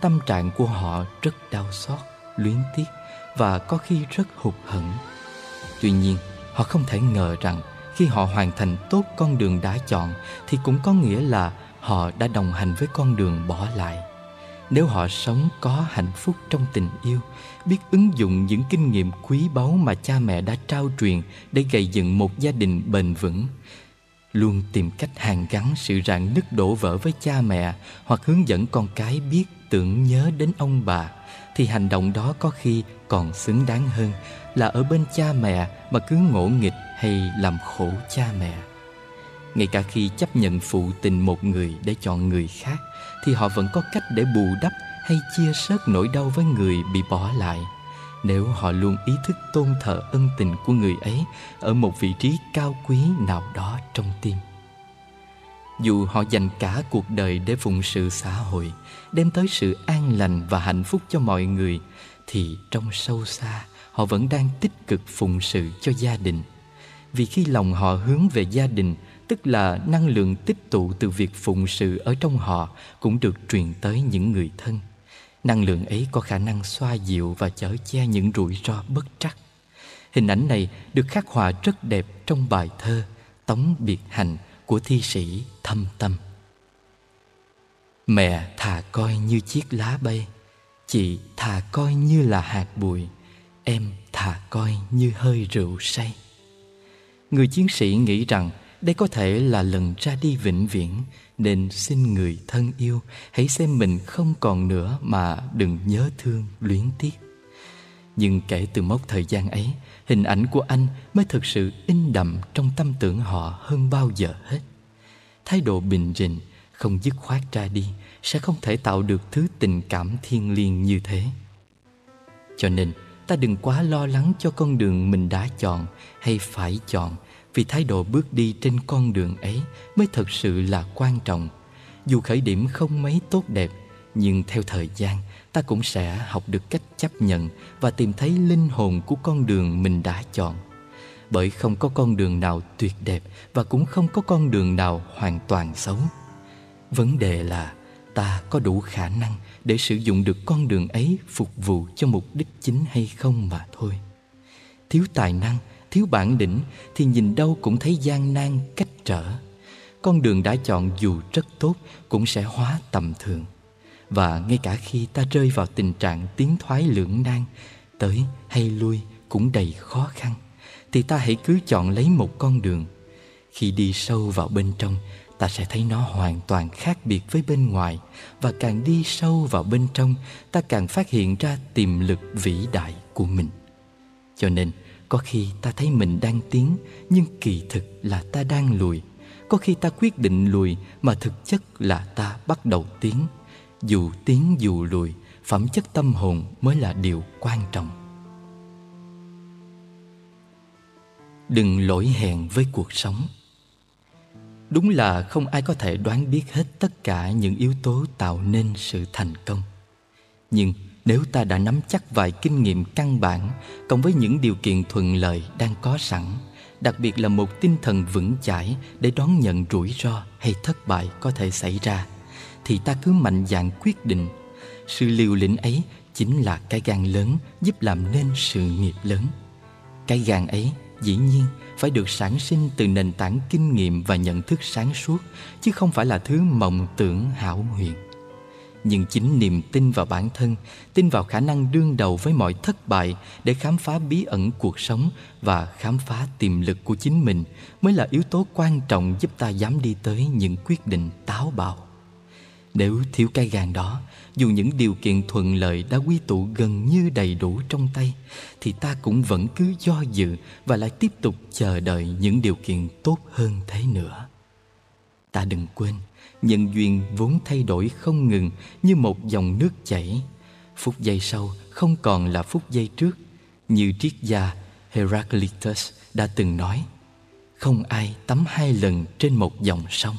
tâm trạng của họ rất đau xót, luyến tiếc và có khi rất hụt hẫng. Tuy nhiên, họ không thể ngờ rằng khi họ hoàn thành tốt con đường đã chọn thì cũng có nghĩa là họ đã đồng hành với con đường bỏ lại. Nếu họ sống có hạnh phúc trong tình yêu, biết ứng dụng những kinh nghiệm quý báu mà cha mẹ đã trao truyền để gây dựng một gia đình bền vững, luôn tìm cách hàn gắn sự rạn nứt đổ vỡ với cha mẹ hoặc hướng dẫn con cái biết tưởng nhớ đến ông bà, thì hành động đó có khi còn xứng đáng hơn là ở bên cha mẹ mà cứ ngỗ nghịch hay làm khổ cha mẹ. Ngay cả khi chấp nhận phụ tình một người để chọn người khác, thì họ vẫn có cách để bù đắp hay chia sớt nỗi đau với người bị bỏ lại nếu họ luôn ý thức tôn thờ ân tình của người ấy ở một vị trí cao quý nào đó trong tim. Dù họ dành cả cuộc đời để phụng sự xã hội, đem tới sự an lành và hạnh phúc cho mọi người, thì trong sâu xa họ vẫn đang tích cực phụng sự cho gia đình. Vì khi lòng họ hướng về gia đình, tức là năng lượng tích tụ từ việc phụng sự ở trong họ cũng được truyền tới những người thân. Năng lượng ấy có khả năng xoa dịu và chở che những rủi ro bất trắc. Hình ảnh này được khắc họa rất đẹp trong bài thơ Tống Biệt Hành của thi sĩ Thâm Tâm. Mẹ thà coi như chiếc lá bay, chị thà coi như là hạt bụi, em thà coi như hơi rượu say. Người chiến sĩ nghĩ rằng đây có thể là lần ra đi vĩnh viễn nên xin người thân yêu, Hãy xem mình không còn nữa Mà đừng nhớ thương, luyến tiếc. Nhưng kể từ mốc thời gian ấy, Hình ảnh của anh mới thực sự in đậm Trong tâm tưởng họ hơn bao giờ hết. Thái độ bình rình, Không dứt khoát ra đi, Sẽ không thể tạo được thứ tình cảm thiên liêng như thế. Cho nên, ta đừng quá lo lắng cho con đường mình đã chọn hay phải chọn vì thái độ bước đi trên con đường ấy mới thật sự là quan trọng. Dù khởi điểm không mấy tốt đẹp, nhưng theo thời gian, ta cũng sẽ học được cách chấp nhận và tìm thấy linh hồn của con đường mình đã chọn. Bởi không có con đường nào tuyệt đẹp và cũng không có con đường nào hoàn toàn xấu. Vấn đề là ta có đủ khả năng để sử dụng được con đường ấy phục vụ cho mục đích chính hay không mà thôi. Thiếu tài năng thiếu bản lĩnh thì nhìn đâu cũng thấy gian nan, cách trở. Con đường đã chọn dù rất tốt cũng sẽ hóa tầm thường. Và ngay cả khi ta rơi vào tình trạng tiến thoái lưỡng nan, tới hay lui cũng đầy khó khăn, thì ta hãy cứ chọn lấy một con đường. Khi đi sâu vào bên trong, ta sẽ thấy nó hoàn toàn khác biệt với bên ngoài. Và càng đi sâu vào bên trong, ta càng phát hiện ra tiềm lực vĩ đại của mình. Cho nên có khi ta thấy mình đang tiến, Nhưng kỳ thực là ta đang lùi. Có khi ta quyết định lùi, Mà thực chất là ta bắt đầu tiến. Dù tiến dù lùi, Phẩm chất tâm hồn mới là điều quan trọng. Đừng lỗi hẹn với cuộc sống. Đúng là không ai có thể đoán biết hết tất cả những yếu tố tạo nên sự thành công. Nhưng nếu ta đã nắm chắc vài kinh nghiệm căn bản Cộng với những điều kiện thuận lợi đang có sẵn, Đặc biệt là một tinh thần vững chãi Để đón nhận rủi ro hay thất bại có thể xảy ra, Thì ta cứ mạnh dạn quyết định. Sự liều lĩnh ấy chính là cái gan lớn Giúp làm nên sự nghiệp lớn. Cái gan ấy dĩ nhiên phải được sản sinh từ nền tảng kinh nghiệm và nhận thức sáng suốt, Chứ không phải là thứ mộng tưởng hảo huyền nhưng chính niềm tin vào bản thân, tin vào khả năng đương đầu với mọi thất bại để khám phá bí ẩn cuộc sống và khám phá tiềm lực của chính mình mới là yếu tố quan trọng giúp ta dám đi tới những quyết định táo bạo. Nếu thiếu cái gan đó, dù những điều kiện thuận lợi đã quy tụ gần như đầy đủ trong tay, thì ta cũng vẫn cứ do dự và lại tiếp tục chờ đợi những điều kiện tốt hơn thế nữa. Ta đừng quên, nhân duyên vốn thay đổi không ngừng như một dòng nước chảy. Phút giây sau không còn là phút giây trước, như triết gia Heraclitus đã từng nói. Không ai tắm hai lần trên một dòng sông.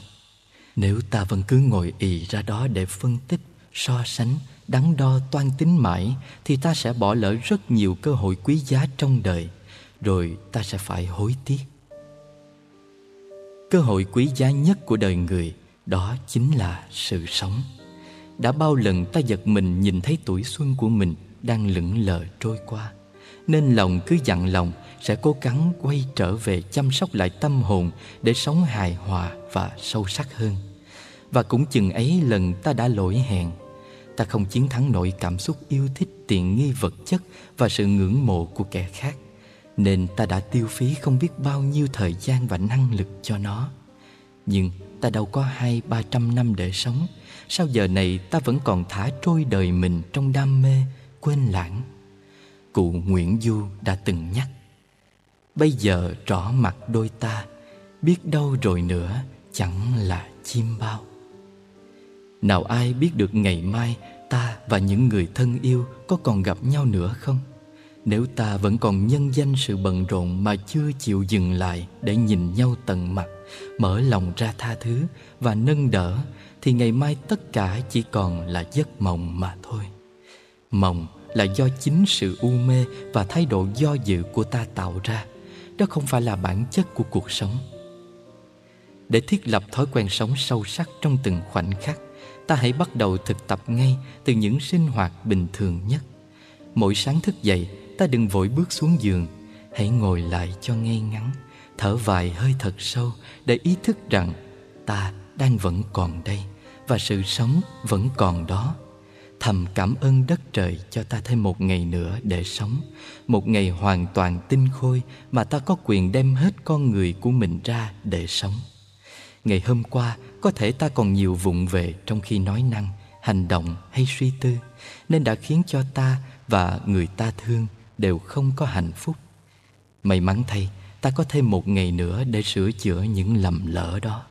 Nếu ta vẫn cứ ngồi ì ra đó để phân tích, so sánh, đắn đo toan tính mãi thì ta sẽ bỏ lỡ rất nhiều cơ hội quý giá trong đời, rồi ta sẽ phải hối tiếc. Cơ hội quý giá nhất của đời người đó chính là sự sống. Đã bao lần ta giật mình nhìn thấy tuổi xuân của mình Đang lững lờ trôi qua, Nên lòng cứ dặn lòng Sẽ cố gắng quay trở về chăm sóc lại tâm hồn Để sống hài hòa và sâu sắc hơn. Và cũng chừng ấy lần ta đã lỗi hẹn Ta không chiến thắng nổi cảm xúc yêu thích tiện nghi vật chất Và sự ngưỡng mộ của kẻ khác, Nên ta đã tiêu phí không biết bao nhiêu thời gian và năng lực cho nó. Nhưng ta đâu có hai ba trăm năm để sống. Sao giờ này ta vẫn còn thả trôi đời mình trong đam mê, quên lãng? Cụ Nguyễn Du đã từng nhắc Bây giờ rõ mặt đôi ta Biết đâu rồi nữa chẳng là chim bao. Nào ai biết được ngày mai Ta và những người thân yêu có còn gặp nhau nữa không? Nếu ta vẫn còn nhân danh sự bận rộn mà chưa chịu dừng lại để nhìn nhau tận mặt, mở lòng ra tha thứ và nâng đỡ, thì ngày mai tất cả chỉ còn là giấc mộng mà thôi. Mộng là do chính sự u mê và thái độ do dự của ta tạo ra. Đó không phải là bản chất của cuộc sống. Để thiết lập thói quen sống sâu sắc trong từng khoảnh khắc, ta hãy bắt đầu thực tập ngay từ những sinh hoạt bình thường nhất. Mỗi sáng thức dậy, ta đừng vội bước xuống giường, hãy ngồi lại cho ngay ngắn, thở vài hơi thật sâu để ý thức rằng ta đang vẫn còn đây và sự sống vẫn còn đó. Thầm cảm ơn đất trời cho ta thêm một ngày nữa để sống, một ngày hoàn toàn tinh khôi mà ta có quyền đem hết con người của mình ra để sống. Ngày hôm qua có thể ta còn nhiều vụng về trong khi nói năng, hành động hay suy tư Nên đã khiến cho ta và người ta thương đều không có hạnh phúc May mắn thay ta có thêm một ngày nữa để sửa chữa những lầm lỡ đó.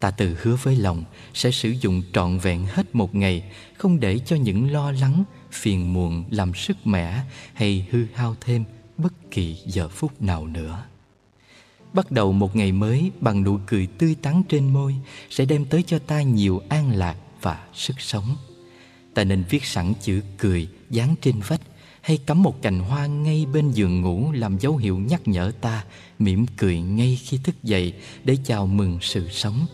Ta tự hứa với lòng sẽ sử dụng trọn vẹn hết một ngày Không để cho những lo lắng, phiền muộn làm sức mẻ Hay hư hao thêm bất kỳ giờ phút nào nữa. Bắt đầu một ngày mới bằng nụ cười tươi tắn trên môi Sẽ đem tới cho ta nhiều an lạc và sức sống. Ta nên viết sẵn chữ cười dán trên vách hay cắm một cành hoa ngay bên giường ngủ Làm dấu hiệu nhắc nhở ta, mỉm cười ngay khi thức dậy Để chào mừng sự sống.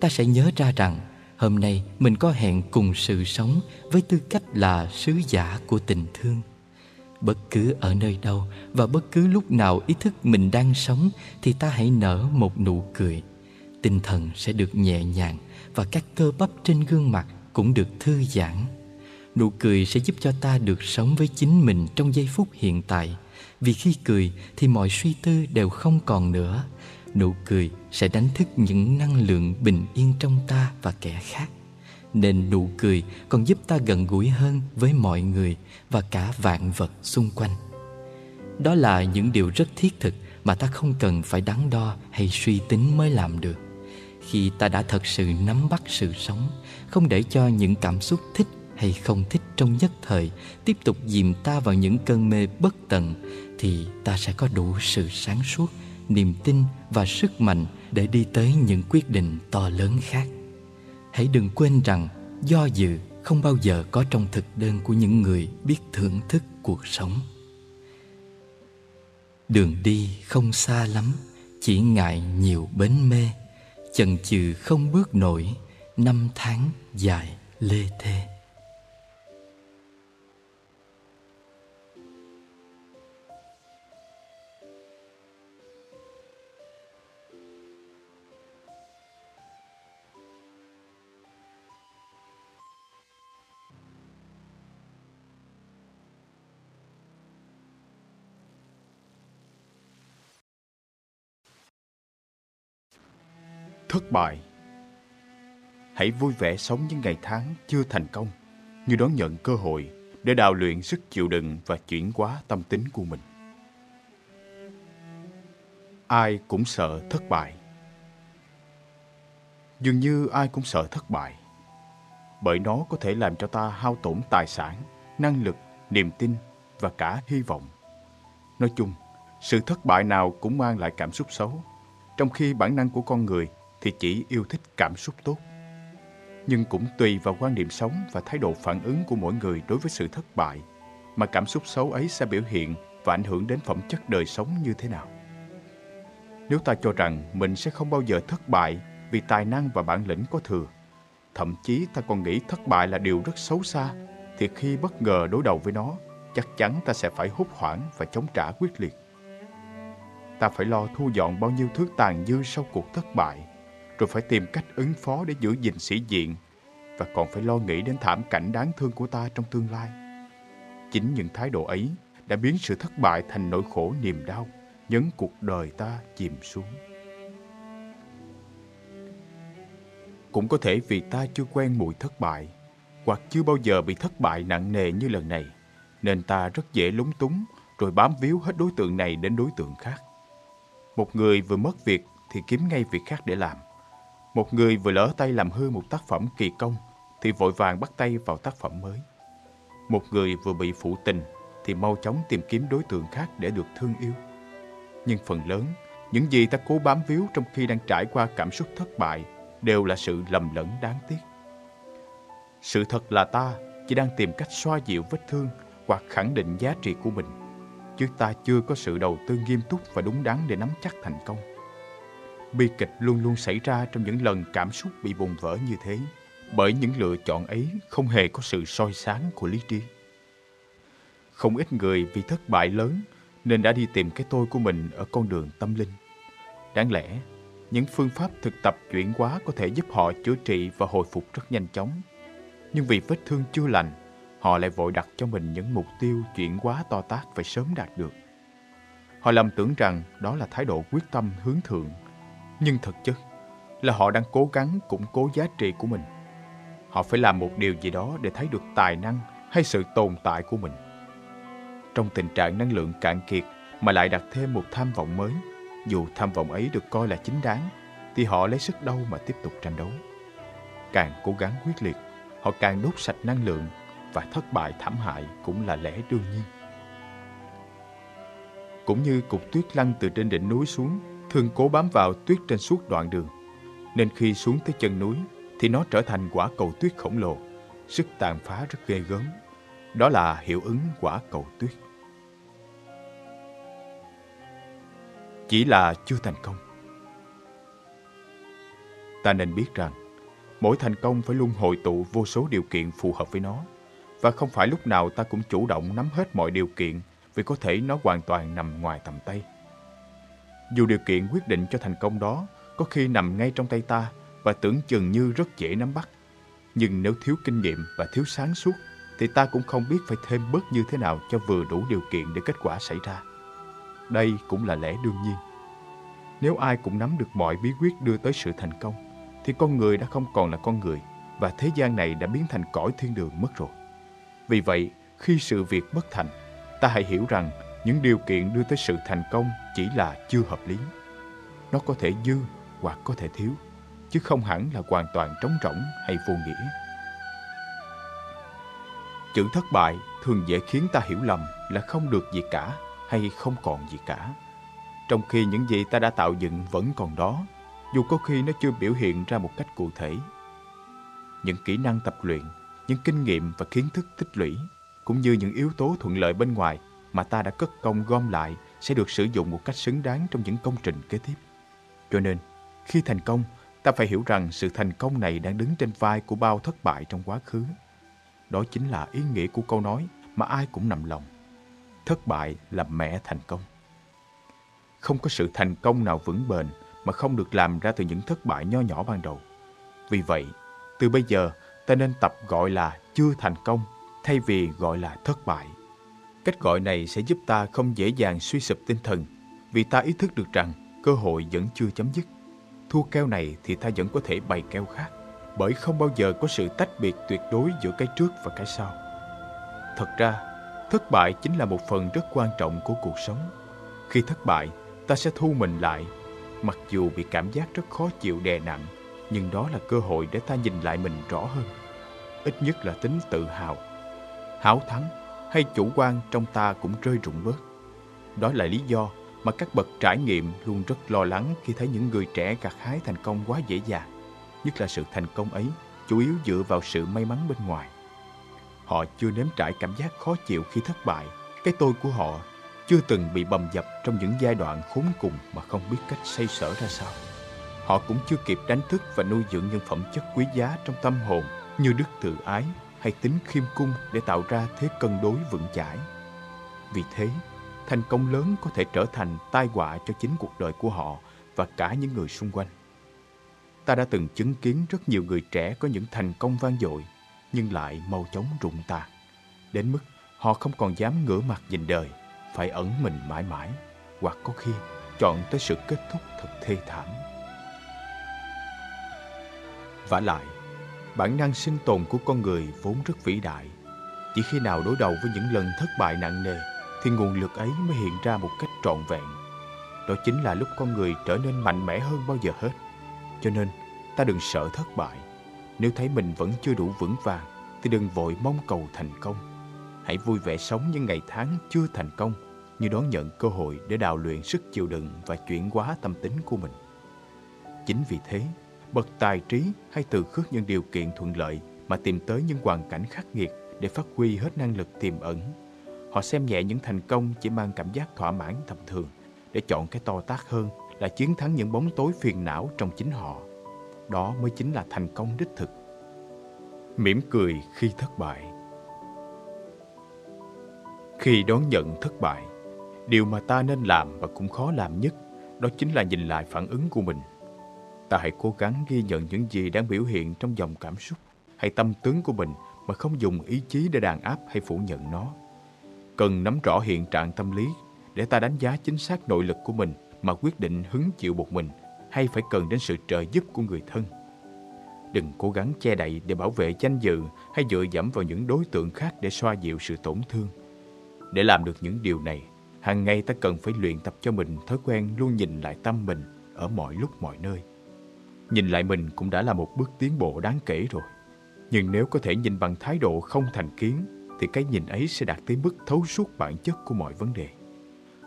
Ta sẽ nhớ ra rằng, Hôm nay mình có hẹn cùng sự sống Với tư cách là sứ giả của tình thương. Bất cứ ở nơi đâu và bất cứ lúc nào ý thức mình đang sống thì ta hãy nở một nụ cười. Tinh thần sẽ được nhẹ nhàng và các cơ bắp trên gương mặt cũng được thư giãn nụ cười sẽ giúp cho ta được sống với chính mình trong giây phút hiện tại vì khi cười thì mọi suy tư đều không còn nữa nụ cười sẽ đánh thức những năng lượng bình yên trong ta và kẻ khác nên nụ cười còn giúp ta gần gũi hơn với mọi người và cả vạn vật xung quanh. Đó là những điều rất thiết thực mà ta không cần phải đắn đo hay suy tính mới làm được. Khi ta đã thật sự nắm bắt sự sống, không để cho những cảm xúc thích hay không thích trong nhất thời tiếp tục dìm ta vào những cơn mê bất tận thì ta sẽ có đủ sự sáng suốt, niềm tin và sức mạnh để đi tới những quyết định to lớn khác. Hãy đừng quên rằng do dự không bao giờ có trong thực đơn của những người biết thưởng thức cuộc sống. Đường đi không xa lắm chỉ ngại nhiều bến mê chần chừ không bước nổi năm tháng dài lê thê. Thất bại. Hãy vui vẻ sống những ngày tháng chưa thành công, như đón nhận cơ hội để đào luyện sức chịu đựng và chuyển hóa tâm tính của mình. Ai cũng sợ thất bại. Dường như ai cũng sợ thất bại, bởi nó có thể làm cho ta hao tổn tài sản, năng lực, niềm tin và cả hy vọng. Nói chung, sự thất bại nào cũng mang lại cảm xúc xấu, trong khi bản năng của con người thì chỉ yêu thích cảm xúc tốt. Nhưng cũng tùy vào quan điểm sống và thái độ phản ứng của mỗi người đối với sự thất bại mà cảm xúc xấu ấy sẽ biểu hiện và ảnh hưởng đến phẩm chất đời sống như thế nào. Nếu ta cho rằng mình sẽ không bao giờ thất bại vì tài năng và bản lĩnh có thừa, thậm chí ta còn nghĩ thất bại là điều rất xấu xa, thì khi bất ngờ đối đầu với nó, chắc chắn ta sẽ phải hốt hoảng và chống trả quyết liệt. Ta phải lo thu dọn bao nhiêu thứ tàn dư sau cuộc thất bại, rồi phải tìm cách ứng phó để giữ gìn sĩ diện, và còn phải lo nghĩ đến thảm cảnh đáng thương của ta trong tương lai. Chính những thái độ ấy đã biến sự thất bại thành nỗi khổ niềm đau, nhấn cuộc đời ta chìm xuống. Cũng có thể vì ta chưa quen mùi thất bại, hoặc chưa bao giờ bị thất bại nặng nề như lần này, nên ta rất dễ lúng túng rồi bám víu hết đối tượng này đến đối tượng khác. Một người vừa mất việc thì kiếm ngay việc khác để làm. Một người vừa lỡ tay làm hư một tác phẩm kỳ công thì vội vàng bắt tay vào tác phẩm mới. Một người vừa bị phụ tình thì mau chóng tìm kiếm đối tượng khác để được thương yêu. Nhưng phần lớn, những gì ta cố bám víu trong khi đang trải qua cảm xúc thất bại đều là sự lầm lẫn đáng tiếc. Sự thật là ta chỉ đang tìm cách xoa dịu vết thương hoặc khẳng định giá trị của mình, chứ ta chưa có sự đầu tư nghiêm túc và đúng đắn để nắm chắc thành công. Bi kịch luôn luôn xảy ra trong những lần cảm xúc bị bùng vỡ như thế, bởi những lựa chọn ấy không hề có sự soi sáng của lý trí. Không ít người vì thất bại lớn nên đã đi tìm cái tôi của mình ở con đường tâm linh. Đáng lẽ, những phương pháp thực tập chuyển hóa có thể giúp họ chữa trị và hồi phục rất nhanh chóng. Nhưng vì vết thương chưa lành, họ lại vội đặt cho mình những mục tiêu chuyển hóa to tác phải sớm đạt được. Họ lầm tưởng rằng đó là thái độ quyết tâm hướng thượng, nhưng thực chất là họ đang cố gắng củng cố giá trị của mình. Họ phải làm một điều gì đó để thấy được tài năng hay sự tồn tại của mình. Trong tình trạng năng lượng cạn kiệt mà lại đặt thêm một tham vọng mới, dù tham vọng ấy được coi là chính đáng, thì họ lấy sức đâu mà tiếp tục tranh đấu. Càng cố gắng quyết liệt, họ càng đốt sạch năng lượng và thất bại thảm hại cũng là lẽ đương nhiên. Cũng như cục tuyết lăn từ trên đỉnh núi xuống, thường cố bám vào tuyết trên suốt đoạn đường. Nên khi xuống tới chân núi, thì nó trở thành quả cầu tuyết khổng lồ, sức tàn phá rất ghê gớm. Đó là hiệu ứng quả cầu tuyết. Chỉ là chưa thành công. Ta nên biết rằng, mỗi thành công phải luôn hội tụ vô số điều kiện phù hợp với nó và không phải lúc nào ta cũng chủ động nắm hết mọi điều kiện vì có thể nó hoàn toàn nằm ngoài tầm tay. Dù điều kiện quyết định cho thành công đó có khi nằm ngay trong tay ta và tưởng chừng như rất dễ nắm bắt. Nhưng nếu thiếu kinh nghiệm và thiếu sáng suốt thì ta cũng không biết phải thêm bớt như thế nào cho vừa đủ điều kiện để kết quả xảy ra. Đây cũng là lẽ đương nhiên. Nếu ai cũng nắm được mọi bí quyết đưa tới sự thành công thì con người đã không còn là con người và thế gian này đã biến thành cõi thiên đường mất rồi. Vì vậy, khi sự việc bất thành, ta hãy hiểu rằng những điều kiện đưa tới sự thành công chỉ là chưa hợp lý. Nó có thể dư hoặc có thể thiếu, chứ không hẳn là hoàn toàn trống rỗng hay vô nghĩa. Chữ thất bại thường dễ khiến ta hiểu lầm là không được gì cả hay không còn gì cả. Trong khi những gì ta đã tạo dựng vẫn còn đó, dù có khi nó chưa biểu hiện ra một cách cụ thể. Những kỹ năng tập luyện những kinh nghiệm và kiến thức tích lũy, cũng như những yếu tố thuận lợi bên ngoài mà ta đã cất công gom lại sẽ được sử dụng một cách xứng đáng trong những công trình kế tiếp. Cho nên, khi thành công, ta phải hiểu rằng sự thành công này đang đứng trên vai của bao thất bại trong quá khứ. Đó chính là ý nghĩa của câu nói mà ai cũng nằm lòng. Thất bại là mẹ thành công. Không có sự thành công nào vững bền mà không được làm ra từ những thất bại nho nhỏ ban đầu. Vì vậy, từ bây giờ ta nên tập gọi là chưa thành công thay vì gọi là thất bại. Cách gọi này sẽ giúp ta không dễ dàng suy sụp tinh thần vì ta ý thức được rằng cơ hội vẫn chưa chấm dứt. Thua keo này thì ta vẫn có thể bày keo khác bởi không bao giờ có sự tách biệt tuyệt đối giữa cái trước và cái sau. Thật ra, thất bại chính là một phần rất quan trọng của cuộc sống. Khi thất bại, ta sẽ thu mình lại, mặc dù bị cảm giác rất khó chịu đè nặng nhưng đó là cơ hội để ta nhìn lại mình rõ hơn. Ít nhất là tính tự hào, háo thắng hay chủ quan trong ta cũng rơi rụng bớt. Đó là lý do mà các bậc trải nghiệm luôn rất lo lắng khi thấy những người trẻ gặt hái thành công quá dễ dàng. Nhất là sự thành công ấy chủ yếu dựa vào sự may mắn bên ngoài. Họ chưa nếm trải cảm giác khó chịu khi thất bại. Cái tôi của họ chưa từng bị bầm dập trong những giai đoạn khốn cùng mà không biết cách xoay sở ra sao. họ cũng chưa kịp đánh thức và nuôi dưỡng những phẩm chất quý giá trong tâm hồn như đức tự ái hay tính khiêm cung để tạo ra thế cân đối vững chãi. Vì thế, thành công lớn có thể trở thành tai họa cho chính cuộc đời của họ và cả những người xung quanh. Ta đã từng chứng kiến rất nhiều người trẻ có những thành công vang dội nhưng lại mau chóng rụng tàn, đến mức họ không còn dám ngửa mặt nhìn đời, phải ẩn mình mãi mãi, hoặc có khi chọn tới sự kết thúc thật thê thảm. Vả lại, bản năng sinh tồn của con người vốn rất vĩ đại. Chỉ khi nào đối đầu với những lần thất bại nặng nề, thì nguồn lực ấy mới hiện ra một cách trọn vẹn. Đó chính là lúc con người trở nên mạnh mẽ hơn bao giờ hết. Cho nên, ta đừng sợ thất bại. Nếu thấy mình vẫn chưa đủ vững vàng, thì đừng vội mong cầu thành công. Hãy vui vẻ sống những ngày tháng chưa thành công, như đón nhận cơ hội để đào luyện sức chịu đựng và chuyển hóa tâm tính của mình. Chính vì thế, bậc tài trí hay từ khước những điều kiện thuận lợi mà tìm tới những hoàn cảnh khắc nghiệt để phát huy hết năng lực tiềm ẩn. Họ xem nhẹ những thành công chỉ mang cảm giác thỏa mãn tầm thường để chọn cái to tác hơn là chiến thắng những bóng tối phiền não trong chính họ. Đó mới chính là thành công đích thực. Mỉm cười khi thất bại Khi đón nhận thất bại, điều mà ta nên làm và cũng khó làm nhất đó chính là nhìn lại phản ứng của mình – ta hãy cố gắng ghi nhận những gì đang biểu hiện trong dòng cảm xúc hay tâm tướng của mình mà không dùng ý chí để đàn áp hay phủ nhận nó. Cần nắm rõ hiện trạng tâm lý để ta đánh giá chính xác nội lực của mình mà quyết định hứng chịu một mình hay phải cần đến sự trợ giúp của người thân. Đừng cố gắng che đậy để bảo vệ danh dự hay dựa dẫm vào những đối tượng khác để xoa dịu sự tổn thương. Để làm được những điều này, hàng ngày ta cần phải luyện tập cho mình thói quen luôn nhìn lại tâm mình ở mọi lúc mọi nơi. Nhìn lại mình cũng đã là một bước tiến bộ đáng kể rồi. Nhưng nếu có thể nhìn bằng thái độ không thành kiến, thì cái nhìn ấy sẽ đạt tới mức thấu suốt bản chất của mọi vấn đề.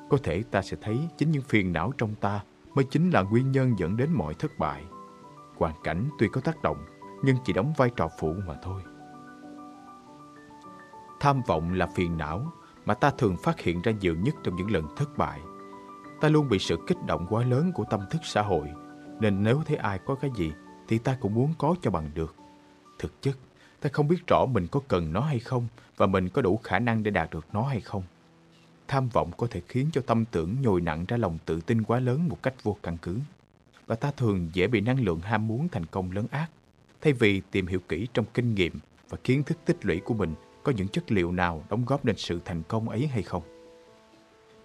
Có thể ta sẽ thấy chính những phiền não trong ta mới chính là nguyên nhân dẫn đến mọi thất bại. Hoàn cảnh tuy có tác động, nhưng chỉ đóng vai trò phụ mà thôi. Tham vọng là phiền não mà ta thường phát hiện ra nhiều nhất trong những lần thất bại. Ta luôn bị sự kích động quá lớn của tâm thức xã hội nên nếu thấy ai có cái gì thì ta cũng muốn có cho bằng được. Thực chất, ta không biết rõ mình có cần nó hay không và mình có đủ khả năng để đạt được nó hay không. Tham vọng có thể khiến cho tâm tưởng nhồi nặng ra lòng tự tin quá lớn một cách vô căn cứ. Và ta thường dễ bị năng lượng ham muốn thành công lớn ác. Thay vì tìm hiểu kỹ trong kinh nghiệm và kiến thức tích lũy của mình có những chất liệu nào đóng góp nên sự thành công ấy hay không.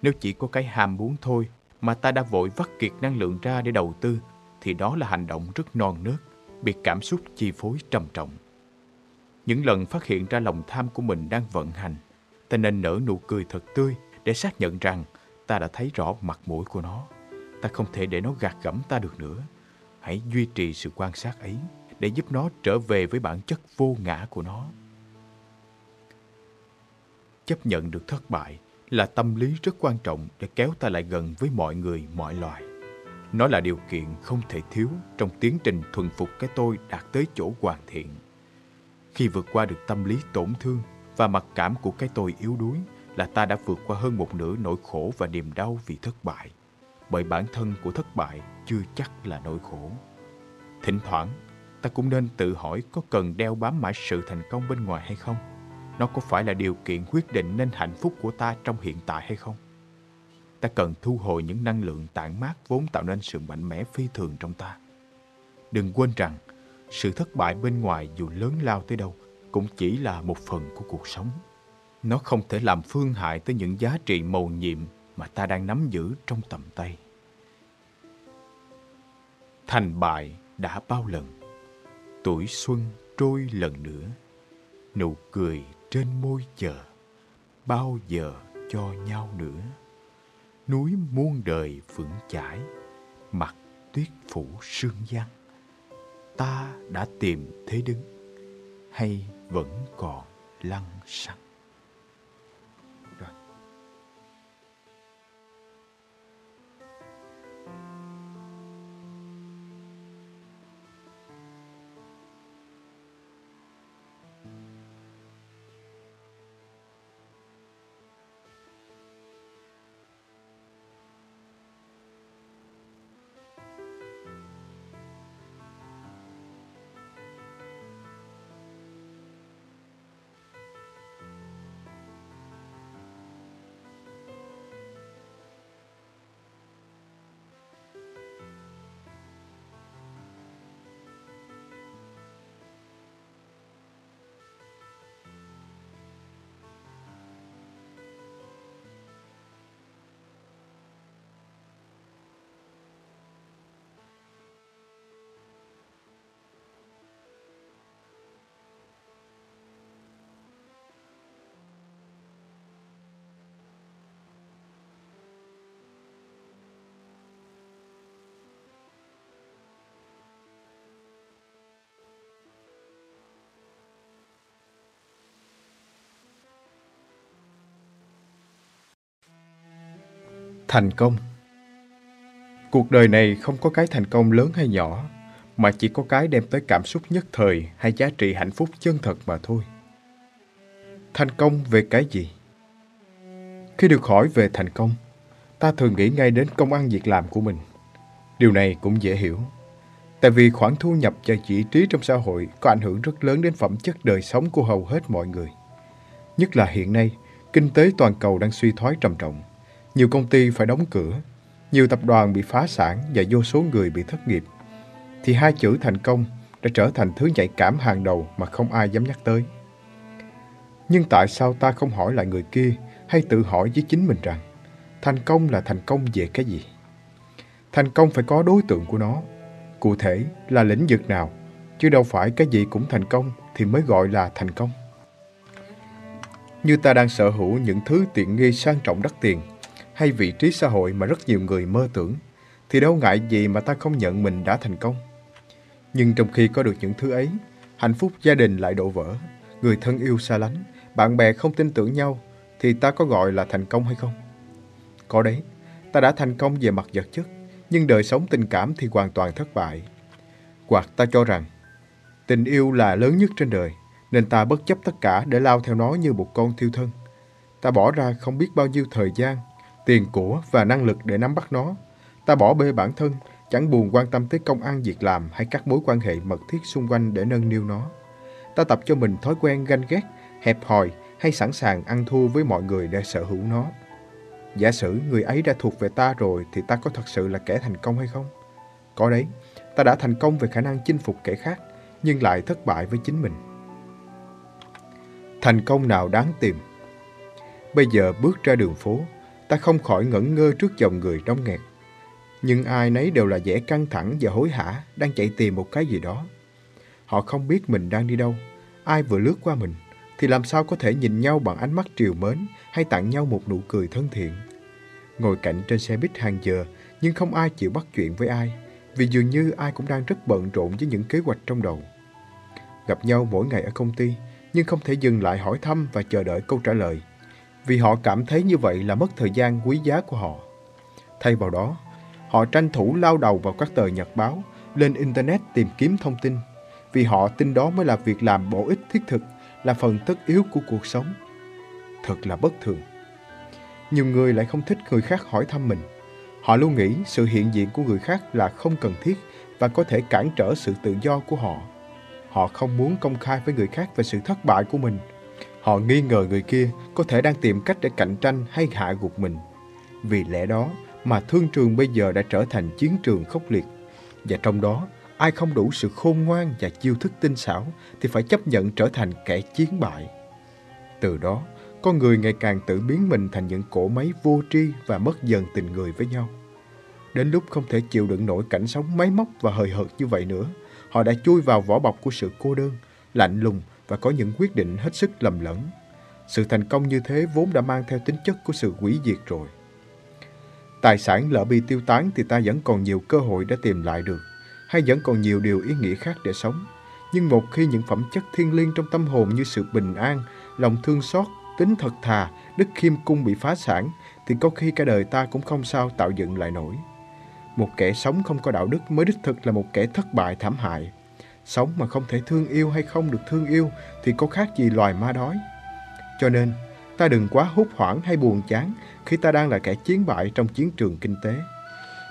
Nếu chỉ có cái ham muốn thôi mà ta đã vội vắt kiệt năng lượng ra để đầu tư thì đó là hành động rất non nớt, bị cảm xúc chi phối trầm trọng. Những lần phát hiện ra lòng tham của mình đang vận hành, ta nên nở nụ cười thật tươi để xác nhận rằng ta đã thấy rõ mặt mũi của nó. Ta không thể để nó gạt gẫm ta được nữa. Hãy duy trì sự quan sát ấy để giúp nó trở về với bản chất vô ngã của nó. Chấp nhận được thất bại là tâm lý rất quan trọng để kéo ta lại gần với mọi người, mọi loài. Nó là điều kiện không thể thiếu trong tiến trình thuần phục cái tôi đạt tới chỗ hoàn thiện. Khi vượt qua được tâm lý tổn thương và mặc cảm của cái tôi yếu đuối là ta đã vượt qua hơn một nửa nỗi khổ và niềm đau vì thất bại. Bởi bản thân của thất bại chưa chắc là nỗi khổ. Thỉnh thoảng, ta cũng nên tự hỏi có cần đeo bám mãi sự thành công bên ngoài hay không? Nó có phải là điều kiện quyết định nên hạnh phúc của ta trong hiện tại hay không? Ta cần thu hồi những năng lượng tản mát vốn tạo nên sự mạnh mẽ phi thường trong ta. Đừng quên rằng, sự thất bại bên ngoài dù lớn lao tới đâu cũng chỉ là một phần của cuộc sống. Nó không thể làm phương hại tới những giá trị mầu nhiệm mà ta đang nắm giữ trong tầm tay. Thành bại đã bao lần, tuổi xuân trôi lần nữa, nụ cười trên môi chờ, bao giờ cho nhau nữa núi muôn đời vững chãi, mặt tuyết phủ sương giăng. Ta đã tìm thế đứng, hay vẫn còn lăng xăng? Thành công Cuộc đời này không có cái thành công lớn hay nhỏ, mà chỉ có cái đem tới cảm xúc nhất thời hay giá trị hạnh phúc chân thật mà thôi. Thành công về cái gì? Khi được hỏi về thành công, ta thường nghĩ ngay đến công ăn việc làm của mình. Điều này cũng dễ hiểu. Tại vì khoản thu nhập và vị trí trong xã hội có ảnh hưởng rất lớn đến phẩm chất đời sống của hầu hết mọi người. Nhất là hiện nay, kinh tế toàn cầu đang suy thoái trầm trọng. Nhiều công ty phải đóng cửa, nhiều tập đoàn bị phá sản và vô số người bị thất nghiệp. Thì hai chữ thành công đã trở thành thứ nhạy cảm hàng đầu mà không ai dám nhắc tới. Nhưng tại sao ta không hỏi lại người kia hay tự hỏi với chính mình rằng thành công là thành công về cái gì? Thành công phải có đối tượng của nó, cụ thể là lĩnh vực nào, chứ đâu phải cái gì cũng thành công thì mới gọi là thành công. Như ta đang sở hữu những thứ tiện nghi sang trọng đắt tiền hay vị trí xã hội mà rất nhiều người mơ tưởng, thì đâu ngại gì mà ta không nhận mình đã thành công. Nhưng trong khi có được những thứ ấy, hạnh phúc gia đình lại đổ vỡ, người thân yêu xa lánh, bạn bè không tin tưởng nhau, thì ta có gọi là thành công hay không? Có đấy, ta đã thành công về mặt vật chất, nhưng đời sống tình cảm thì hoàn toàn thất bại. Hoặc ta cho rằng, tình yêu là lớn nhất trên đời, nên ta bất chấp tất cả để lao theo nó như một con thiêu thân. Ta bỏ ra không biết bao nhiêu thời gian, tiền của và năng lực để nắm bắt nó. Ta bỏ bê bản thân, chẳng buồn quan tâm tới công ăn việc làm hay các mối quan hệ mật thiết xung quanh để nâng niu nó. Ta tập cho mình thói quen ganh ghét, hẹp hòi hay sẵn sàng ăn thua với mọi người để sở hữu nó. Giả sử người ấy đã thuộc về ta rồi thì ta có thật sự là kẻ thành công hay không? Có đấy, ta đã thành công về khả năng chinh phục kẻ khác, nhưng lại thất bại với chính mình. Thành công nào đáng tìm? Bây giờ bước ra đường phố, ta không khỏi ngẩn ngơ trước dòng người đông nghẹt. Nhưng ai nấy đều là vẻ căng thẳng và hối hả, đang chạy tìm một cái gì đó. Họ không biết mình đang đi đâu, ai vừa lướt qua mình, thì làm sao có thể nhìn nhau bằng ánh mắt triều mến hay tặng nhau một nụ cười thân thiện. Ngồi cạnh trên xe buýt hàng giờ, nhưng không ai chịu bắt chuyện với ai, vì dường như ai cũng đang rất bận rộn với những kế hoạch trong đầu. Gặp nhau mỗi ngày ở công ty, nhưng không thể dừng lại hỏi thăm và chờ đợi câu trả lời vì họ cảm thấy như vậy là mất thời gian quý giá của họ. Thay vào đó, họ tranh thủ lao đầu vào các tờ nhật báo, lên Internet tìm kiếm thông tin, vì họ tin đó mới là việc làm bổ ích thiết thực, là phần tất yếu của cuộc sống. Thật là bất thường. Nhiều người lại không thích người khác hỏi thăm mình. Họ luôn nghĩ sự hiện diện của người khác là không cần thiết và có thể cản trở sự tự do của họ. Họ không muốn công khai với người khác về sự thất bại của mình Họ nghi ngờ người kia có thể đang tìm cách để cạnh tranh hay hạ gục mình. Vì lẽ đó mà thương trường bây giờ đã trở thành chiến trường khốc liệt. Và trong đó, ai không đủ sự khôn ngoan và chiêu thức tinh xảo thì phải chấp nhận trở thành kẻ chiến bại. Từ đó, con người ngày càng tự biến mình thành những cỗ máy vô tri và mất dần tình người với nhau. Đến lúc không thể chịu đựng nổi cảnh sống máy móc và hời hợt như vậy nữa, họ đã chui vào vỏ bọc của sự cô đơn, lạnh lùng và có những quyết định hết sức lầm lẫn. Sự thành công như thế vốn đã mang theo tính chất của sự hủy diệt rồi. Tài sản lỡ bị tiêu tán thì ta vẫn còn nhiều cơ hội để tìm lại được, hay vẫn còn nhiều điều ý nghĩa khác để sống. Nhưng một khi những phẩm chất thiên liêng trong tâm hồn như sự bình an, lòng thương xót, tính thật thà, đức khiêm cung bị phá sản, thì có khi cả đời ta cũng không sao tạo dựng lại nổi. Một kẻ sống không có đạo đức mới đích thực là một kẻ thất bại thảm hại. Sống mà không thể thương yêu hay không được thương yêu thì có khác gì loài ma đói. Cho nên, ta đừng quá hốt hoảng hay buồn chán khi ta đang là kẻ chiến bại trong chiến trường kinh tế.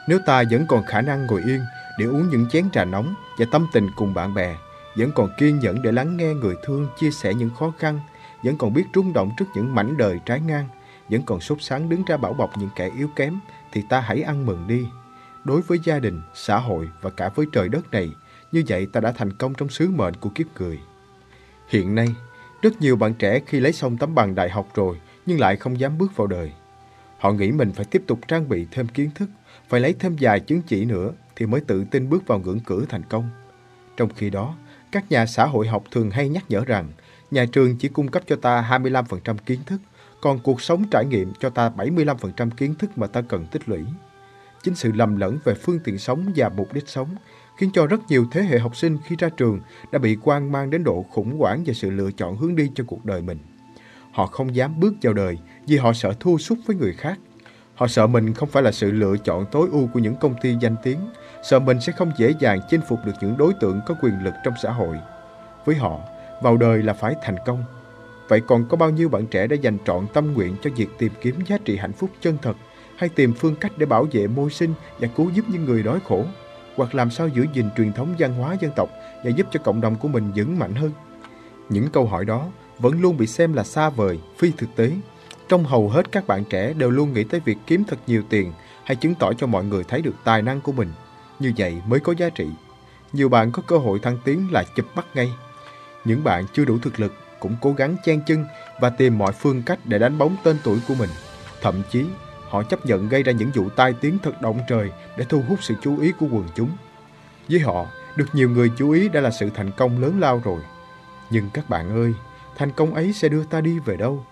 Nếu ta vẫn còn khả năng ngồi yên để uống những chén trà nóng và tâm tình cùng bạn bè, vẫn còn kiên nhẫn để lắng nghe người thương chia sẻ những khó khăn, vẫn còn biết rung động trước những mảnh đời trái ngang, vẫn còn sốt sáng đứng ra bảo bọc những kẻ yếu kém, thì ta hãy ăn mừng đi. Đối với gia đình, xã hội và cả với trời đất này, như vậy ta đã thành công trong sứ mệnh của kiếp người. Hiện nay, rất nhiều bạn trẻ khi lấy xong tấm bằng đại học rồi nhưng lại không dám bước vào đời. Họ nghĩ mình phải tiếp tục trang bị thêm kiến thức, phải lấy thêm vài chứng chỉ nữa thì mới tự tin bước vào ngưỡng cửa thành công. Trong khi đó, các nhà xã hội học thường hay nhắc nhở rằng nhà trường chỉ cung cấp cho ta 25% kiến thức, còn cuộc sống trải nghiệm cho ta 75% kiến thức mà ta cần tích lũy. Chính sự lầm lẫn về phương tiện sống và mục đích sống khiến cho rất nhiều thế hệ học sinh khi ra trường đã bị quan mang đến độ khủng hoảng và sự lựa chọn hướng đi cho cuộc đời mình. Họ không dám bước vào đời vì họ sợ thua sút với người khác. Họ sợ mình không phải là sự lựa chọn tối ưu của những công ty danh tiếng, sợ mình sẽ không dễ dàng chinh phục được những đối tượng có quyền lực trong xã hội. Với họ, vào đời là phải thành công. Vậy còn có bao nhiêu bạn trẻ đã dành trọn tâm nguyện cho việc tìm kiếm giá trị hạnh phúc chân thật hay tìm phương cách để bảo vệ môi sinh và cứu giúp những người đói khổ? Hoặc làm sao giữ gìn truyền thống văn hóa dân tộc và giúp cho cộng đồng của mình vững mạnh hơn? Những câu hỏi đó vẫn luôn bị xem là xa vời, phi thực tế. Trong hầu hết các bạn trẻ đều luôn nghĩ tới việc kiếm thật nhiều tiền hay chứng tỏ cho mọi người thấy được tài năng của mình. Như vậy mới có giá trị. Nhiều bạn có cơ hội thăng tiến là chụp bắt ngay. Những bạn chưa đủ thực lực cũng cố gắng chen chân và tìm mọi phương cách để đánh bóng tên tuổi của mình. Thậm chí, họ chấp nhận gây ra những vụ tai tiếng thật động trời để thu hút sự chú ý của quần chúng. Với họ, được nhiều người chú ý đã là sự thành công lớn lao rồi. Nhưng các bạn ơi, thành công ấy sẽ đưa ta đi về đâu?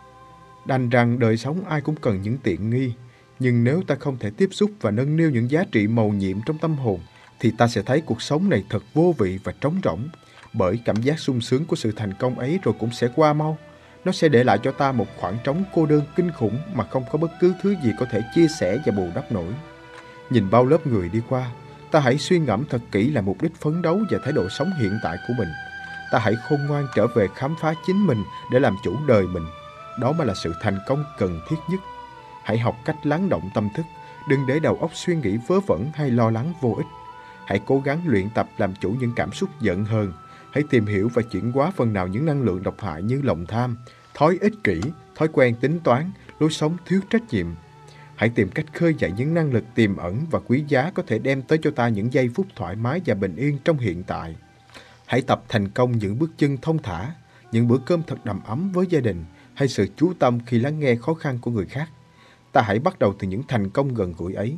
Đành rằng đời sống ai cũng cần những tiện nghi, nhưng nếu ta không thể tiếp xúc và nâng niu những giá trị màu nhiệm trong tâm hồn, thì ta sẽ thấy cuộc sống này thật vô vị và trống rỗng. Bởi cảm giác sung sướng của sự thành công ấy rồi cũng sẽ qua mau. Nó sẽ để lại cho ta một khoảng trống cô đơn kinh khủng mà không có bất cứ thứ gì có thể chia sẻ và bù đắp nổi. Nhìn bao lớp người đi qua, ta hãy suy ngẫm thật kỹ là mục đích phấn đấu và thái độ sống hiện tại của mình – ta hãy khôn ngoan trở về khám phá chính mình để làm chủ đời mình. Đó mới là sự thành công cần thiết nhất. Hãy học cách lắng động tâm thức, đừng để đầu óc suy nghĩ vớ vẩn hay lo lắng vô ích. Hãy cố gắng luyện tập làm chủ những cảm xúc giận hờn. Hãy tìm hiểu và chuyển hóa phần nào những năng lượng độc hại như lòng tham, thói ích kỷ, thói quen tính toán, lối sống thiếu trách nhiệm. Hãy tìm cách khơi dậy những năng lực tiềm ẩn và quý giá có thể đem tới cho ta những giây phút thoải mái và bình yên trong hiện tại. Hãy tập thành công những bước chân thông thả, những bữa cơm thật đầm ấm với gia đình hay sự chú tâm khi lắng nghe khó khăn của người khác. Ta hãy bắt đầu từ những thành công gần gũi ấy.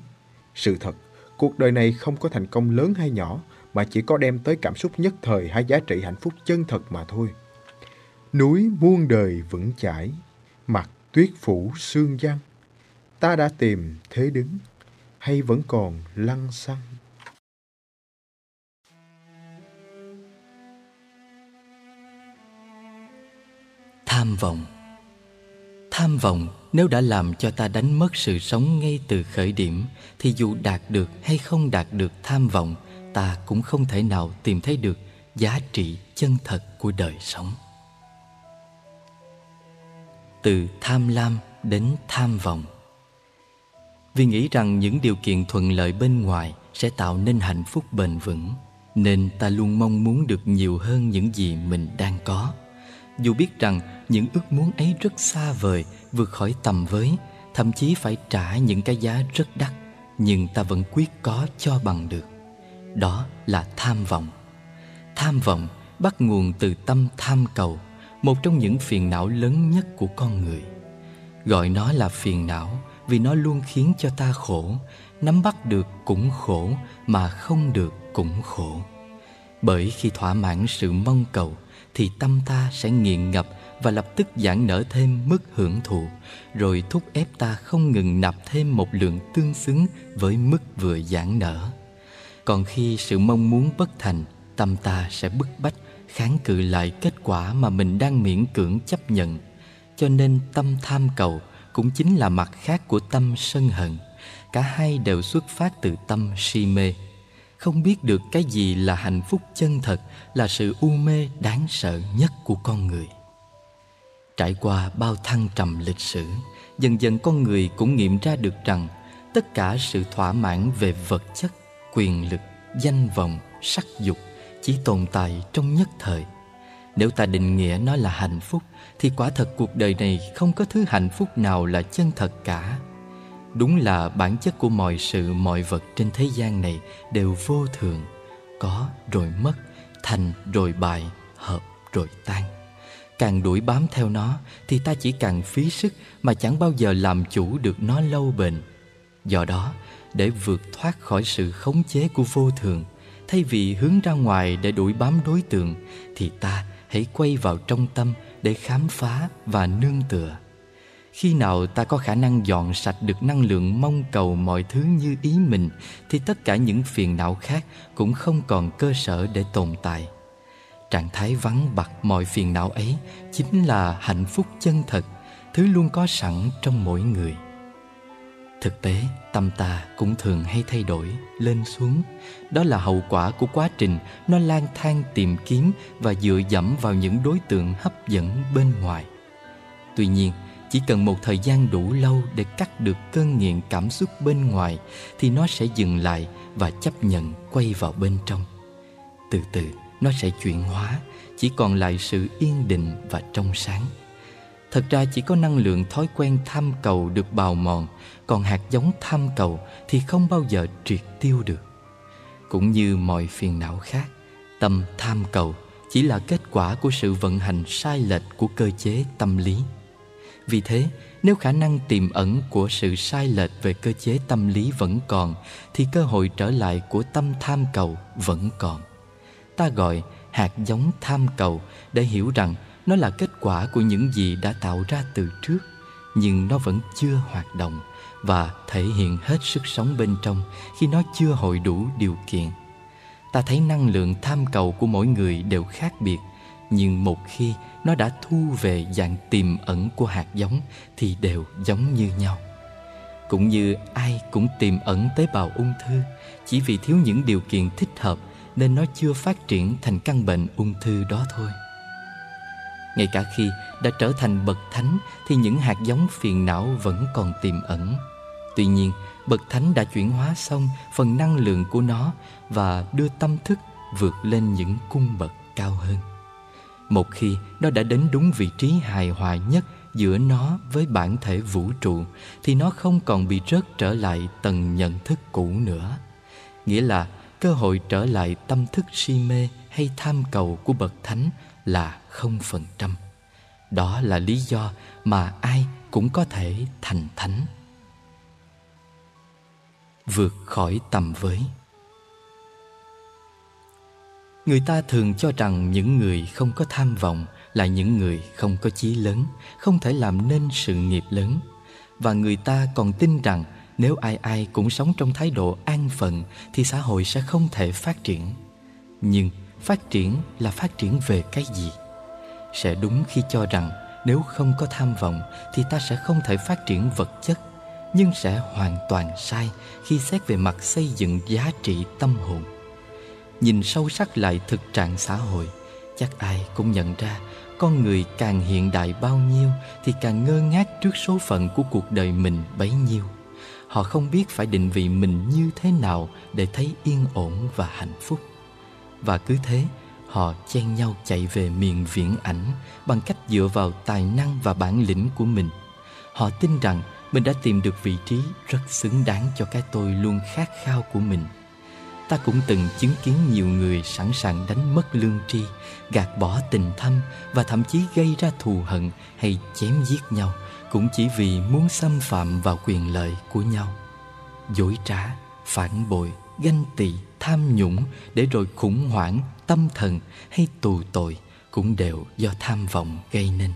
Sự thật, cuộc đời này không có thành công lớn hay nhỏ mà chỉ có đem tới cảm xúc nhất thời hay giá trị hạnh phúc chân thật mà thôi. Núi muôn đời vững chãi, mặt tuyết phủ sương giăng. Ta đã tìm thế đứng, hay vẫn còn lăng xăng? tham vọng tham vọng nếu đã làm cho ta đánh mất sự sống ngay từ khởi điểm thì dù đạt được hay không đạt được tham vọng ta cũng không thể nào tìm thấy được giá trị chân thật của đời sống. Từ tham lam đến tham vọng. Vì nghĩ rằng những điều kiện thuận lợi bên ngoài sẽ tạo nên hạnh phúc bền vững nên ta luôn mong muốn được nhiều hơn những gì mình đang có. Dù biết rằng những ước muốn ấy rất xa vời, vượt khỏi tầm với, thậm chí phải trả những cái giá rất đắt, nhưng ta vẫn quyết có cho bằng được. Đó là tham vọng. Tham vọng bắt nguồn từ tâm tham cầu, một trong những phiền não lớn nhất của con người. Gọi nó là phiền não vì nó luôn khiến cho ta khổ, nắm bắt được cũng khổ mà không được cũng khổ. Bởi khi thỏa mãn sự mong cầu thì tâm ta sẽ nghiện ngập và lập tức giãn nở thêm mức hưởng thụ, rồi thúc ép ta không ngừng nạp thêm một lượng tương xứng với mức vừa giãn nở. Còn khi sự mong muốn bất thành, tâm ta sẽ bức bách kháng cự lại kết quả mà mình đang miễn cưỡng chấp nhận. Cho nên tâm tham cầu cũng chính là mặt khác của tâm sân hận. Cả hai đều xuất phát từ tâm si mê không biết được cái gì là hạnh phúc chân thật là sự u mê đáng sợ nhất của con người trải qua bao thăng trầm lịch sử dần dần con người cũng nghiệm ra được rằng tất cả sự thỏa mãn về vật chất quyền lực danh vọng sắc dục chỉ tồn tại trong nhất thời. Nếu ta định nghĩa nó là hạnh phúc thì quả thật cuộc đời này không có thứ hạnh phúc nào là chân thật cả. Đúng là bản chất của mọi sự mọi vật trên thế gian này đều vô thường. Có rồi mất, thành rồi bại, hợp rồi tan. Càng đuổi bám theo nó thì ta chỉ càng phí sức mà chẳng bao giờ làm chủ được nó lâu bền. Do đó, để vượt thoát khỏi sự khống chế của vô thường Thay vì hướng ra ngoài để đuổi bám đối tượng Thì ta hãy quay vào trong tâm để khám phá và nương tựa khi nào ta có khả năng dọn sạch được năng lượng mong cầu mọi thứ như ý mình thì tất cả những phiền não khác cũng không còn cơ sở để tồn tại. Trạng thái vắng bặt mọi phiền não ấy chính là hạnh phúc chân thật, thứ luôn có sẵn trong mỗi người. Thực tế, tâm ta cũng thường hay thay đổi, lên xuống. Đó là hậu quả của quá trình nó lang thang tìm kiếm và dựa dẫm vào những đối tượng hấp dẫn bên ngoài. Tuy nhiên, chỉ cần một thời gian đủ lâu để cắt được cơn nghiện cảm xúc bên ngoài thì nó sẽ dừng lại và chấp nhận quay vào bên trong. Từ từ, nó sẽ chuyển hóa, chỉ còn lại sự yên định và trong sáng. Thật ra chỉ có năng lượng thói quen tham cầu được bào mòn còn hạt giống tham cầu thì không bao giờ triệt tiêu được. Cũng như mọi phiền não khác Tâm tham cầu chỉ là kết quả của sự vận hành sai lệch của cơ chế tâm lý. Vì thế, nếu khả năng tiềm ẩn của sự sai lệch về cơ chế tâm lý vẫn còn Thì cơ hội trở lại của tâm tham cầu vẫn còn. Ta gọi hạt giống tham cầu để hiểu rằng nó là kết quả của những gì đã tạo ra từ trước Nhưng nó vẫn chưa hoạt động. Và thể hiện hết sức sống bên trong Khi nó chưa hội đủ điều kiện. Ta thấy năng lượng tham cầu của mỗi người đều khác biệt, Nhưng một khi nó đã thu về dạng tiềm ẩn của hạt giống Thì đều giống như nhau. Cũng như ai cũng tiềm ẩn tế bào ung thư, Chỉ vì thiếu những điều kiện thích hợp Nên nó chưa phát triển thành căn bệnh ung thư đó thôi. Ngay cả khi đã trở thành bậc thánh thì những hạt giống phiền não vẫn còn tiềm ẩn. Tuy nhiên, bậc thánh đã chuyển hóa xong phần năng lượng của nó và đưa tâm thức vượt lên những cung bậc cao hơn. Một khi nó đã đến đúng vị trí hài hòa nhất giữa nó với bản thể vũ trụ thì nó không còn bị rớt trở lại tầng nhận thức cũ nữa. Nghĩa là cơ hội trở lại tâm thức si mê hay tham cầu của bậc thánh là không phần trăm. Đó là lý do mà ai cũng có thể thành thánh. Vượt khỏi tầm với Người ta thường cho rằng những người không có tham vọng là những người không có chí lớn, không thể làm nên sự nghiệp lớn. Và người ta còn tin rằng nếu ai ai cũng sống trong thái độ an phận thì xã hội sẽ không thể phát triển. Nhưng phát triển là phát triển về cái gì? sẽ đúng khi cho rằng nếu không có tham vọng thì ta sẽ không thể phát triển vật chất nhưng sẽ hoàn toàn sai khi xét về mặt xây dựng giá trị tâm hồn. Nhìn sâu sắc lại thực trạng xã hội, chắc ai cũng nhận ra con người càng hiện đại bao nhiêu thì càng ngơ ngác trước số phận của cuộc đời mình bấy nhiêu. Họ không biết phải định vị mình như thế nào để thấy yên ổn và hạnh phúc. Và cứ thế, Họ chen nhau chạy về miền viễn ảnh bằng cách dựa vào tài năng và bản lĩnh của mình. Họ tin rằng mình đã tìm được vị trí rất xứng đáng cho cái tôi luôn khát khao của mình. Ta cũng từng chứng kiến nhiều người sẵn sàng đánh mất lương tri, gạt bỏ tình thâm và thậm chí gây ra thù hận hay chém giết nhau cũng chỉ vì muốn xâm phạm vào quyền lợi của nhau. Dối trá, phản bội, ganh tị, tham nhũng để rồi khủng hoảng tâm thần hay tù tội cũng đều do tham vọng gây nên.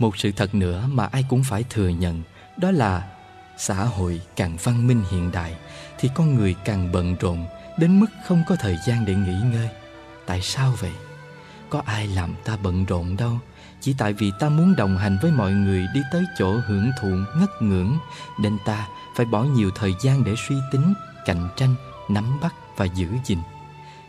Một sự thật nữa mà ai cũng phải thừa nhận đó là xã hội càng văn minh hiện đại thì con người càng bận rộn đến mức không có thời gian để nghỉ ngơi. Tại sao vậy? Có ai làm ta bận rộn đâu, chỉ tại vì ta muốn đồng hành với mọi người đi tới chỗ hưởng thụ ngất ngưỡng nên ta phải bỏ nhiều thời gian để suy tính, cạnh tranh, nắm bắt và giữ gìn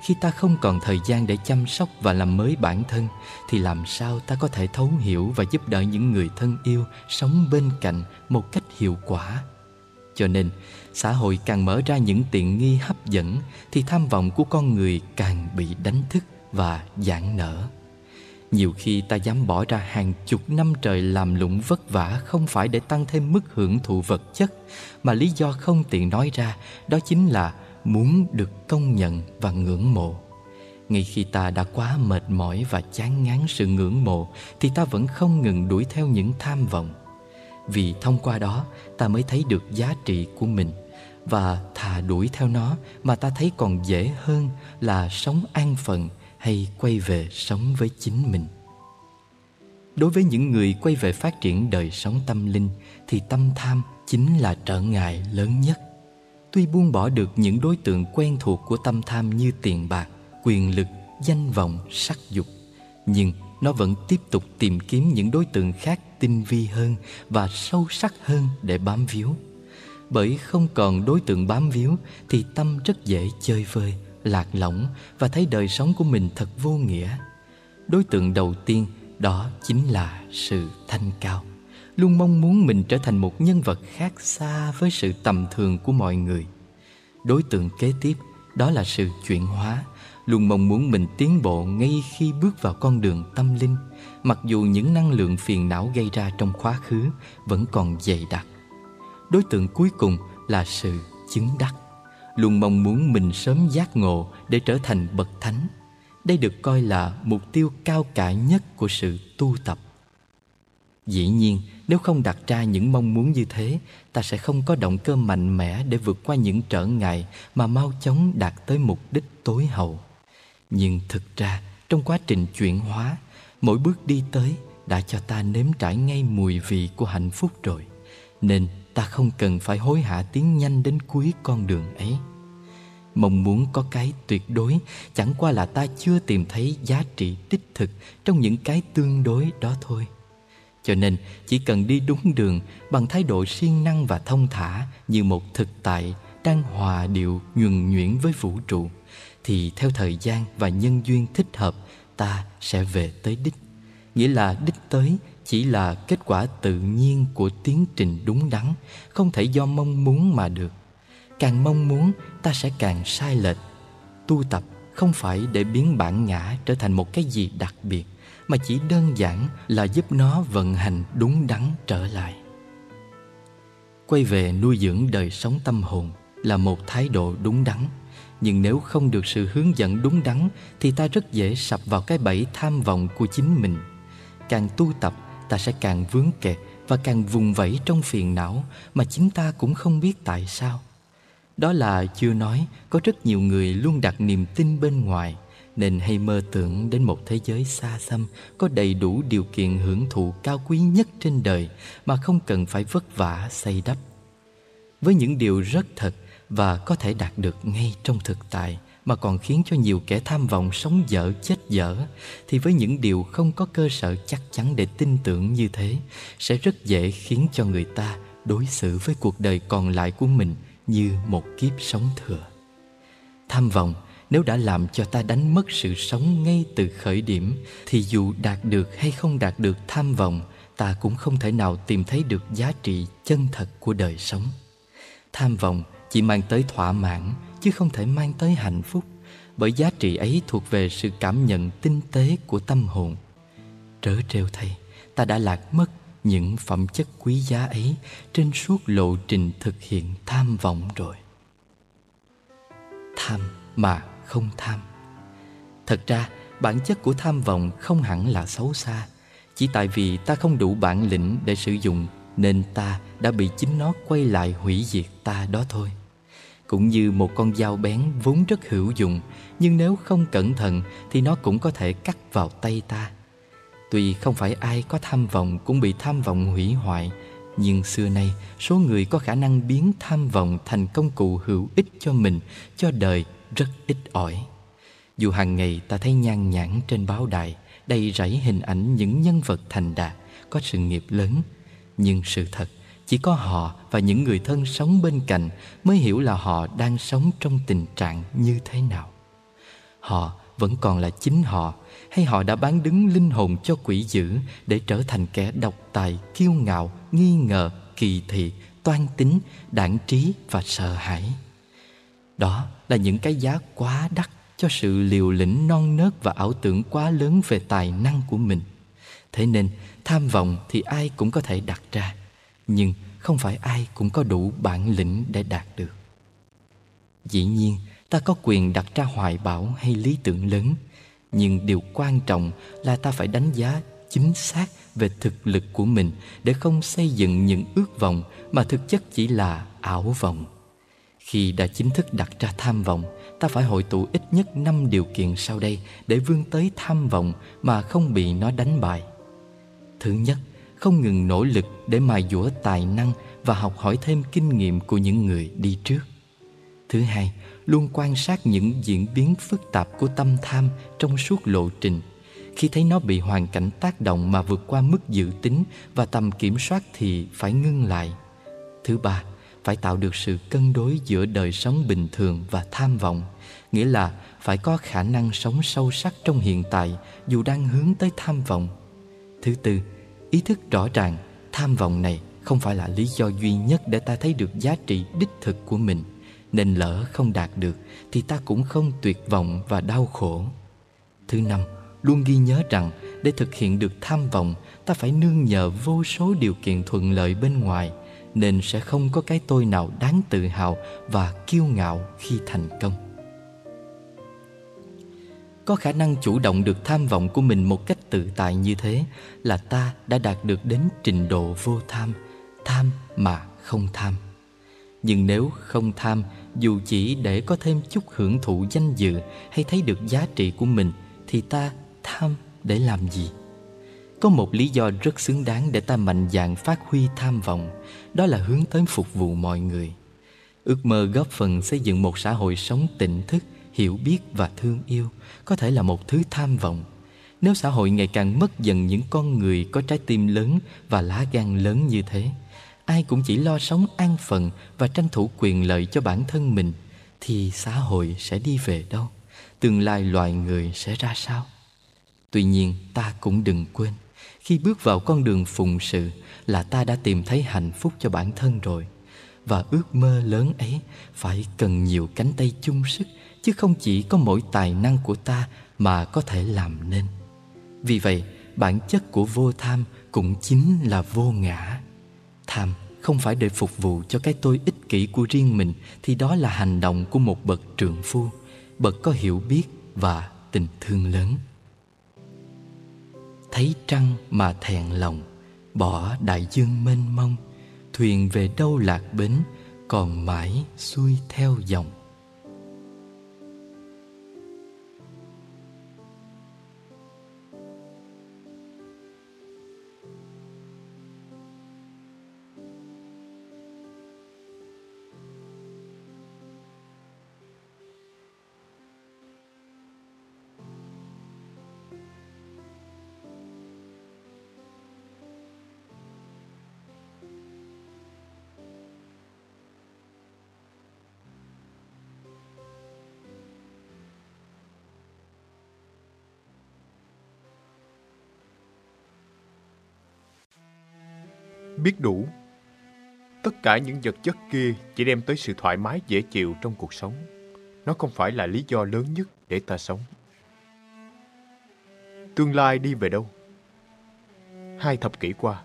khi ta không còn thời gian để chăm sóc và làm mới bản thân, thì làm sao ta có thể thấu hiểu và giúp đỡ những người thân yêu sống bên cạnh một cách hiệu quả? Cho nên, xã hội càng mở ra những tiện nghi hấp dẫn, thì tham vọng của con người càng bị đánh thức và giãn nở. Nhiều khi ta dám bỏ ra hàng chục năm trời làm lụng vất vả không phải để tăng thêm mức hưởng thụ vật chất, mà lý do không tiện nói ra đó chính là muốn được công nhận và ngưỡng mộ. Ngay khi ta đã quá mệt mỏi và chán ngán sự ngưỡng mộ, thì ta vẫn không ngừng đuổi theo những tham vọng. Vì thông qua đó, ta mới thấy được giá trị của mình. Và thà đuổi theo nó mà ta thấy còn dễ hơn là sống an phận hay quay về sống với chính mình. Đối với những người quay về phát triển đời sống tâm linh, thì tâm tham chính là trở ngại lớn nhất. Tuy buông bỏ được những đối tượng quen thuộc của tâm tham như tiền bạc, quyền lực, danh vọng, sắc dục Nhưng nó vẫn tiếp tục tìm kiếm những đối tượng khác tinh vi hơn và sâu sắc hơn để bám víu. Bởi không còn đối tượng bám víu thì tâm rất dễ chơi vơi, lạc lõng và thấy đời sống của mình thật vô nghĩa. Đối tượng đầu tiên đó chính là sự thanh cao. Luôn mong muốn mình trở thành một nhân vật khác xa với sự tầm thường của mọi người. Đối tượng kế tiếp, đó là sự chuyển hóa, luôn mong muốn mình tiến bộ ngay khi bước vào con đường tâm linh, mặc dù những năng lượng phiền não gây ra trong quá khứ vẫn còn dày đặc. Đối tượng cuối cùng là sự chứng đắc, luôn mong muốn mình sớm giác ngộ để trở thành bậc thánh. Đây được coi là mục tiêu cao cả nhất của sự tu tập. Dĩ nhiên nếu không đặt ra những mong muốn như thế, ta sẽ không có động cơ mạnh mẽ để vượt qua những trở ngại mà mau chóng đạt tới mục đích tối hậu. Nhưng thực ra, trong quá trình chuyển hóa, mỗi bước đi tới đã cho ta nếm trải ngay mùi vị của hạnh phúc rồi, nên ta không cần phải hối hả tiến nhanh đến cuối con đường ấy. Mong muốn có cái tuyệt đối chẳng qua là ta chưa tìm thấy giá trị đích thực trong những cái tương đối đó thôi cho nên chỉ cần đi đúng đường bằng thái độ siêng năng và thông thả như một thực tại đang hòa điệu nhuần nhuyễn với vũ trụ, thì theo thời gian và nhân duyên thích hợp, ta sẽ về tới đích. Nghĩa là đích tới chỉ là kết quả tự nhiên của tiến trình đúng đắn, không thể do mong muốn mà được. Càng mong muốn, ta sẽ càng sai lệch. Tu tập không phải để biến bản ngã trở thành một cái gì đặc biệt mà chỉ đơn giản là giúp nó vận hành đúng đắn trở lại. Quay về nuôi dưỡng đời sống tâm hồn là một thái độ đúng đắn. Nhưng nếu không được sự hướng dẫn đúng đắn, thì ta rất dễ sập vào cái bẫy tham vọng của chính mình. Càng tu tập, ta sẽ càng vướng kẹt và càng vùng vẫy trong phiền não mà chính ta cũng không biết tại sao. Đó là chưa nói, có rất nhiều người luôn đặt niềm tin bên ngoài nên hay mơ tưởng đến một thế giới xa xăm, có đầy đủ điều kiện hưởng thụ cao quý nhất trên đời mà không cần phải vất vả xây đắp với những điều rất thật và có thể đạt được ngay trong thực tại mà còn khiến cho nhiều kẻ tham vọng, sống dở, chết dở, thì với những điều không có cơ sở chắc chắn để tin tưởng như thế, sẽ rất dễ khiến cho người ta đối xử với cuộc đời còn lại của mình như một kiếp sống thừa. Tham vọng nếu đã làm cho ta đánh mất sự sống ngay từ khởi điểm, thì dù đạt được hay không đạt được tham vọng, ta cũng không thể nào tìm thấy được giá trị chân thật của đời sống. Tham vọng chỉ mang tới thỏa mãn, chứ không thể mang tới hạnh phúc, bởi giá trị ấy thuộc về sự cảm nhận tinh tế của tâm hồn. Trớ trêu thay ta đã lạc mất những phẩm chất quý giá ấy trên suốt lộ trình thực hiện tham vọng rồi. Tham mà không tham. Thật ra, bản chất của tham vọng không hẳn là xấu xa. Chỉ tại vì ta không đủ bản lĩnh để sử dụng nên ta đã bị chính nó quay lại hủy diệt ta đó thôi. Cũng như một con dao bén vốn rất hữu dụng, nhưng nếu không cẩn thận thì nó cũng có thể cắt vào tay ta. Tuy không phải ai có tham vọng cũng bị tham vọng hủy hoại, nhưng xưa nay số người có khả năng biến tham vọng thành công cụ hữu ích cho mình, cho đời rất ít ỏi. Dù hàng ngày ta thấy nhan nhản trên báo đài, đầy rẫy hình ảnh những nhân vật thành đạt, có sự nghiệp lớn. Nhưng sự thật, chỉ có họ và những người thân sống bên cạnh mới hiểu là họ đang sống trong tình trạng như thế nào. Họ vẫn còn là chính họ, hay họ đã bán đứng linh hồn cho quỷ dữ để trở thành kẻ độc tài, kiêu ngạo, nghi ngờ, kỳ thị, toan tính, đảng trí và sợ hãi? Đó là những cái giá quá đắt cho sự liều lĩnh non nớt và ảo tưởng quá lớn về tài năng của mình. Thế nên, tham vọng thì ai cũng có thể đặt ra, nhưng không phải ai cũng có đủ bản lĩnh để đạt được. Dĩ nhiên, ta có quyền đặt ra hoài bão hay lý tưởng lớn, nhưng điều quan trọng là ta phải đánh giá chính xác về thực lực của mình để không xây dựng những ước vọng mà thực chất chỉ là ảo vọng khi đã chính thức đặt ra tham vọng ta phải hội tụ ít nhất năm điều kiện sau đây để vươn tới tham vọng mà không bị nó đánh bại thứ nhất không ngừng nỗ lực để mài dũa tài năng và học hỏi thêm kinh nghiệm của những người đi trước. Thứ hai, luôn quan sát những diễn biến phức tạp của tâm tham trong suốt lộ trình. Khi thấy nó bị hoàn cảnh tác động mà vượt qua mức dự tính và tầm kiểm soát thì phải ngưng lại. Thứ ba, phải tạo được sự cân đối giữa đời sống bình thường và tham vọng, nghĩa là phải có khả năng sống sâu sắc trong hiện tại dù đang hướng tới tham vọng. Thứ tư, ý thức rõ ràng tham vọng này không phải là lý do duy nhất để ta thấy được giá trị đích thực của mình nên lỡ không đạt được thì ta cũng không tuyệt vọng và đau khổ. Thứ năm, luôn ghi nhớ rằng để thực hiện được tham vọng, ta phải nương nhờ vô số điều kiện thuận lợi bên ngoài nên sẽ không có cái tôi nào đáng tự hào và kiêu ngạo khi thành công. Có khả năng chủ động được tham vọng của mình một cách tự tại như thế là ta đã đạt được đến trình độ vô tham, tham mà không tham. Nhưng nếu không tham, dù chỉ để có thêm chút hưởng thụ danh dự hay thấy được giá trị của mình, thì ta tham để làm gì? Có một lý do rất xứng đáng để ta mạnh dạn phát huy tham vọng, đó là hướng tới phục vụ mọi người. Ước mơ góp phần xây dựng một xã hội sống tỉnh thức, hiểu biết và thương yêu có thể là một thứ tham vọng. Nếu xã hội ngày càng mất dần những con người có trái tim lớn và lá gan lớn như thế, ai cũng chỉ lo sống an phận và tranh thủ quyền lợi cho bản thân mình thì xã hội sẽ đi về đâu tương lai loài người sẽ ra sao tuy nhiên ta cũng đừng quên khi bước vào con đường phụng sự là ta đã tìm thấy hạnh phúc cho bản thân rồi. Và ước mơ lớn ấy phải cần nhiều cánh tay chung sức, chứ không chỉ có mỗi tài năng của ta mà có thể làm nên. Vì vậy, bản chất của vô tham cũng chính là vô ngã. Tham không phải để phục vụ cho cái tôi ích kỷ của riêng mình, thì đó là hành động của một bậc trượng phu. Bậc có hiểu biết và tình thương lớn thấy trăng mà thẹn lòng, bỏ đại dương mênh mông. Thuyền về đâu lạc bến, còn mãi xuôi theo dòng. Biết đủ. Tất cả những vật chất kia chỉ đem tới sự thoải mái dễ chịu trong cuộc sống. Nó không phải là lý do lớn nhất để ta sống. Tương lai đi về đâu? Hai thập kỷ qua,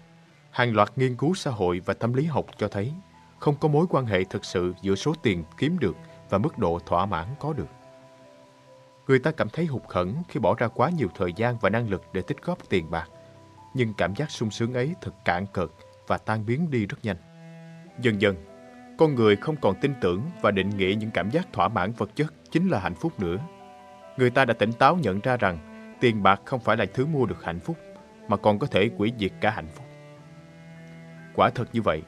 hàng loạt nghiên cứu xã hội và tâm lý học cho thấy không có mối quan hệ thực sự giữa số tiền kiếm được và mức độ thỏa mãn có được. Người ta cảm thấy hụt hẫng khi bỏ ra quá nhiều thời gian và năng lực để tích góp tiền bạc. Nhưng cảm giác sung sướng ấy thật cạn cợt và tan biến đi rất nhanh. Dần dần, con người không còn tin tưởng và định nghĩa những cảm giác thỏa mãn vật chất chính là hạnh phúc nữa. Người ta đã tỉnh táo nhận ra rằng tiền bạc không phải là thứ mua được hạnh phúc, mà còn có thể quỷ diệt cả hạnh phúc. Quả thật như vậy,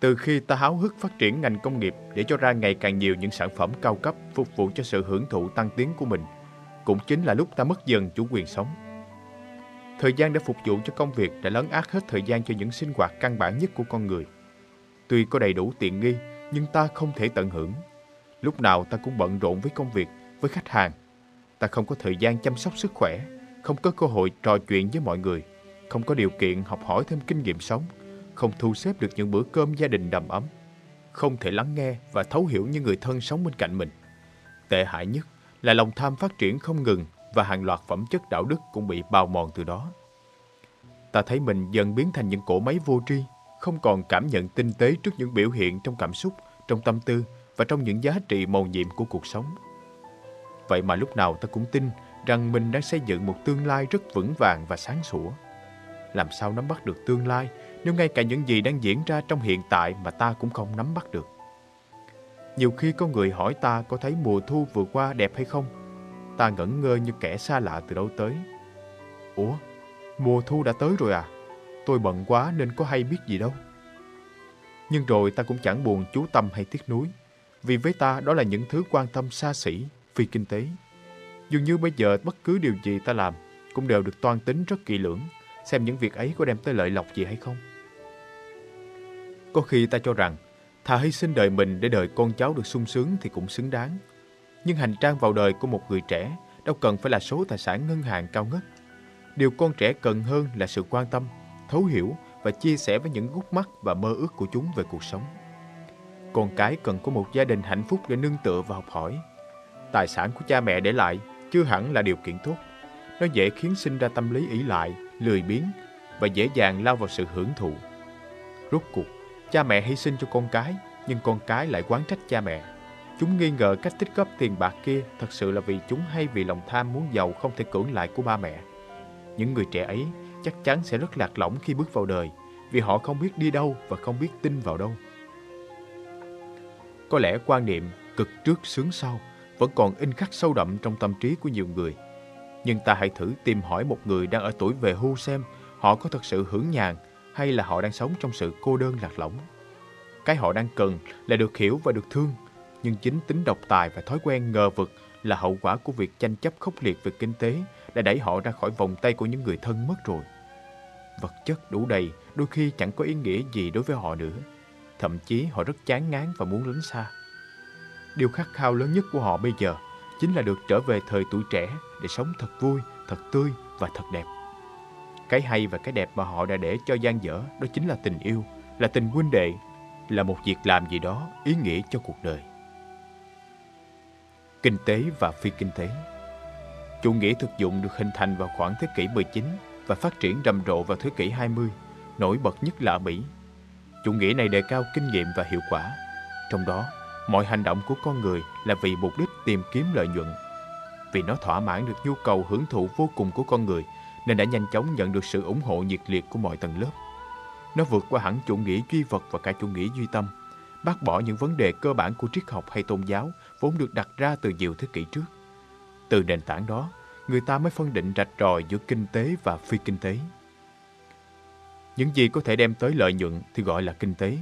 từ khi ta háo hức phát triển ngành công nghiệp để cho ra ngày càng nhiều những sản phẩm cao cấp phục vụ cho sự hưởng thụ tăng tiến của mình, cũng chính là lúc ta mất dần chủ quyền sống. Thời gian để phục vụ cho công việc đã lấn át hết thời gian cho những sinh hoạt căn bản nhất của con người. Tuy có đầy đủ tiện nghi, nhưng ta không thể tận hưởng. Lúc nào ta cũng bận rộn với công việc, với khách hàng. Ta không có thời gian chăm sóc sức khỏe, không có cơ hội trò chuyện với mọi người, không có điều kiện học hỏi thêm kinh nghiệm sống, không thu xếp được những bữa cơm gia đình đầm ấm, không thể lắng nghe và thấu hiểu những người thân sống bên cạnh mình. Tệ hại nhất là lòng tham phát triển không ngừng và hàng loạt phẩm chất đạo đức cũng bị bào mòn từ đó. Ta thấy mình dần biến thành những cỗ máy vô tri, không còn cảm nhận tinh tế trước những biểu hiện trong cảm xúc, trong tâm tư và trong những giá trị màu nhiệm của cuộc sống. Vậy mà lúc nào ta cũng tin rằng mình đang xây dựng một tương lai rất vững vàng và sáng sủa. Làm sao nắm bắt được tương lai nếu ngay cả những gì đang diễn ra trong hiện tại mà ta cũng không nắm bắt được? Nhiều khi có người hỏi ta có thấy mùa thu vừa qua đẹp hay không Ta ngẩn ngơ như kẻ xa lạ từ đâu tới. Ủa, mùa thu đã tới rồi à? Tôi bận quá nên có hay biết gì đâu. Nhưng rồi ta cũng chẳng buồn chú tâm hay tiếc nuối, vì với ta đó là những thứ quan tâm xa xỉ, phi kinh tế. Dường như bây giờ bất cứ điều gì ta làm cũng đều được toan tính rất kỹ lưỡng, xem những việc ấy có đem tới lợi lộc gì hay không. Có khi ta cho rằng, thà hy sinh đời mình để đời con cháu được sung sướng thì cũng xứng đáng. Nhưng hành trang vào đời của một người trẻ đâu cần phải là số tài sản ngân hàng cao ngất. Điều con trẻ cần hơn là sự quan tâm, thấu hiểu và chia sẻ với những gút mắt và mơ ước của chúng về cuộc sống. Con cái cần có một gia đình hạnh phúc để nương tựa và học hỏi. Tài sản của cha mẹ để lại chưa hẳn là điều kiện tốt. Nó dễ khiến sinh ra tâm lý ỷ lại, lười biếng và dễ dàng lao vào sự hưởng thụ. Rốt cuộc, cha mẹ hy sinh cho con cái, nhưng con cái lại quán trách cha mẹ. Chúng nghi ngờ cách tích góp tiền bạc kia thật sự là vì chúng hay vì lòng tham muốn giàu không thể cưỡng lại của ba mẹ. Những người trẻ ấy chắc chắn sẽ rất lạc lõng khi bước vào đời vì họ không biết đi đâu và không biết tin vào đâu. Có lẽ quan niệm cực trước sướng sau vẫn còn in khắc sâu đậm trong tâm trí của nhiều người. Nhưng ta hãy thử tìm hỏi một người đang ở tuổi về hưu xem họ có thật sự hưởng nhàn hay là họ đang sống trong sự cô đơn lạc lõng. Cái họ đang cần là được hiểu và được thương, nhưng chính tính độc tài và thói quen ngờ vực là hậu quả của việc tranh chấp khốc liệt về kinh tế đã đẩy họ ra khỏi vòng tay của những người thân mất rồi. Vật chất đủ đầy đôi khi chẳng có ý nghĩa gì đối với họ nữa. Thậm chí họ rất chán ngán và muốn lánh xa. Điều khát khao lớn nhất của họ bây giờ chính là được trở về thời tuổi trẻ để sống thật vui, thật tươi và thật đẹp. Cái hay và cái đẹp mà họ đã để cho gian dở đó chính là tình yêu, là tình huynh đệ, là một việc làm gì đó ý nghĩa cho cuộc đời. Kinh tế và phi kinh tế Chủ nghĩa thực dụng được hình thành vào khoảng thế kỷ 19 và phát triển rầm rộ vào thế kỷ 20, nổi bật nhất là ở Mỹ. Chủ nghĩa này đề cao kinh nghiệm và hiệu quả. Trong đó, mọi hành động của con người là vì mục đích tìm kiếm lợi nhuận. Vì nó thỏa mãn được nhu cầu hưởng thụ vô cùng của con người nên đã nhanh chóng nhận được sự ủng hộ nhiệt liệt của mọi tầng lớp. Nó vượt qua hẳn chủ nghĩa duy vật và cả chủ nghĩa duy tâm, bác bỏ những vấn đề cơ bản của triết học hay tôn giáo vốn được đặt ra từ nhiều thế kỷ trước. Từ nền tảng đó, người ta mới phân định rạch ròi giữa kinh tế và phi kinh tế. Những gì có thể đem tới lợi nhuận thì gọi là kinh tế,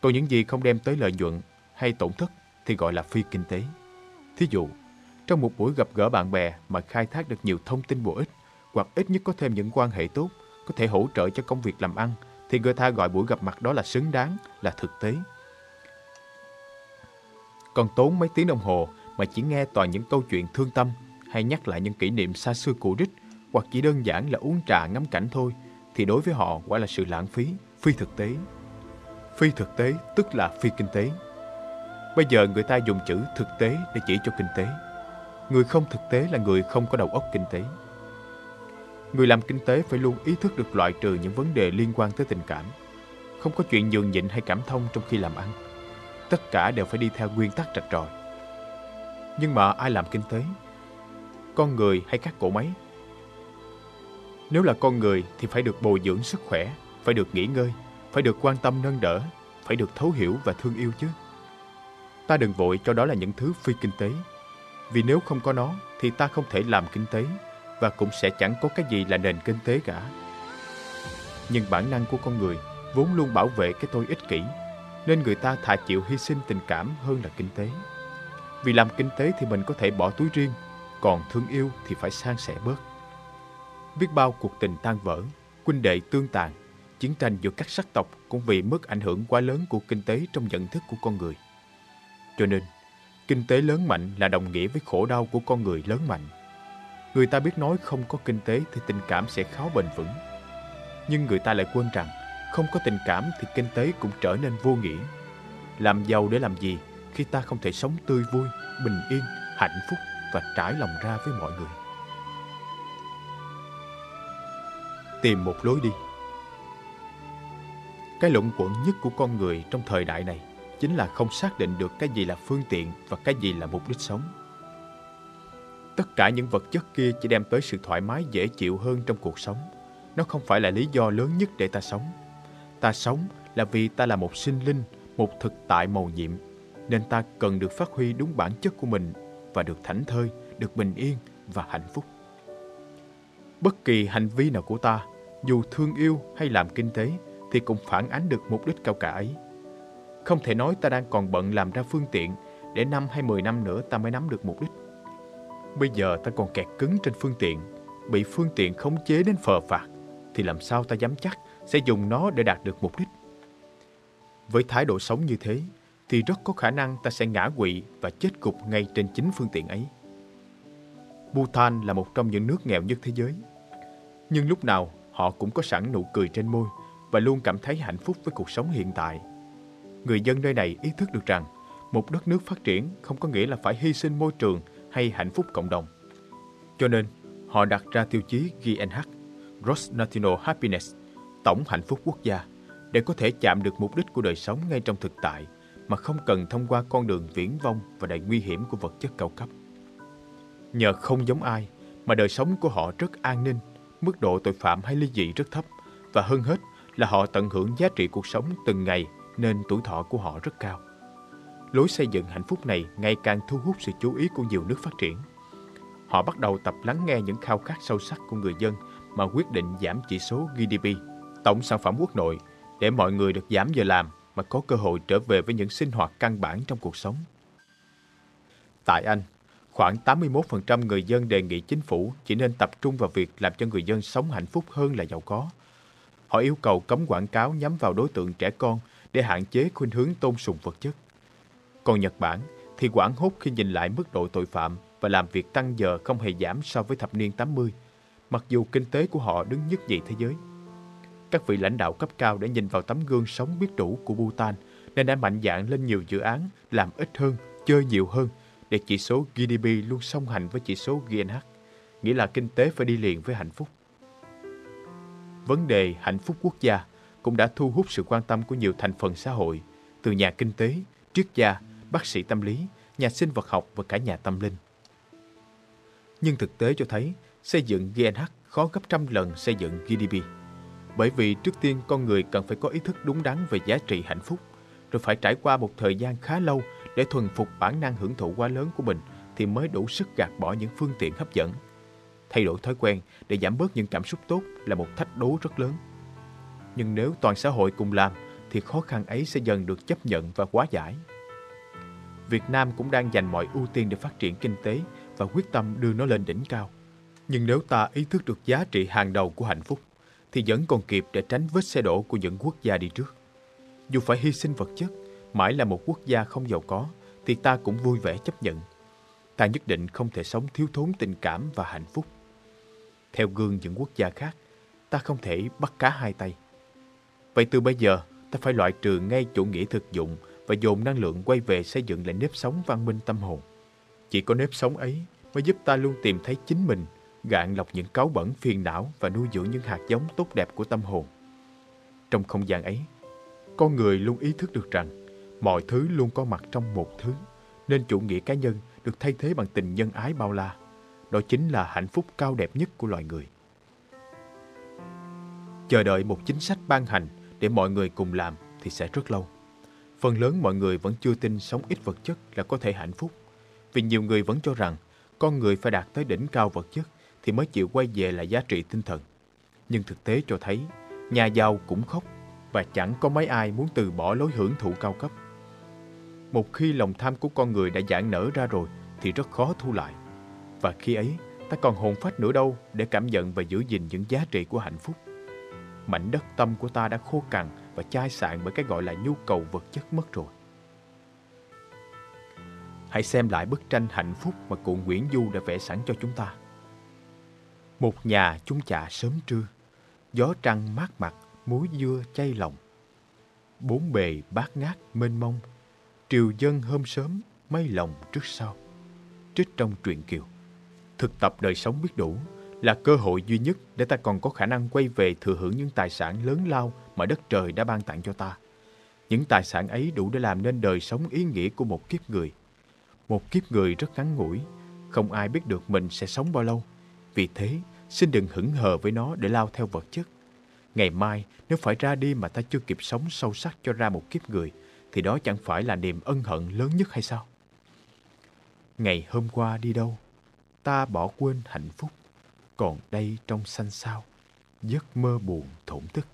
còn những gì không đem tới lợi nhuận hay tổn thất thì gọi là phi kinh tế. Thí dụ, trong một buổi gặp gỡ bạn bè mà khai thác được nhiều thông tin bổ ích hoặc ít nhất có thêm những quan hệ tốt, có thể hỗ trợ cho công việc làm ăn, thì người ta gọi buổi gặp mặt đó là xứng đáng, là thực tế. Còn tốn mấy tiếng đồng hồ mà chỉ nghe toàn những câu chuyện thương tâm hay nhắc lại những kỷ niệm xa xưa cũ rích hoặc chỉ đơn giản là uống trà ngắm cảnh thôi thì đối với họ quả là sự lãng phí, phi thực tế. Phi thực tế tức là phi kinh tế. Bây giờ người ta dùng chữ thực tế để chỉ cho kinh tế. Người không thực tế là người không có đầu óc kinh tế. Người làm kinh tế phải luôn ý thức được loại trừ những vấn đề liên quan tới tình cảm. Không có chuyện nhường nhịn hay cảm thông trong khi làm ăn. Tất cả đều phải đi theo nguyên tắc rạch ròi. Nhưng mà ai làm kinh tế? Con người hay các cỗ máy? Nếu là con người thì phải được bồi dưỡng sức khỏe, phải được nghỉ ngơi, phải được quan tâm nâng đỡ, phải được thấu hiểu và thương yêu chứ. Ta đừng vội cho đó là những thứ phi kinh tế. Vì nếu không có nó thì ta không thể làm kinh tế và cũng sẽ chẳng có cái gì là nền kinh tế cả. Nhưng bản năng của con người vốn luôn bảo vệ cái tôi ích kỷ, nên người ta thà chịu hy sinh tình cảm hơn là kinh tế. Vì làm kinh tế thì mình có thể bỏ túi riêng, còn thương yêu thì phải san sẻ bớt. Biết bao cuộc tình tan vỡ, huynh đệ tương tàn, chiến tranh giữa các sắc tộc cũng vì mất ảnh hưởng quá lớn của kinh tế trong nhận thức của con người. Cho nên, kinh tế lớn mạnh là đồng nghĩa với khổ đau của con người lớn mạnh. Người ta biết nói không có kinh tế thì tình cảm sẽ khó bền vững. Nhưng người ta lại quên rằng không có tình cảm thì kinh tế cũng trở nên vô nghĩa. Làm giàu để làm gì khi ta không thể sống tươi vui, bình yên, hạnh phúc và trải lòng ra với mọi người. Tìm một lối đi Cái luận quẩn nhất của con người trong thời đại này chính là không xác định được cái gì là phương tiện và cái gì là mục đích sống. Tất cả những vật chất kia chỉ đem tới sự thoải mái dễ chịu hơn trong cuộc sống. Nó không phải là lý do lớn nhất để ta sống. Ta sống là vì ta là một sinh linh, một thực tại màu nhiệm, nên ta cần được phát huy đúng bản chất của mình và được thảnh thơi, được bình yên và hạnh phúc. Bất kỳ hành vi nào của ta, dù thương yêu hay làm kinh tế, thì cũng phản ánh được mục đích cao cả ấy. Không thể nói ta đang còn bận làm ra phương tiện để năm hay mười năm nữa ta mới nắm được mục đích. Bây giờ ta còn kẹt cứng trên phương tiện, bị phương tiện khống chế đến phờ phạt, thì làm sao ta dám chắc sẽ dùng nó để đạt được mục đích. Với thái độ sống như thế, thì rất có khả năng ta sẽ ngã quỵ và chết cục ngay trên chính phương tiện ấy. Bhutan là một trong những nước nghèo nhất thế giới. Nhưng lúc nào họ cũng có sẵn nụ cười trên môi và luôn cảm thấy hạnh phúc với cuộc sống hiện tại. Người dân nơi này ý thức được rằng một đất nước phát triển không có nghĩa là phải hy sinh môi trường hay hạnh phúc cộng đồng. Cho nên, họ đặt ra tiêu chí GNH, Gross National Happiness, tổng hạnh phúc quốc gia, để có thể chạm được mục đích của đời sống ngay trong thực tại mà không cần thông qua con đường viễn vông và đầy nguy hiểm của vật chất cao cấp. Nhờ không giống ai mà đời sống của họ rất an ninh, mức độ tội phạm hay ly dị rất thấp và hơn hết là họ tận hưởng giá trị cuộc sống từng ngày nên tuổi thọ của họ rất cao. Lối xây dựng hạnh phúc này ngày càng thu hút sự chú ý của nhiều nước phát triển. Họ bắt đầu tập lắng nghe những khao khát sâu sắc của người dân mà quyết định giảm chỉ số GDP, tổng sản phẩm quốc nội, để mọi người được giảm giờ làm mà có cơ hội trở về với những sinh hoạt căn bản trong cuộc sống. Tại Anh, khoảng 81% người dân đề nghị chính phủ chỉ nên tập trung vào việc làm cho người dân sống hạnh phúc hơn là giàu có. Họ yêu cầu cấm quảng cáo nhắm vào đối tượng trẻ con để hạn chế khuynh hướng tôn sùng vật chất. Còn Nhật Bản thì quảng hốt khi nhìn lại mức độ tội phạm và làm việc tăng giờ không hề giảm so với thập niên 80, mặc dù kinh tế của họ đứng nhất nhì thế giới. Các vị lãnh đạo cấp cao đã nhìn vào tấm gương sống biết đủ của Bhutan nên đã mạnh dạn lên nhiều dự án làm ít hơn, chơi nhiều hơn để chỉ số GDP luôn song hành với chỉ số GNH, nghĩa là kinh tế phải đi liền với hạnh phúc. Vấn đề hạnh phúc quốc gia cũng đã thu hút sự quan tâm của nhiều thành phần xã hội, từ nhà kinh tế, triết gia, bác sĩ tâm lý, nhà sinh vật học và cả nhà tâm linh. Nhưng thực tế cho thấy xây dựng GNH khó gấp trăm lần xây dựng GDP. Bởi vì trước tiên con người cần phải có ý thức đúng đắn về giá trị hạnh phúc, rồi phải trải qua một thời gian khá lâu để thuần phục bản năng hưởng thụ quá lớn của mình thì mới đủ sức gạt bỏ những phương tiện hấp dẫn. Thay đổi thói quen để giảm bớt những cảm xúc tốt là một thách đố rất lớn. Nhưng nếu toàn xã hội cùng làm thì khó khăn ấy sẽ dần được chấp nhận và hóa giải. Việt Nam cũng đang dành mọi ưu tiên để phát triển kinh tế và quyết tâm đưa nó lên đỉnh cao. Nhưng nếu ta ý thức được giá trị hàng đầu của hạnh phúc, thì vẫn còn kịp để tránh vết xe đổ của những quốc gia đi trước. Dù phải hy sinh vật chất, mãi là một quốc gia không giàu có, thì ta cũng vui vẻ chấp nhận. Ta nhất định không thể sống thiếu thốn tình cảm và hạnh phúc. Theo gương những quốc gia khác, ta không thể bắt cá hai tay. Vậy từ bây giờ, ta phải loại trừ ngay chủ nghĩa thực dụng và dồn năng lượng quay về xây dựng lại nếp sống văn minh tâm hồn. Chỉ có nếp sống ấy mới giúp ta luôn tìm thấy chính mình, gạn lọc những cáu bẩn phiền não và nuôi dưỡng những hạt giống tốt đẹp của tâm hồn. Trong không gian ấy, con người luôn ý thức được rằng mọi thứ luôn có mặt trong một thứ, nên chủ nghĩa cá nhân được thay thế bằng tình nhân ái bao la. Đó chính là hạnh phúc cao đẹp nhất của loài người. Chờ đợi một chính sách ban hành để mọi người cùng làm thì sẽ rất lâu. Phần lớn mọi người vẫn chưa tin sống ít vật chất là có thể hạnh phúc. Vì nhiều người vẫn cho rằng con người phải đạt tới đỉnh cao vật chất thì mới chịu quay về lại giá trị tinh thần. Nhưng thực tế cho thấy, nhà giàu cũng khóc và chẳng có mấy ai muốn từ bỏ lối hưởng thụ cao cấp. Một khi lòng tham của con người đã giãn nở ra rồi thì rất khó thu lại. Và khi ấy, ta còn hồn phách nữa đâu để cảm nhận và giữ gìn những giá trị của hạnh phúc. Mảnh đất tâm của ta đã khô cằn và chai sạn bởi cái gọi là nhu cầu vật chất mất rồi. Hãy xem lại bức tranh hạnh phúc mà cụ Nguyễn Du đã vẽ sẵn cho chúng ta. Một nhà chúng chạ sớm trưa, gió trăng mát mặt, muối dưa chay lòng. Bốn bề bát ngát mênh mông, triều dân hôm sớm, mây lòng trước sau. Trích trong truyện Kiều. Thực tập đời sống biết đủ là cơ hội duy nhất để ta còn có khả năng quay về thừa hưởng những tài sản lớn lao mà đất trời đã ban tặng cho ta. Những tài sản ấy đủ để làm nên đời sống ý nghĩa của một kiếp người. Một kiếp người rất ngắn ngủi, không ai biết được mình sẽ sống bao lâu. Vì thế, xin đừng hững hờ với nó để lao theo vật chất. Ngày mai, nếu phải ra đi mà ta chưa kịp sống sâu sắc cho ra một kiếp người, thì đó chẳng phải là niềm ân hận lớn nhất hay sao? Ngày hôm qua đi đâu? Ta bỏ quên hạnh phúc, còn đây trong xanh sao, giấc mơ buồn thổn thức.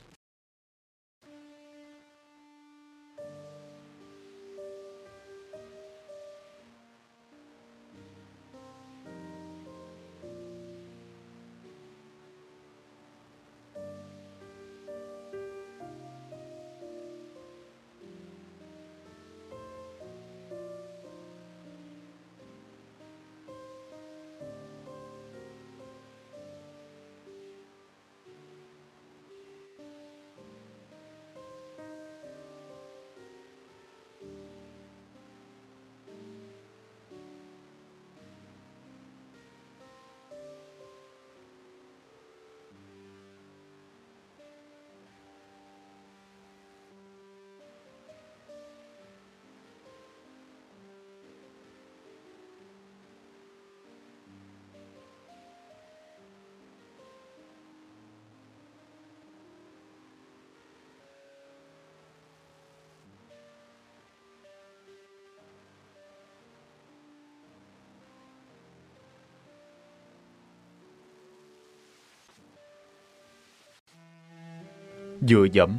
Dựa dẫm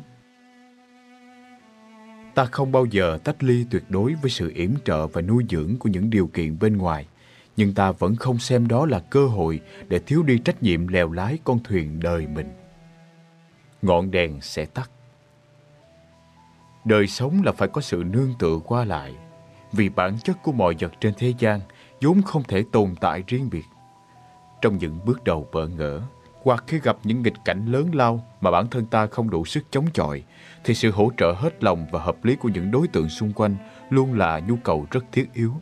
Ta không bao giờ tách ly tuyệt đối với sự yểm trợ và nuôi dưỡng của những điều kiện bên ngoài, nhưng ta vẫn không xem đó là cơ hội để thiếu đi trách nhiệm lèo lái con thuyền đời mình. Ngọn đèn sẽ tắt. Đời sống là phải có sự nương tựa qua lại, vì bản chất của mọi vật trên thế gian vốn không thể tồn tại riêng biệt. Trong những bước đầu bỡ ngỡ, hoặc khi gặp những nghịch cảnh lớn lao mà bản thân ta không đủ sức chống chọi, thì sự hỗ trợ hết lòng và hợp lý của những đối tượng xung quanh luôn là nhu cầu rất thiết yếu.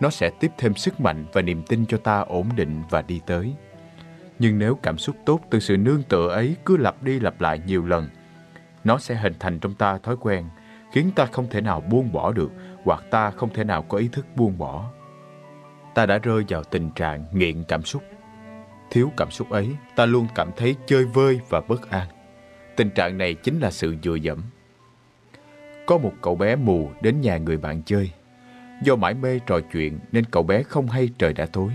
Nó sẽ tiếp thêm sức mạnh và niềm tin cho ta ổn định và đi tới. Nhưng nếu cảm xúc tốt từ sự nương tựa ấy cứ lặp đi lặp lại nhiều lần, nó sẽ hình thành trong ta thói quen, khiến ta không thể nào buông bỏ được hoặc ta không thể nào có ý thức buông bỏ. Ta đã rơi vào tình trạng nghiện cảm xúc Thiếu cảm xúc ấy, ta luôn cảm thấy chơi vơi và bất an. Tình trạng này chính là sự dựa dẫm. Có một cậu bé mù đến nhà người bạn chơi. Do mãi mê trò chuyện nên cậu bé không hay trời đã tối.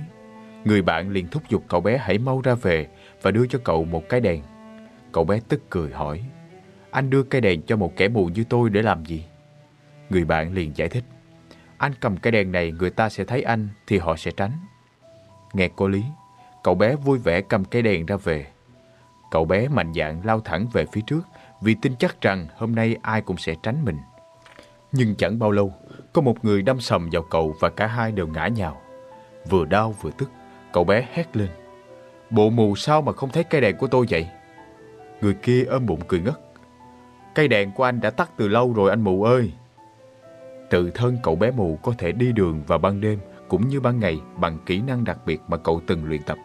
Người bạn liền thúc giục cậu bé hãy mau ra về và đưa cho cậu một cái đèn. Cậu bé tức cười hỏi, anh đưa cây đèn cho một kẻ mù như tôi để làm gì? Người bạn liền giải thích, anh cầm cái đèn này người ta sẽ thấy anh thì họ sẽ tránh. Nghe cô lý, Cậu bé vui vẻ cầm cây đèn ra về. Cậu bé mạnh dạn lao thẳng về phía trước vì tin chắc rằng hôm nay ai cũng sẽ tránh mình. Nhưng chẳng bao lâu, có một người đâm sầm vào cậu và cả hai đều ngã nhào. Vừa đau vừa tức, cậu bé hét lên. Bộ mù sao mà không thấy cây đèn của tôi vậy? Người kia ôm bụng cười ngất. Cây đèn của anh đã tắt từ lâu rồi anh mù ơi. Tự thân cậu bé mù có thể đi đường vào ban đêm cũng như ban ngày bằng kỹ năng đặc biệt mà cậu từng luyện tập.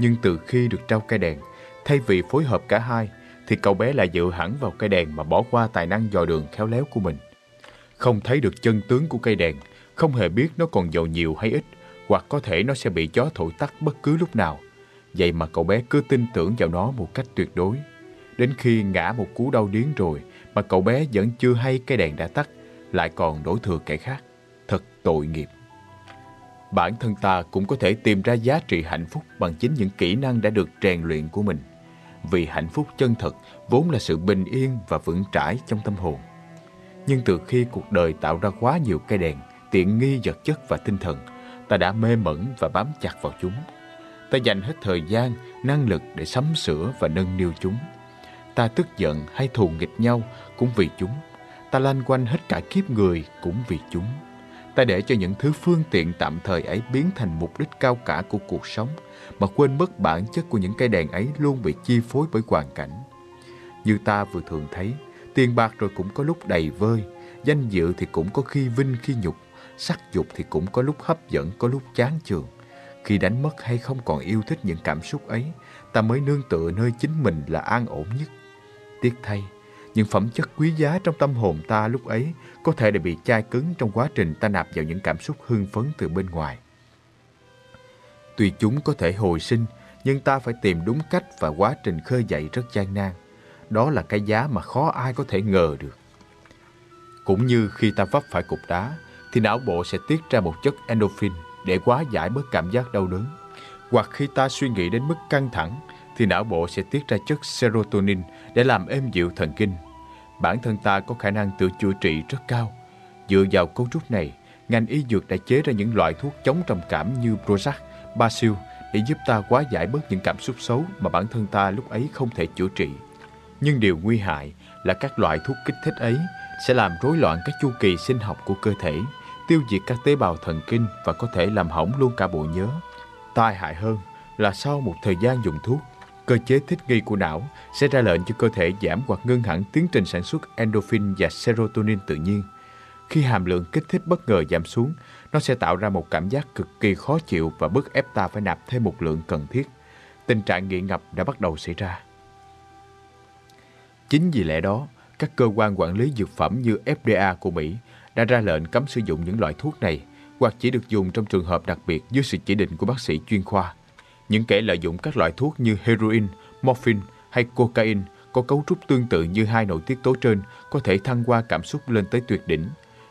Nhưng từ khi được trao cây đèn, thay vì phối hợp cả hai, thì cậu bé lại dựa hẳn vào cây đèn mà bỏ qua tài năng dò đường khéo léo của mình. Không thấy được chân tướng của cây đèn, không hề biết nó còn dầu nhiều hay ít, hoặc có thể nó sẽ bị gió thổi tắt bất cứ lúc nào. Vậy mà cậu bé cứ tin tưởng vào nó một cách tuyệt đối. Đến khi ngã một cú đau điếng rồi mà cậu bé vẫn chưa hay cây đèn đã tắt, lại còn đổ thừa kẻ khác. Thật tội nghiệp bản thân ta cũng có thể tìm ra giá trị hạnh phúc bằng chính những kỹ năng đã được rèn luyện của mình. Vì hạnh phúc chân thật vốn là sự bình yên và vững trãi trong tâm hồn. Nhưng từ khi cuộc đời tạo ra quá nhiều cây đèn, tiện nghi vật chất và tinh thần, ta đã mê mẩn và bám chặt vào chúng. Ta dành hết thời gian, năng lực để sắm sửa và nâng niu chúng. Ta tức giận hay thù nghịch nhau cũng vì chúng. Ta lanh quanh hết cả kiếp người cũng vì chúng ta để cho những thứ phương tiện tạm thời ấy biến thành mục đích cao cả của cuộc sống mà quên mất bản chất của những cây đèn ấy luôn bị chi phối bởi hoàn cảnh. Như ta vừa thường thấy, tiền bạc rồi cũng có lúc đầy vơi, danh dự thì cũng có khi vinh khi nhục, sắc dục thì cũng có lúc hấp dẫn, có lúc chán chường. Khi đánh mất hay không còn yêu thích những cảm xúc ấy, ta mới nương tựa nơi chính mình là an ổn nhất. Tiếc thay, những phẩm chất quý giá trong tâm hồn ta lúc ấy có thể đã bị chai cứng trong quá trình ta nạp vào những cảm xúc hưng phấn từ bên ngoài. Tuy chúng có thể hồi sinh, nhưng ta phải tìm đúng cách và quá trình khơi dậy rất gian nan. Đó là cái giá mà khó ai có thể ngờ được. Cũng như khi ta vấp phải cục đá, thì não bộ sẽ tiết ra một chất endorphin để quá giải bớt cảm giác đau đớn. Hoặc khi ta suy nghĩ đến mức căng thẳng, thì não bộ sẽ tiết ra chất serotonin để làm êm dịu thần kinh. Bản thân ta có khả năng tự chữa trị rất cao. Dựa vào cấu trúc này, ngành y dược đã chế ra những loại thuốc chống trầm cảm như Prozac, Basil để giúp ta quá giải bớt những cảm xúc xấu mà bản thân ta lúc ấy không thể chữa trị. Nhưng điều nguy hại là các loại thuốc kích thích ấy sẽ làm rối loạn các chu kỳ sinh học của cơ thể, tiêu diệt các tế bào thần kinh và có thể làm hỏng luôn cả bộ nhớ. Tai hại hơn là sau một thời gian dùng thuốc, cơ chế thích nghi của não sẽ ra lệnh cho cơ thể giảm hoặc ngưng hẳn tiến trình sản xuất endorphin và serotonin tự nhiên. Khi hàm lượng kích thích bất ngờ giảm xuống, nó sẽ tạo ra một cảm giác cực kỳ khó chịu và bức ép ta phải nạp thêm một lượng cần thiết. Tình trạng nghiện ngập đã bắt đầu xảy ra. Chính vì lẽ đó, các cơ quan quản lý dược phẩm như FDA của Mỹ đã ra lệnh cấm sử dụng những loại thuốc này hoặc chỉ được dùng trong trường hợp đặc biệt dưới sự chỉ định của bác sĩ chuyên khoa. Những kẻ lợi dụng các loại thuốc như heroin, morphine hay cocaine có cấu trúc tương tự như hai nội tiết tố trên có thể thăng qua cảm xúc lên tới tuyệt đỉnh.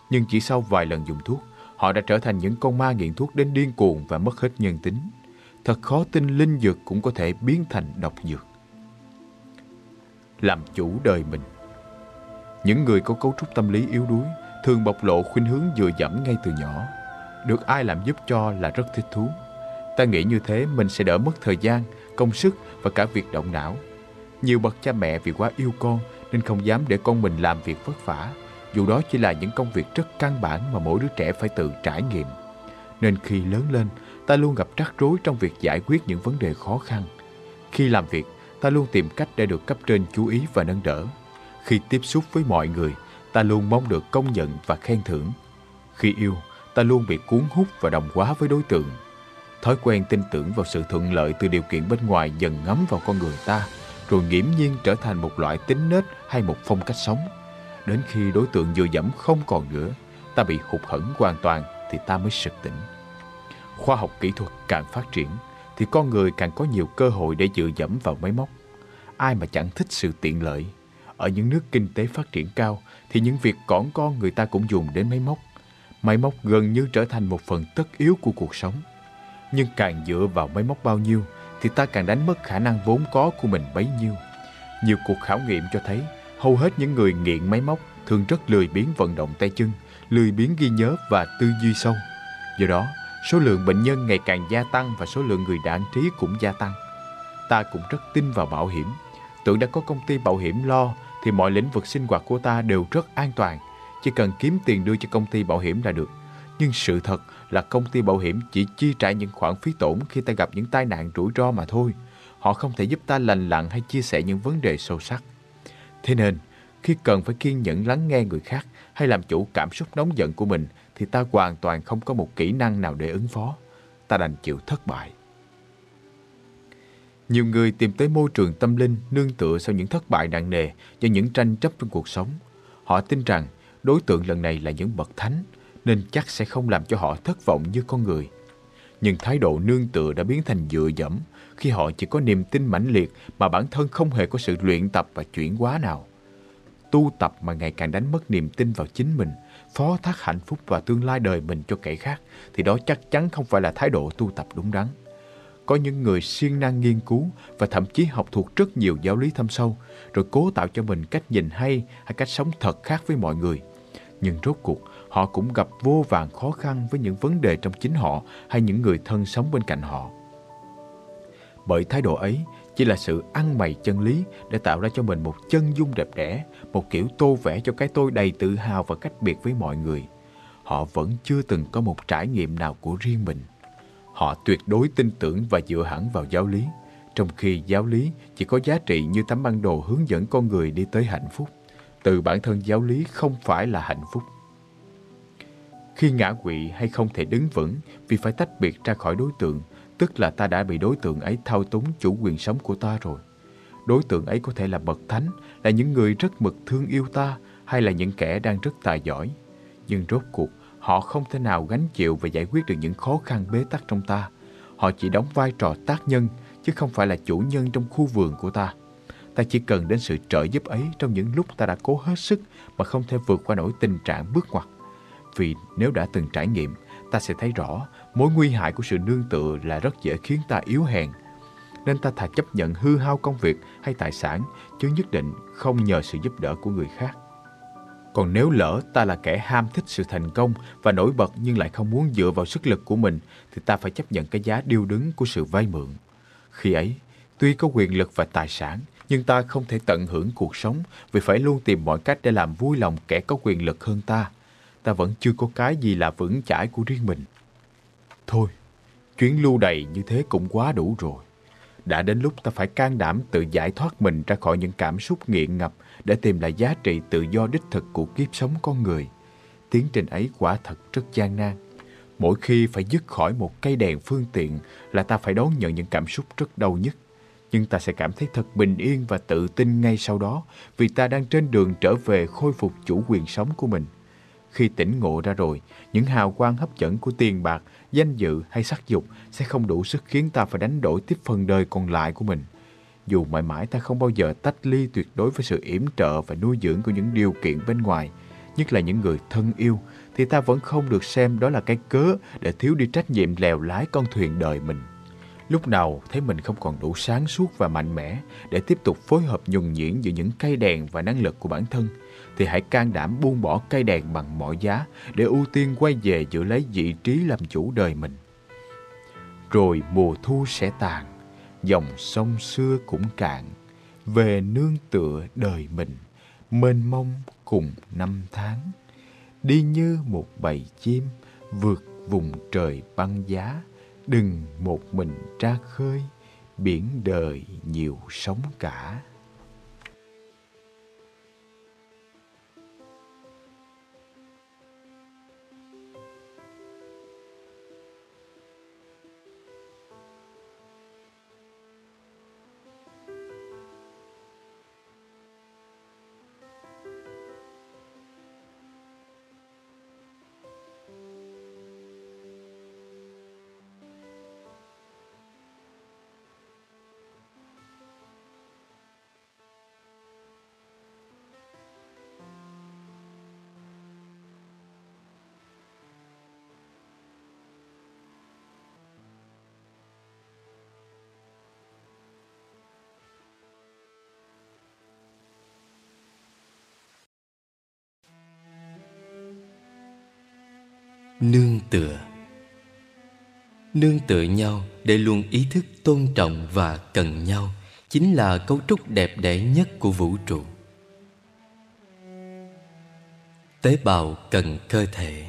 Nhưng chỉ sau vài lần dùng thuốc, họ đã trở thành những con ma nghiện thuốc đến điên cuồng và mất hết nhân tính. Thật khó tin linh dược cũng có thể biến thành độc dược. làm chủ đời mình. Những người có cấu trúc tâm lý yếu đuối thường bộc lộ khuynh hướng dựa dẫm ngay từ nhỏ. Được ai làm giúp cho là rất thích thú. Ta nghĩ như thế mình sẽ đỡ mất thời gian, công sức và cả việc động não. Nhiều bậc cha mẹ vì quá yêu con nên không dám để con mình làm việc vất vả, dù đó chỉ là những công việc rất căn bản mà mỗi đứa trẻ phải tự trải nghiệm. Nên khi lớn lên, ta luôn gặp rắc rối trong việc giải quyết những vấn đề khó khăn. Khi làm việc, ta luôn tìm cách để được cấp trên chú ý và nâng đỡ. Khi tiếp xúc với mọi người, ta luôn mong được công nhận và khen thưởng. Khi yêu, ta luôn bị cuốn hút và đồng hóa với đối tượng. Thói quen tin tưởng vào sự thuận lợi từ điều kiện bên ngoài dần ngấm vào con người ta, rồi nghiễm nhiên trở thành một loại tính nết hay một phong cách sống. Đến khi đối tượng dựa dẫm không còn nữa, ta bị hụt hẫng hoàn toàn thì ta mới sực tỉnh. Khoa học kỹ thuật càng phát triển thì con người càng có nhiều cơ hội để dựa dẫm vào máy móc. Ai mà chẳng thích sự tiện lợi. Ở những nước kinh tế phát triển cao thì những việc cỏn con người ta cũng dùng đến máy móc. Máy móc gần như trở thành một phần tất yếu của cuộc sống. Nhưng càng dựa vào máy móc bao nhiêu thì ta càng đánh mất khả năng vốn có của mình bấy nhiêu. Nhiều cuộc khảo nghiệm cho thấy hầu hết những người nghiện máy móc thường rất lười biếng vận động tay chân, lười biếng ghi nhớ và tư duy sâu. Do đó, số lượng bệnh nhân ngày càng gia tăng và số lượng người đảng trí cũng gia tăng. Ta cũng rất tin vào bảo hiểm. Tưởng đã có công ty bảo hiểm lo thì mọi lĩnh vực sinh hoạt của ta đều rất an toàn. Chỉ cần kiếm tiền đưa cho công ty bảo hiểm là được. Nhưng sự thật là công ty bảo hiểm chỉ chi trả những khoản phí tổn khi ta gặp những tai nạn rủi ro mà thôi. Họ không thể giúp ta lành lặn hay chia sẻ những vấn đề sâu sắc. Thế nên, khi cần phải kiên nhẫn lắng nghe người khác hay làm chủ cảm xúc nóng giận của mình thì ta hoàn toàn không có một kỹ năng nào để ứng phó. Ta đành chịu thất bại. Nhiều người tìm tới môi trường tâm linh nương tựa sau những thất bại nặng nề do những tranh chấp trong cuộc sống. Họ tin rằng đối tượng lần này là những bậc thánh nên chắc sẽ không làm cho họ thất vọng như con người. Nhưng thái độ nương tựa đã biến thành dựa dẫm khi họ chỉ có niềm tin mãnh liệt mà bản thân không hề có sự luyện tập và chuyển hóa nào. Tu tập mà ngày càng đánh mất niềm tin vào chính mình, phó thác hạnh phúc và tương lai đời mình cho kẻ khác thì đó chắc chắn không phải là thái độ tu tập đúng đắn. Có những người siêng năng nghiên cứu và thậm chí học thuộc rất nhiều giáo lý thâm sâu rồi cố tạo cho mình cách nhìn hay hay cách sống thật khác với mọi người. Nhưng rốt cuộc họ cũng gặp vô vàng khó khăn với những vấn đề trong chính họ hay những người thân sống bên cạnh họ. Bởi thái độ ấy chỉ là sự ăn mày chân lý để tạo ra cho mình một chân dung đẹp đẽ, một kiểu tô vẽ cho cái tôi đầy tự hào và cách biệt với mọi người. Họ vẫn chưa từng có một trải nghiệm nào của riêng mình. Họ tuyệt đối tin tưởng và dựa hẳn vào giáo lý, trong khi giáo lý chỉ có giá trị như tấm bản đồ hướng dẫn con người đi tới hạnh phúc. Từ bản thân giáo lý không phải là hạnh phúc. Khi ngã quỵ hay không thể đứng vững vì phải tách biệt ra khỏi đối tượng, tức là ta đã bị đối tượng ấy thao túng chủ quyền sống của ta rồi. Đối tượng ấy có thể là bậc thánh, là những người rất mực thương yêu ta hay là những kẻ đang rất tài giỏi. Nhưng rốt cuộc, họ không thể nào gánh chịu và giải quyết được những khó khăn bế tắc trong ta. Họ chỉ đóng vai trò tác nhân, chứ không phải là chủ nhân trong khu vườn của ta. Ta chỉ cần đến sự trợ giúp ấy trong những lúc ta đã cố hết sức mà không thể vượt qua nổi tình trạng bước ngoặt. Vì nếu đã từng trải nghiệm, ta sẽ thấy rõ mối nguy hại của sự nương tựa là rất dễ khiến ta yếu hèn. Nên ta thà chấp nhận hư hao công việc hay tài sản, chứ nhất định không nhờ sự giúp đỡ của người khác. Còn nếu lỡ ta là kẻ ham thích sự thành công và nổi bật nhưng lại không muốn dựa vào sức lực của mình, thì ta phải chấp nhận cái giá điêu đứng của sự vay mượn. Khi ấy, tuy có quyền lực và tài sản, nhưng ta không thể tận hưởng cuộc sống vì phải luôn tìm mọi cách để làm vui lòng kẻ có quyền lực hơn ta ta vẫn chưa có cái gì là vững chãi của riêng mình. Thôi, chuyến lưu đầy như thế cũng quá đủ rồi. Đã đến lúc ta phải can đảm tự giải thoát mình ra khỏi những cảm xúc nghiện ngập để tìm lại giá trị tự do đích thực của kiếp sống con người. Tiến trình ấy quả thật rất gian nan. Mỗi khi phải dứt khỏi một cây đèn phương tiện là ta phải đón nhận những cảm xúc rất đau nhất. Nhưng ta sẽ cảm thấy thật bình yên và tự tin ngay sau đó vì ta đang trên đường trở về khôi phục chủ quyền sống của mình. Khi tỉnh ngộ ra rồi, những hào quang hấp dẫn của tiền bạc, danh dự hay sắc dục sẽ không đủ sức khiến ta phải đánh đổi tiếp phần đời còn lại của mình. Dù mãi mãi ta không bao giờ tách ly tuyệt đối với sự yểm trợ và nuôi dưỡng của những điều kiện bên ngoài, nhất là những người thân yêu, thì ta vẫn không được xem đó là cái cớ để thiếu đi trách nhiệm lèo lái con thuyền đời mình. Lúc nào thấy mình không còn đủ sáng suốt và mạnh mẽ để tiếp tục phối hợp nhuần nhuyễn giữa những cây đèn và năng lực của bản thân, thì hãy can đảm buông bỏ cây đèn bằng mọi giá để ưu tiên quay về giữ lấy vị trí làm chủ đời mình. Rồi mùa thu sẽ tàn, dòng sông xưa cũng cạn, về nương tựa đời mình, mênh mông cùng năm tháng. Đi như một bầy chim vượt vùng trời băng giá, đừng một mình ra khơi, biển đời nhiều sóng cả. Nương tựa. Nương tựa nhau để luôn ý thức tôn trọng và cần nhau chính là cấu trúc đẹp đẽ nhất của vũ trụ. Tế bào cần cơ thể.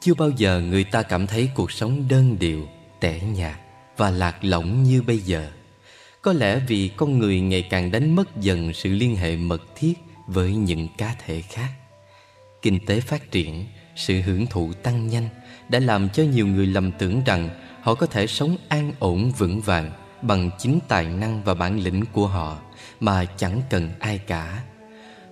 Chưa bao giờ người ta cảm thấy cuộc sống đơn điệu, tẻ nhạt và lạc lõng như bây giờ. Có lẽ vì con người ngày càng đánh mất dần sự liên hệ mật thiết với những cá thể khác. Kinh tế phát triển sự hưởng thụ tăng nhanh đã làm cho nhiều người lầm tưởng rằng họ có thể sống an ổn vững vàng bằng chính tài năng và bản lĩnh của họ mà chẳng cần ai cả.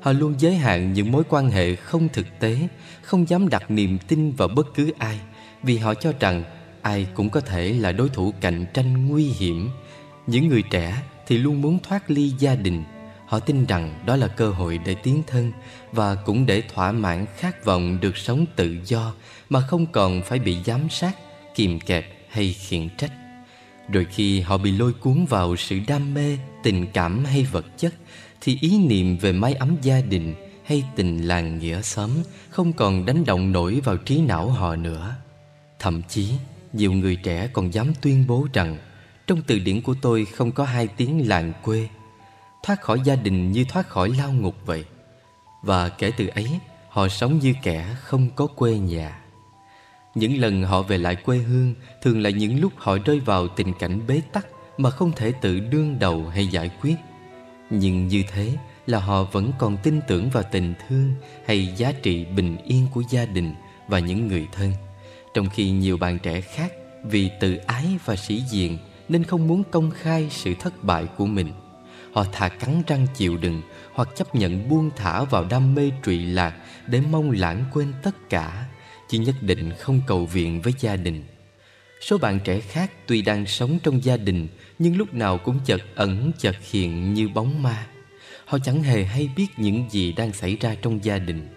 Họ luôn giới hạn những mối quan hệ không thực tế, không dám đặt niềm tin vào bất cứ ai vì họ cho rằng ai cũng có thể là đối thủ cạnh tranh nguy hiểm. Những người trẻ thì luôn muốn thoát ly gia đình Họ tin rằng đó là cơ hội để tiến thân và cũng để thỏa mãn khát vọng được sống tự do mà không còn phải bị giám sát, kìm kẹp hay khiển trách. Rồi khi họ bị lôi cuốn vào sự đam mê, tình cảm hay vật chất thì ý niệm về mái ấm gia đình hay tình làng nghĩa xóm không còn đánh động nổi vào trí não họ nữa. Thậm chí, nhiều người trẻ còn dám tuyên bố rằng trong từ điển của tôi không có hai tiếng làng quê thoát khỏi gia đình như thoát khỏi lao ngục vậy. Và kể từ ấy, họ sống như kẻ không có quê nhà. Những lần họ về lại quê hương thường là những lúc họ rơi vào tình cảnh bế tắc mà không thể tự đương đầu hay giải quyết. Nhưng như thế là họ vẫn còn tin tưởng vào tình thương hay giá trị bình yên của gia đình và những người thân. Trong khi nhiều bạn trẻ khác vì tự ái và sĩ diện nên không muốn công khai sự thất bại của mình. Họ thà cắn răng chịu đựng Hoặc chấp nhận buông thả vào đam mê trụy lạc Để mong lãng quên tất cả Chứ nhất định không cầu viện với gia đình. Số bạn trẻ khác tuy đang sống trong gia đình, Nhưng lúc nào cũng chợt ẩn, chợt hiện như bóng ma. Họ chẳng hề hay biết những gì đang xảy ra trong gia đình.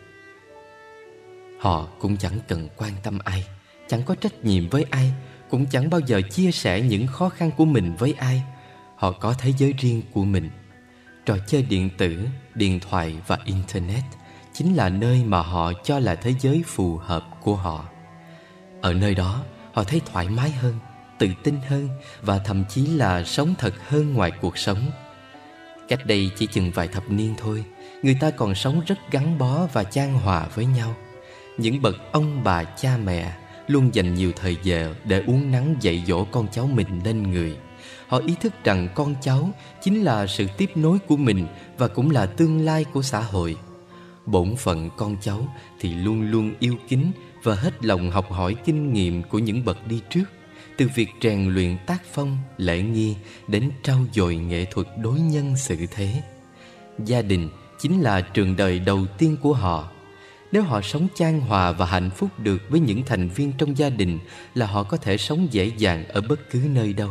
Họ cũng chẳng cần quan tâm ai, Chẳng có trách nhiệm với ai, Cũng chẳng bao giờ chia sẻ những khó khăn của mình với ai họ có thế giới riêng của mình. Trò chơi điện tử, điện thoại và internet chính là nơi mà họ cho là thế giới phù hợp của họ. Ở nơi đó, họ thấy thoải mái hơn, tự tin hơn và thậm chí là sống thật hơn ngoài cuộc sống. Cách đây chỉ chừng vài thập niên thôi, người ta còn sống rất gắn bó và chan hòa với nhau. Những bậc ông bà cha mẹ luôn dành nhiều thời giờ để uống nắng dạy dỗ con cháu mình nên người họ ý thức rằng con cháu chính là sự tiếp nối của mình và cũng là tương lai của xã hội. Bổn phận con cháu thì luôn luôn yêu kính và hết lòng học hỏi kinh nghiệm của những bậc đi trước, từ việc rèn luyện tác phong, lễ nghi đến trau dồi nghệ thuật đối nhân xử thế. Gia đình chính là trường đời đầu tiên của họ. Nếu họ sống chan hòa và hạnh phúc được với những thành viên trong gia đình là họ có thể sống dễ dàng ở bất cứ nơi đâu.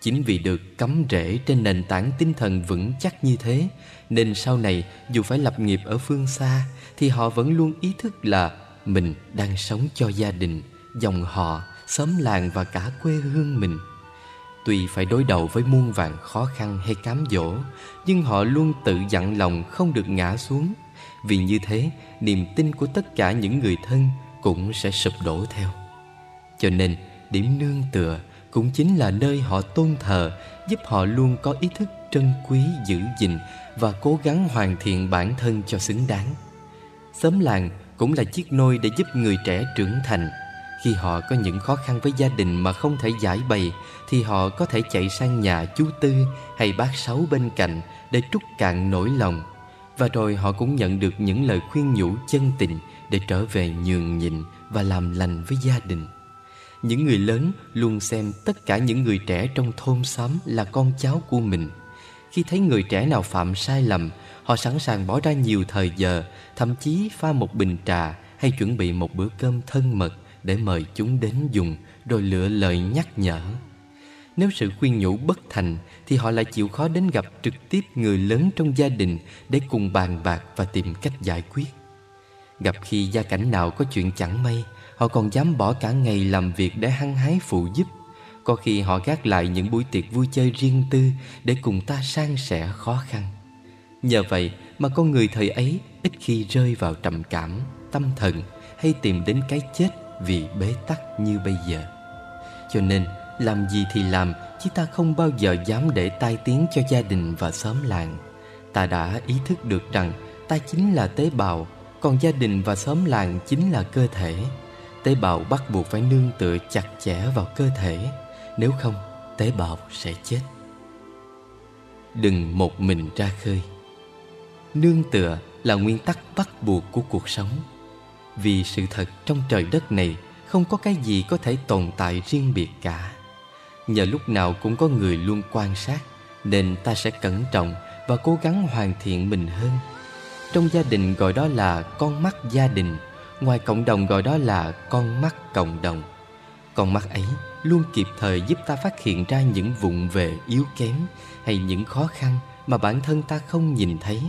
Chính vì được cắm rễ trên nền tảng tinh thần vững chắc như thế Nên sau này dù phải lập nghiệp ở phương xa Thì họ vẫn luôn ý thức là mình đang sống cho gia đình, dòng họ, xóm làng và cả quê hương mình. Tuy phải đối đầu với muôn vàng khó khăn hay cám dỗ Nhưng họ luôn tự dặn lòng không được ngã xuống. Vì như thế niềm tin của tất cả những người thân cũng sẽ sụp đổ theo. Cho nên điểm nương tựa cũng chính là nơi họ tôn thờ, Giúp họ luôn có ý thức trân quý, giữ gìn Và cố gắng hoàn thiện bản thân cho xứng đáng. Xóm làng cũng là chiếc nôi để giúp người trẻ trưởng thành. Khi họ có những khó khăn với gia đình mà không thể giải bày, Thì họ có thể chạy sang nhà chú Tư hay bác Sáu bên cạnh Để trút cạn nỗi lòng. Và rồi họ cũng nhận được những lời khuyên nhủ chân tình Để trở về nhường nhịn và làm lành với gia đình. Những người lớn luôn xem tất cả những người trẻ trong thôn xóm là con cháu của mình Khi thấy người trẻ nào phạm sai lầm Họ sẵn sàng bỏ ra nhiều thời giờ Thậm chí pha một bình trà hay chuẩn bị một bữa cơm thân mật để mời chúng đến dùng rồi lựa lời nhắc nhở. Nếu sự khuyên nhủ bất thành thì họ lại chịu khó đến gặp trực tiếp người lớn trong gia đình để cùng bàn bạc và tìm cách giải quyết. Gặp khi gia cảnh nào có chuyện chẳng may, họ còn dám bỏ cả ngày làm việc để hăng hái phụ giúp. Có khi họ gác lại những buổi tiệc vui chơi riêng tư để cùng ta san sẻ khó khăn. Nhờ vậy mà con người thời ấy ít khi rơi vào trầm cảm, tâm thần hay tìm đến cái chết vì bế tắc như bây giờ cho nên làm gì thì làm chứ ta không bao giờ dám để tai tiếng cho gia đình và xóm làng ta đã ý thức được rằng ta chính là tế bào còn gia đình và xóm làng chính là cơ thể tế bào bắt buộc phải nương tựa chặt chẽ vào cơ thể. Nếu không, tế bào sẽ chết. Đừng một mình ra khơi. Nương tựa là nguyên tắc bắt buộc của cuộc sống. Vì sự thật trong trời đất này Không có cái gì có thể tồn tại riêng biệt cả. Nhờ lúc nào cũng có người luôn quan sát, Nên ta sẽ cẩn trọng và cố gắng hoàn thiện mình hơn. Trong gia đình gọi đó là con mắt gia đình Ngoài cộng đồng gọi đó là con mắt cộng đồng. Con mắt ấy luôn kịp thời giúp ta phát hiện ra những vụng về yếu kém Hay những khó khăn mà bản thân ta không nhìn thấy.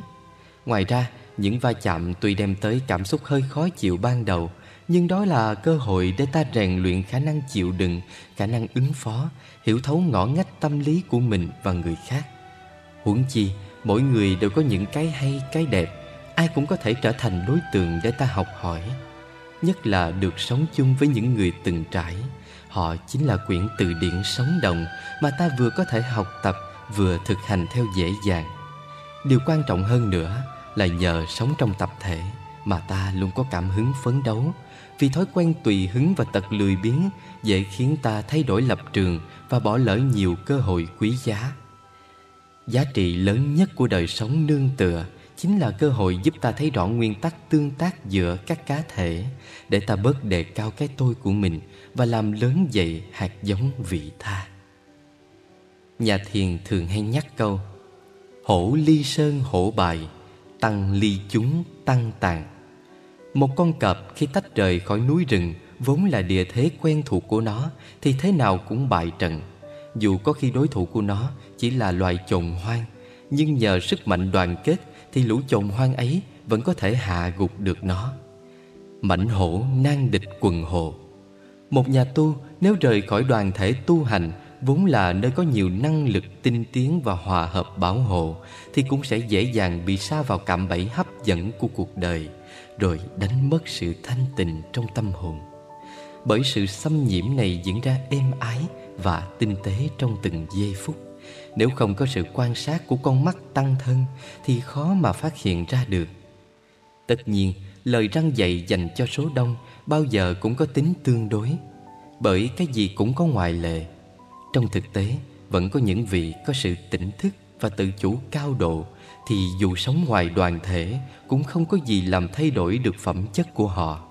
Ngoài ra, những va chạm tuy đem tới cảm xúc hơi khó chịu ban đầu, Nhưng đó là cơ hội để ta rèn luyện khả năng chịu đựng, Khả năng ứng phó, Hiểu thấu ngõ ngách tâm lý của mình và người khác. Huống chi, mỗi người đều có những cái hay, cái đẹp Ai cũng có thể trở thành đối tượng để ta học hỏi, Nhất là được sống chung với những người từng trải. Họ chính là quyển từ điển sống động Mà ta vừa có thể học tập, Vừa thực hành theo dễ dàng. Điều quan trọng hơn nữa là nhờ sống trong tập thể mà ta luôn có cảm hứng phấn đấu. Vì thói quen tùy hứng và tật lười biếng dễ khiến ta thay đổi lập trường và bỏ lỡ nhiều cơ hội quý giá. Giá trị lớn nhất của đời sống nương tựa chính là cơ hội giúp ta thấy rõ nguyên tắc tương tác giữa các cá thể, để ta bớt đề cao cái tôi của mình và làm lớn dậy hạt giống vị tha. Nhà thiền thường hay nhắc câu, hổ ly sơn hổ bài, tăng ly chúng tăng tàn. Một con cọp khi tách rời khỏi núi rừng vốn là địa thế quen thuộc của nó, thì thế nào cũng bại trận. Dù có khi đối thủ của nó chỉ là loài chồn hoang, nhưng nhờ sức mạnh đoàn kết thì lũ chồn hoang ấy vẫn có thể hạ gục được nó. Mãnh hổ nan địch quần hồ. Một nhà tu nếu rời khỏi đoàn thể tu hành, vốn là nơi có nhiều năng lực tinh tiến và hòa hợp bảo hộ, thì cũng sẽ dễ dàng bị sa vào cạm bẫy hấp dẫn của cuộc đời, rồi đánh mất sự thanh tịnh trong tâm hồn. Bởi sự xâm nhiễm này diễn ra êm ái và tinh tế trong từng giây phút nếu không có sự quan sát của con mắt tăng thân, thì khó mà phát hiện ra được. Tất nhiên, lời răng dạy dành cho số đông bao giờ cũng có tính tương đối, bởi cái gì cũng có ngoại lệ. Trong thực tế, vẫn có những vị có sự tỉnh thức và tự chủ cao độ, thì dù sống ngoài đoàn thể, cũng không có gì làm thay đổi được phẩm chất của họ.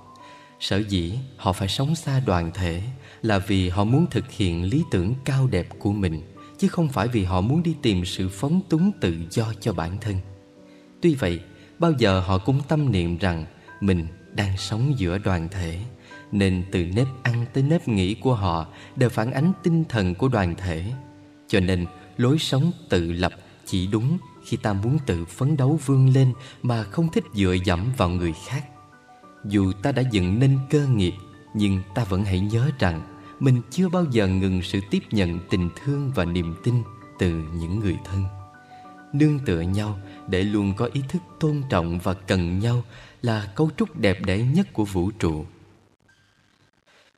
Sở dĩ họ phải sống xa đoàn thể là vì họ muốn thực hiện lý tưởng cao đẹp của mình chứ không phải vì họ muốn đi tìm sự phóng túng tự do cho bản thân. Tuy vậy, bao giờ họ cũng tâm niệm rằng mình đang sống giữa đoàn thể, nên từ nếp ăn tới nếp nghĩ của họ đều phản ánh tinh thần của đoàn thể. Cho nên, lối sống tự lập chỉ đúng khi ta muốn tự phấn đấu vươn lên mà không thích dựa dẫm vào người khác. Dù ta đã dựng nên cơ nghiệp, nhưng ta vẫn hãy nhớ rằng mình chưa bao giờ ngừng sự tiếp nhận tình thương và niềm tin từ những người thân nương tựa nhau để luôn có ý thức tôn trọng và cần nhau là cấu trúc đẹp đẽ nhất của vũ trụ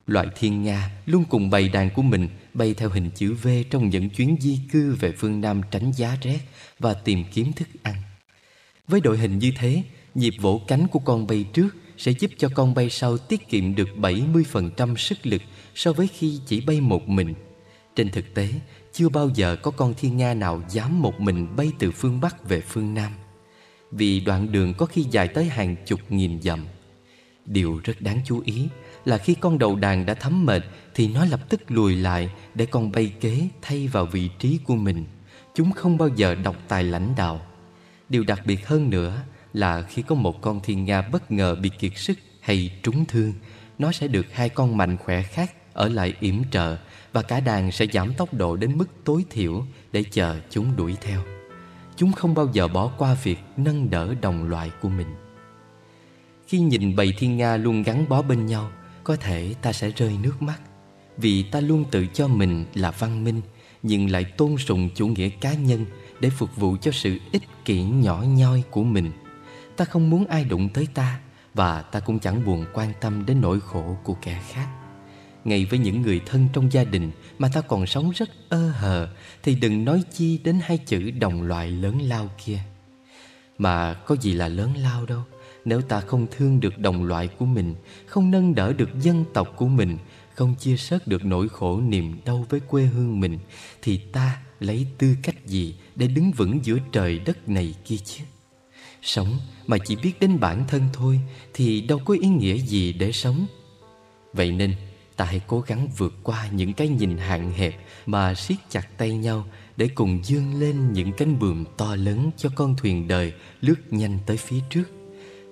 loại thiên nga luôn cùng bầy đàn của mình bay theo hình chữ V trong những chuyến di cư về phương Nam tránh giá rét và tìm kiếm thức ăn. Với đội hình như thế, nhịp vỗ cánh của con bay trước sẽ giúp cho con bay sau tiết kiệm được 70% sức lực so với khi chỉ bay một mình. Trên thực tế, chưa bao giờ có con thiên nga nào dám một mình bay từ phương Bắc về phương Nam. Vì đoạn đường có khi dài tới hàng chục nghìn dặm. Điều rất đáng chú ý là khi con đầu đàn đã thấm mệt thì nó lập tức lùi lại để con bay kế thay vào vị trí của mình. Chúng không bao giờ độc tài lãnh đạo. Điều đặc biệt hơn nữa là khi có một con thiên nga bất ngờ bị kiệt sức hay trúng thương, nó sẽ được hai con mạnh khỏe khác ở lại yểm trợ và cả đàn sẽ giảm tốc độ đến mức tối thiểu để chờ chúng đuổi theo. Chúng không bao giờ bỏ qua việc nâng đỡ đồng loại của mình. Khi nhìn bầy thiên nga luôn gắn bó bên nhau, có thể ta sẽ rơi nước mắt vì ta luôn tự cho mình là văn minh nhưng lại tôn sùng chủ nghĩa cá nhân để phục vụ cho sự ích kỷ nhỏ nhoi của mình ta không muốn ai đụng tới ta và ta cũng chẳng buồn quan tâm đến nỗi khổ của kẻ khác ngay với những người thân trong gia đình mà ta còn sống rất ơ hờ, thì đừng nói chi đến hai chữ đồng loại lớn lao kia. Mà có gì là lớn lao đâu. Nếu ta không thương được đồng loại của mình, không nâng đỡ được dân tộc của mình, không chia sớt được nỗi khổ niềm đau với quê hương mình, thì ta lấy tư cách gì để đứng vững giữa trời đất này kia chứ? Sống mà chỉ biết đến bản thân thôi, thì đâu có ý nghĩa gì để sống. Vậy nên ta hãy cố gắng vượt qua những cái nhìn hạn hẹp mà siết chặt tay nhau để cùng dương lên những cánh buồm to lớn cho con thuyền đời lướt nhanh tới phía trước.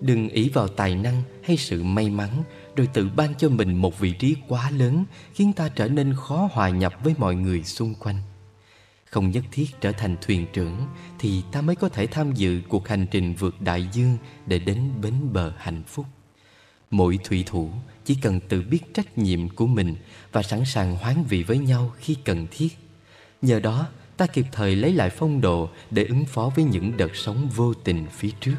Đừng ỷ vào tài năng hay sự may mắn, rồi tự ban cho mình một vị trí quá lớn, khiến ta trở nên khó hòa nhập với mọi người xung quanh. Không nhất thiết trở thành thuyền trưởng, thì ta mới có thể tham dự cuộc hành trình vượt đại dương để đến bến bờ hạnh phúc. Mỗi thủy thủ chỉ cần tự biết trách nhiệm của mình và sẵn sàng hoán vị với nhau khi cần thiết. Nhờ đó, ta kịp thời lấy lại phong độ để ứng phó với những đợt sóng vô tình phía trước.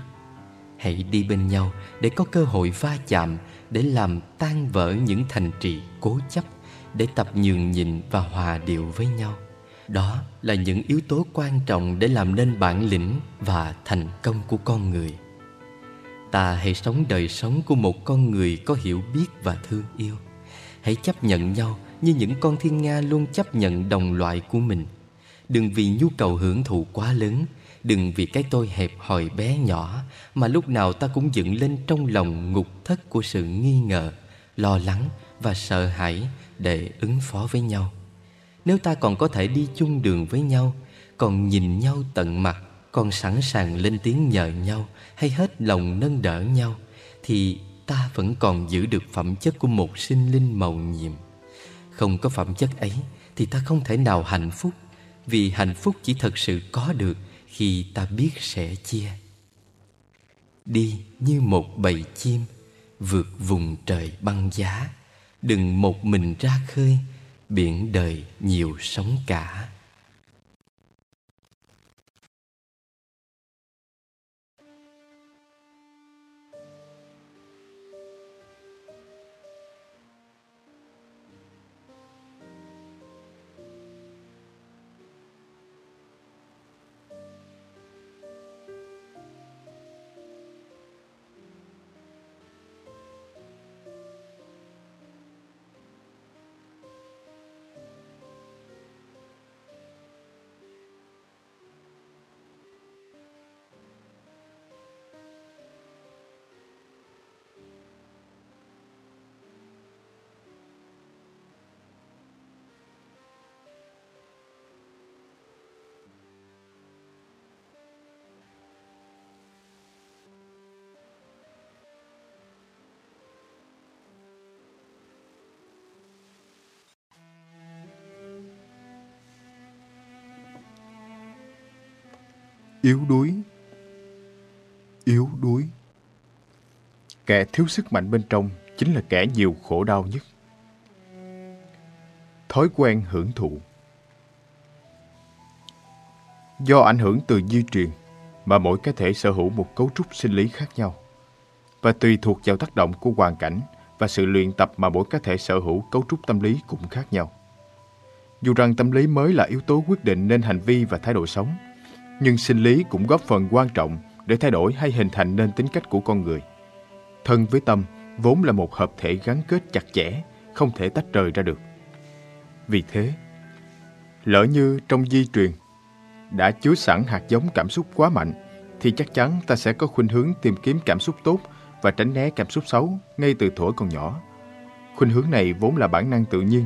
Hãy đi bên nhau để có cơ hội va chạm, để làm tan vỡ những thành trì cố chấp, để tập nhường nhịn và hòa điệu với nhau. Đó là những yếu tố quan trọng để làm nên bản lĩnh và thành công của con người ta hãy sống đời sống của một con người có hiểu biết và thương yêu. Hãy chấp nhận nhau như những con thiên nga luôn chấp nhận đồng loại của mình. Đừng vì nhu cầu hưởng thụ quá lớn, đừng vì cái tôi hẹp hòi bé nhỏ mà lúc nào ta cũng dựng lên trong lòng ngục thất của sự nghi ngờ, lo lắng và sợ hãi để ứng phó với nhau. Nếu ta còn có thể đi chung đường với nhau, còn nhìn nhau tận mặt, còn sẵn sàng lên tiếng nhờ nhau hay hết lòng nâng đỡ nhau, thì ta vẫn còn giữ được phẩm chất của một sinh linh màu nhiệm. Không có phẩm chất ấy, thì ta không thể nào hạnh phúc, vì hạnh phúc chỉ thật sự có được khi ta biết sẻ chia. Đi như một bầy chim, vượt vùng trời băng giá, đừng một mình ra khơi, biển đời nhiều sóng cả. Yếu đuối. Yếu đuối. Kẻ thiếu sức mạnh bên trong chính là kẻ nhiều khổ đau nhất. Thói quen hưởng thụ. Do ảnh hưởng từ di truyền mà mỗi cá thể sở hữu một cấu trúc sinh lý khác nhau. Và tùy thuộc vào tác động của hoàn cảnh và sự luyện tập mà mỗi cá thể sở hữu cấu trúc tâm lý cũng khác nhau. Dù rằng tâm lý mới là yếu tố quyết định nên hành vi và thái độ sống, nhưng sinh lý cũng góp phần quan trọng để thay đổi hay hình thành nên tính cách của con người. Thân với tâm vốn là một hợp thể gắn kết chặt chẽ, không thể tách rời ra được. Vì thế, lỡ như trong di truyền đã chứa sẵn hạt giống cảm xúc quá mạnh, thì chắc chắn ta sẽ có khuynh hướng tìm kiếm cảm xúc tốt và tránh né cảm xúc xấu ngay từ thuở còn nhỏ. Khuynh hướng này vốn là bản năng tự nhiên,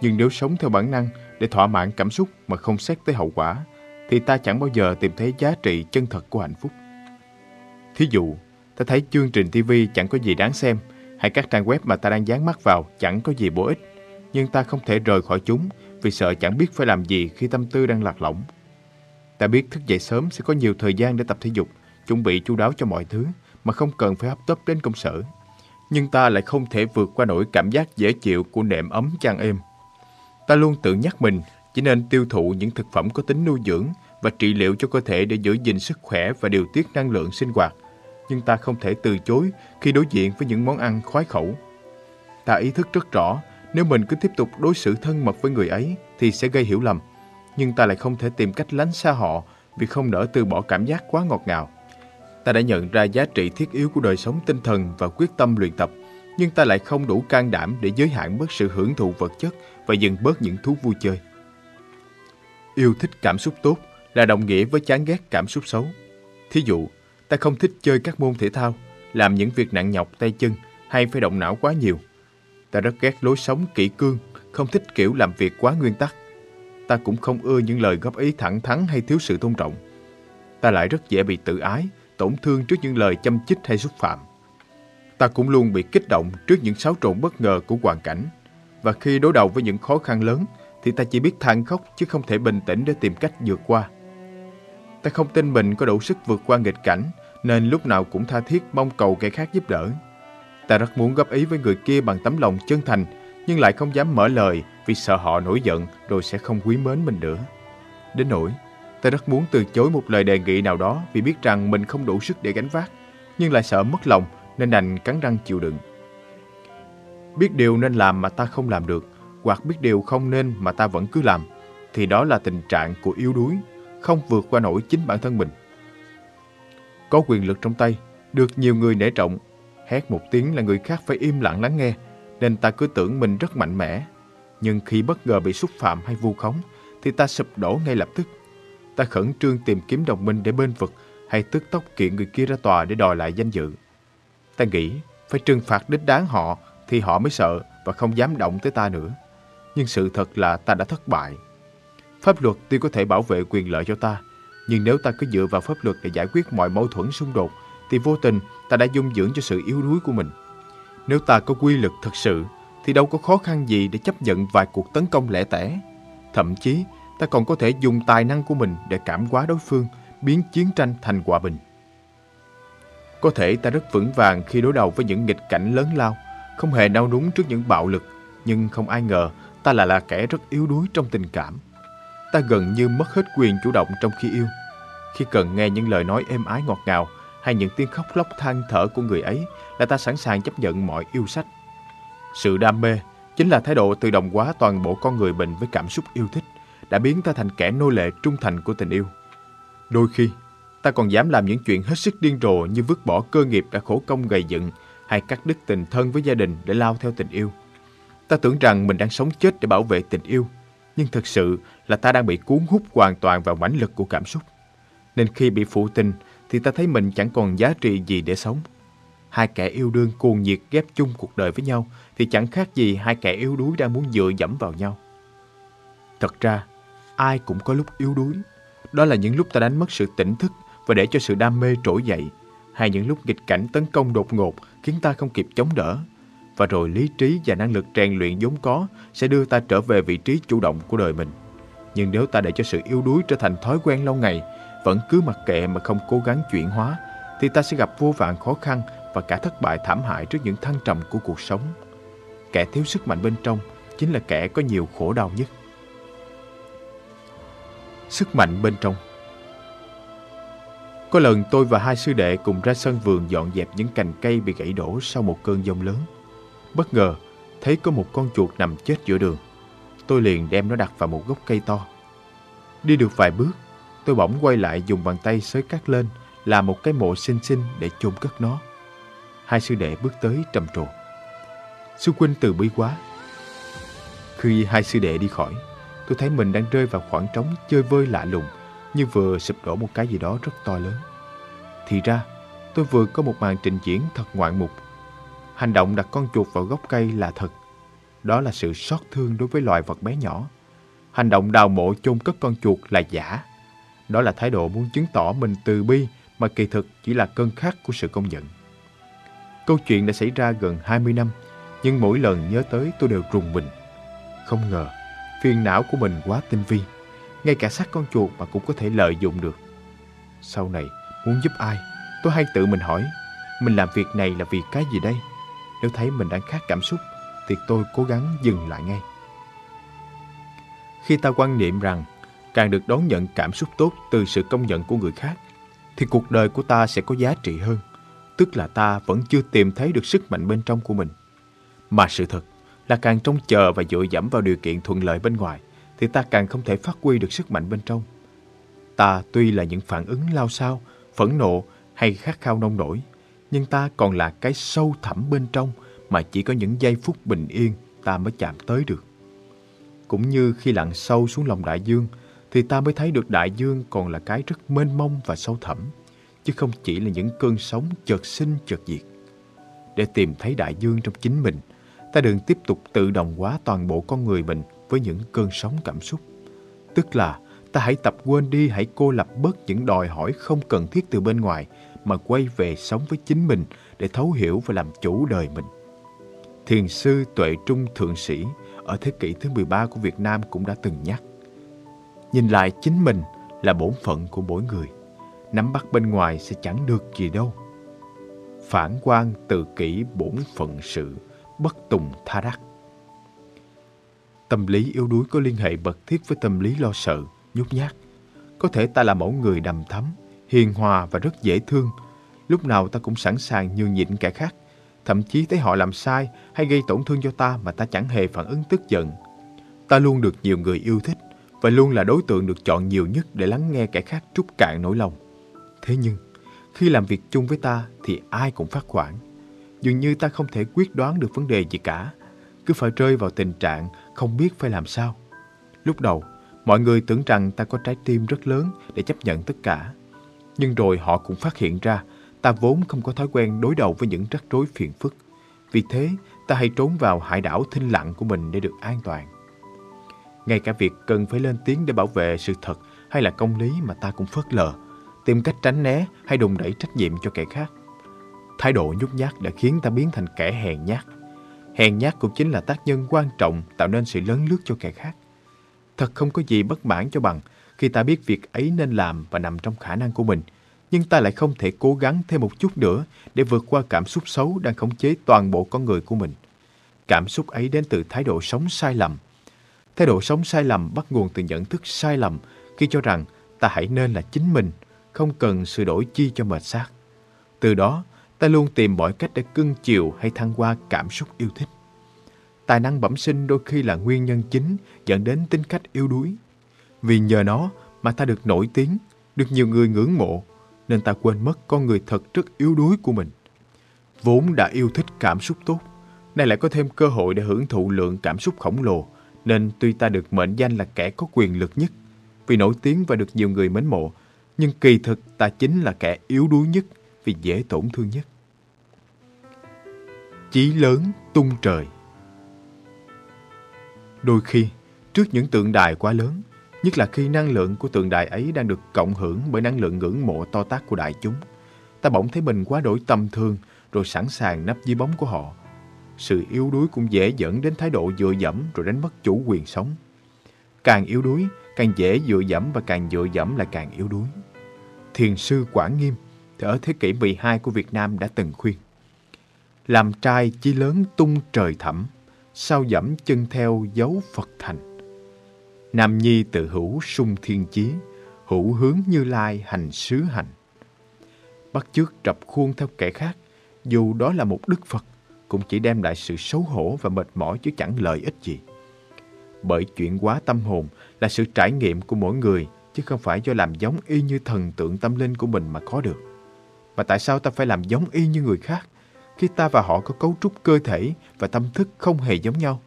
nhưng nếu sống theo bản năng để thỏa mãn cảm xúc mà không xét tới hậu quả, thì ta chẳng bao giờ tìm thấy giá trị chân thật của hạnh phúc. Thí dụ, ta thấy chương trình TV chẳng có gì đáng xem, hay các trang web mà ta đang dán mắt vào chẳng có gì bổ ích, nhưng ta không thể rời khỏi chúng vì sợ chẳng biết phải làm gì khi tâm tư đang lạc lõng. Ta biết thức dậy sớm sẽ có nhiều thời gian để tập thể dục, chuẩn bị chu đáo cho mọi thứ mà không cần phải hấp tấp đến công sở. Nhưng ta lại không thể vượt qua nổi cảm giác dễ chịu của nệm ấm chăn êm. Ta luôn tự nhắc mình chỉ nên tiêu thụ những thực phẩm có tính nuôi dưỡng và trị liệu cho cơ thể để giữ gìn sức khỏe và điều tiết năng lượng sinh hoạt. Nhưng ta không thể từ chối khi đối diện với những món ăn khoái khẩu. Ta ý thức rất rõ nếu mình cứ tiếp tục đối xử thân mật với người ấy thì sẽ gây hiểu lầm nhưng ta lại không thể tìm cách lánh xa họ vì không nỡ từ bỏ cảm giác quá ngọt ngào. Ta đã nhận ra giá trị thiết yếu của đời sống tinh thần và quyết tâm luyện tập, nhưng ta lại không đủ can đảm để giới hạn bớt sự hưởng thụ vật chất và dừng bớt những thú vui chơi. Yêu thích cảm xúc tốt là đồng nghĩa với chán ghét cảm xúc xấu. Thí dụ, ta không thích chơi các môn thể thao, làm những việc nặng nhọc tay chân hay phải động não quá nhiều. Ta rất ghét lối sống kỹ cương, không thích kiểu làm việc quá nguyên tắc ta cũng không ưa những lời góp ý thẳng thắn hay thiếu sự tôn trọng. Ta lại rất dễ bị tự ái, tổn thương trước những lời châm chích hay xúc phạm. Ta cũng luôn bị kích động trước những xáo trộn bất ngờ của hoàn cảnh. Và khi đối đầu với những khó khăn lớn, thì ta chỉ biết than khóc chứ không thể bình tĩnh để tìm cách vượt qua. Ta không tin mình có đủ sức vượt qua nghịch cảnh, nên lúc nào cũng tha thiết mong cầu kẻ khác giúp đỡ. Ta rất muốn góp ý với người kia bằng tấm lòng chân thành, nhưng lại không dám mở lời vì sợ họ nổi giận rồi sẽ không quý mến mình nữa. Đến nỗi, ta rất muốn từ chối một lời đề nghị nào đó vì biết rằng mình không đủ sức để gánh vác, nhưng lại sợ mất lòng nên đành cắn răng chịu đựng. Biết điều nên làm mà ta không làm được, hoặc biết điều không nên mà ta vẫn cứ làm, thì đó là tình trạng của yếu đuối, không vượt qua nổi chính bản thân mình. Có quyền lực trong tay, được nhiều người nể trọng, hét một tiếng là người khác phải im lặng lắng nghe, nên ta cứ tưởng mình rất mạnh mẽ, nhưng khi bất ngờ bị xúc phạm hay vu khống, thì ta sụp đổ ngay lập tức. Ta khẩn trương tìm kiếm đồng minh để bên vực hay tức tốc kiện người kia ra tòa để đòi lại danh dự. Ta nghĩ phải trừng phạt đích đáng họ thì họ mới sợ và không dám động tới ta nữa. Nhưng sự thật là ta đã thất bại. Pháp luật tuy có thể bảo vệ quyền lợi cho ta, nhưng nếu ta cứ dựa vào pháp luật để giải quyết mọi mâu thuẫn xung đột, thì vô tình ta đã dung dưỡng cho sự yếu đuối của mình. Nếu ta có quy lực thật sự thì đâu có khó khăn gì để chấp nhận vài cuộc tấn công lẻ tẻ. Thậm chí, ta còn có thể dùng tài năng của mình để cảm hóa đối phương, biến chiến tranh thành hòa bình. Có thể ta rất vững vàng khi đối đầu với những nghịch cảnh lớn lao, không hề nao núng trước những bạo lực, nhưng không ai ngờ ta lại là kẻ rất yếu đuối trong tình cảm. Ta gần như mất hết quyền chủ động trong khi yêu. Khi cần nghe những lời nói êm ái ngọt ngào hay những tiếng khóc lóc than thở của người ấy là ta sẵn sàng chấp nhận mọi yêu sách. Sự đam mê chính là thái độ tự động hóa toàn bộ con người mình với cảm xúc yêu thích, đã biến ta thành kẻ nô lệ trung thành của tình yêu. Đôi khi, ta còn dám làm những chuyện hết sức điên rồ như vứt bỏ cơ nghiệp đã khổ công gầy dựng hay cắt đứt tình thân với gia đình để lao theo tình yêu. Ta tưởng rằng mình đang sống chết để bảo vệ tình yêu, nhưng thực sự là ta đang bị cuốn hút hoàn toàn vào mãnh lực của cảm xúc. Nên khi bị phụ tình thì ta thấy mình chẳng còn giá trị gì để sống. Hai kẻ yêu đương cuồng nhiệt ghép chung cuộc đời với nhau thì chẳng khác gì hai kẻ yếu đuối đang muốn dựa dẫm vào nhau. Thật ra, ai cũng có lúc yếu đuối. Đó là những lúc ta đánh mất sự tỉnh thức và để cho sự đam mê trỗi dậy, hay những lúc nghịch cảnh tấn công đột ngột khiến ta không kịp chống đỡ. Và rồi lý trí và năng lực rèn luyện vốn có sẽ đưa ta trở về vị trí chủ động của đời mình. Nhưng nếu ta để cho sự yếu đuối trở thành thói quen lâu ngày, vẫn cứ mặc kệ mà không cố gắng chuyển hóa, thì ta sẽ gặp vô vàn khó khăn và cả thất bại thảm hại trước những thăng trầm của cuộc sống. Kẻ thiếu sức mạnh bên trong chính là kẻ có nhiều khổ đau nhất. Sức mạnh bên trong Có lần tôi và hai sư đệ cùng ra sân vườn dọn dẹp những cành cây bị gãy đổ sau một cơn giông lớn. Bất ngờ, thấy có một con chuột nằm chết giữa đường. Tôi liền đem nó đặt vào một gốc cây to. Đi được vài bước, tôi bỗng quay lại dùng bàn tay xới cát lên, làm một cái mộ xinh xinh để chôn cất nó. Hai sư đệ bước tới trầm trồ. Sư huynh từ bi quá. Khi hai sư đệ đi khỏi, tôi thấy mình đang rơi vào khoảng trống chơi vơi lạ lùng, như vừa sụp đổ một cái gì đó rất to lớn. Thì ra, tôi vừa có một màn trình diễn thật ngoạn mục. Hành động đặt con chuột vào gốc cây là thật. Đó là sự xót thương đối với loài vật bé nhỏ. Hành động đào mộ chôn cất con chuột là giả. Đó là thái độ muốn chứng tỏ mình từ bi mà kỳ thực chỉ là cơn khát của sự công nhận. Câu chuyện đã xảy ra gần 20 năm, nhưng mỗi lần nhớ tới tôi đều rùng mình. Không ngờ, phiền não của mình quá tinh vi. Ngay cả xác con chuột mà cũng có thể lợi dụng được. Sau này, muốn giúp ai, tôi hay tự mình hỏi, mình làm việc này là vì cái gì đây? Nếu thấy mình đang khát cảm xúc, thì tôi cố gắng dừng lại ngay. Khi ta quan niệm rằng càng được đón nhận cảm xúc tốt từ sự công nhận của người khác, thì cuộc đời của ta sẽ có giá trị hơn. Tức là ta vẫn chưa tìm thấy được sức mạnh bên trong của mình. Mà sự thật là càng trông chờ và dựa dẫm vào điều kiện thuận lợi bên ngoài, thì ta càng không thể phát huy được sức mạnh bên trong. Ta tuy là những phản ứng lao sao, phẫn nộ hay khát khao nông nổi, nhưng ta còn là cái sâu thẳm bên trong mà chỉ có những giây phút bình yên ta mới chạm tới được. Cũng như khi lặn sâu xuống lòng đại dương, thì ta mới thấy được đại dương còn là cái rất mênh mông và sâu thẳm, chứ không chỉ là những cơn sóng chợt sinh chợt diệt. Để tìm thấy đại dương trong chính mình, ta đừng tiếp tục tự động hóa toàn bộ con người mình với những cơn sóng cảm xúc. Tức là ta hãy tập quên đi, hãy cô lập bớt những đòi hỏi không cần thiết từ bên ngoài mà quay về sống với chính mình để thấu hiểu và làm chủ đời mình. Thiền sư Tuệ Trung Thượng Sĩ ở thế kỷ thứ 13 của Việt Nam cũng đã từng nhắc. Nhìn lại chính mình là bổn phận của mỗi người. Nắm bắt bên ngoài sẽ chẳng được gì đâu. Phản quan tự kỷ bổn phận sự, bất tùng tha đắc. Tâm lý yếu đuối có liên hệ mật thiết với tâm lý lo sợ, nhút nhát. Có thể ta là mẫu người đầm thắm, hiền hòa và rất dễ thương. Lúc nào ta cũng sẵn sàng nhường nhịn kẻ khác. Thậm chí thấy họ làm sai hay gây tổn thương cho ta mà ta chẳng hề phản ứng tức giận. Ta luôn được nhiều người yêu thích và luôn là đối tượng được chọn nhiều nhất để lắng nghe kẻ khác trút cạn nỗi lòng. Thế nhưng, khi làm việc chung với ta thì ai cũng phát khoản. Dường như ta không thể quyết đoán được vấn đề gì cả, cứ phải rơi vào tình trạng không biết phải làm sao. Lúc đầu, mọi người tưởng rằng ta có trái tim rất lớn để chấp nhận tất cả. Nhưng rồi họ cũng phát hiện ra ta vốn không có thói quen đối đầu với những rắc rối phiền phức. Vì thế, ta hay trốn vào hải đảo thinh lặng của mình để được an toàn. Ngay cả việc cần phải lên tiếng để bảo vệ sự thật hay là công lý mà ta cũng phớt lờ, tìm cách tránh né hay đùng đẩy trách nhiệm cho kẻ khác. Thái độ nhút nhát đã khiến ta biến thành kẻ hèn nhát. Hèn nhát cũng chính là tác nhân quan trọng tạo nên sự lớn lướt cho kẻ khác. Thật không có gì bất mãn cho bằng khi ta biết việc ấy nên làm và nằm trong khả năng của mình, nhưng ta lại không thể cố gắng thêm một chút nữa để vượt qua cảm xúc xấu đang khống chế toàn bộ con người của mình. Cảm xúc ấy đến từ thái độ sống sai lầm, Thái độ sống sai lầm bắt nguồn từ nhận thức sai lầm khi cho rằng ta hãy nên là chính mình, không cần sự đổi chi cho mệt xác. Từ đó, ta luôn tìm mọi cách để cưng chiều hay thăng hoa cảm xúc yêu thích. Tài năng bẩm sinh đôi khi là nguyên nhân chính dẫn đến tính cách yếu đuối. Vì nhờ nó mà ta được nổi tiếng, được nhiều người ngưỡng mộ, nên ta quên mất con người thật rất yếu đuối của mình. Vốn đã yêu thích cảm xúc tốt, nay lại có thêm cơ hội để hưởng thụ lượng cảm xúc khổng lồ, nên tuy ta được mệnh danh là kẻ có quyền lực nhất, vì nổi tiếng và được nhiều người mến mộ, nhưng kỳ thực ta chính là kẻ yếu đuối nhất vì dễ tổn thương nhất. Chí lớn tung trời Đôi khi, trước những tượng đài quá lớn, nhất là khi năng lượng của tượng đài ấy đang được cộng hưởng bởi năng lượng ngưỡng mộ to tác của đại chúng, ta bỗng thấy mình quá đổi tâm thương rồi sẵn sàng nấp dưới bóng của họ sự yếu đuối cũng dễ dẫn đến thái độ dựa dẫm rồi đánh mất chủ quyền sống. Càng yếu đuối, càng dễ dựa dẫm và càng dựa dẫm là càng yếu đuối. Thiền sư Quảng Nghiêm thì ở thế kỷ 12 của Việt Nam đã từng khuyên Làm trai chi lớn tung trời thẳm, sao dẫm chân theo dấu Phật thành. Nam nhi tự hữu sung thiên chí, hữu hướng như lai hành sứ hành. Bắt chước trập khuôn theo kẻ khác, dù đó là một đức Phật, cũng chỉ đem lại sự xấu hổ và mệt mỏi chứ chẳng lợi ích gì. Bởi chuyển hóa tâm hồn là sự trải nghiệm của mỗi người, chứ không phải do làm giống y như thần tượng tâm linh của mình mà có được. Mà tại sao ta phải làm giống y như người khác khi ta và họ có cấu trúc cơ thể và tâm thức không hề giống nhau?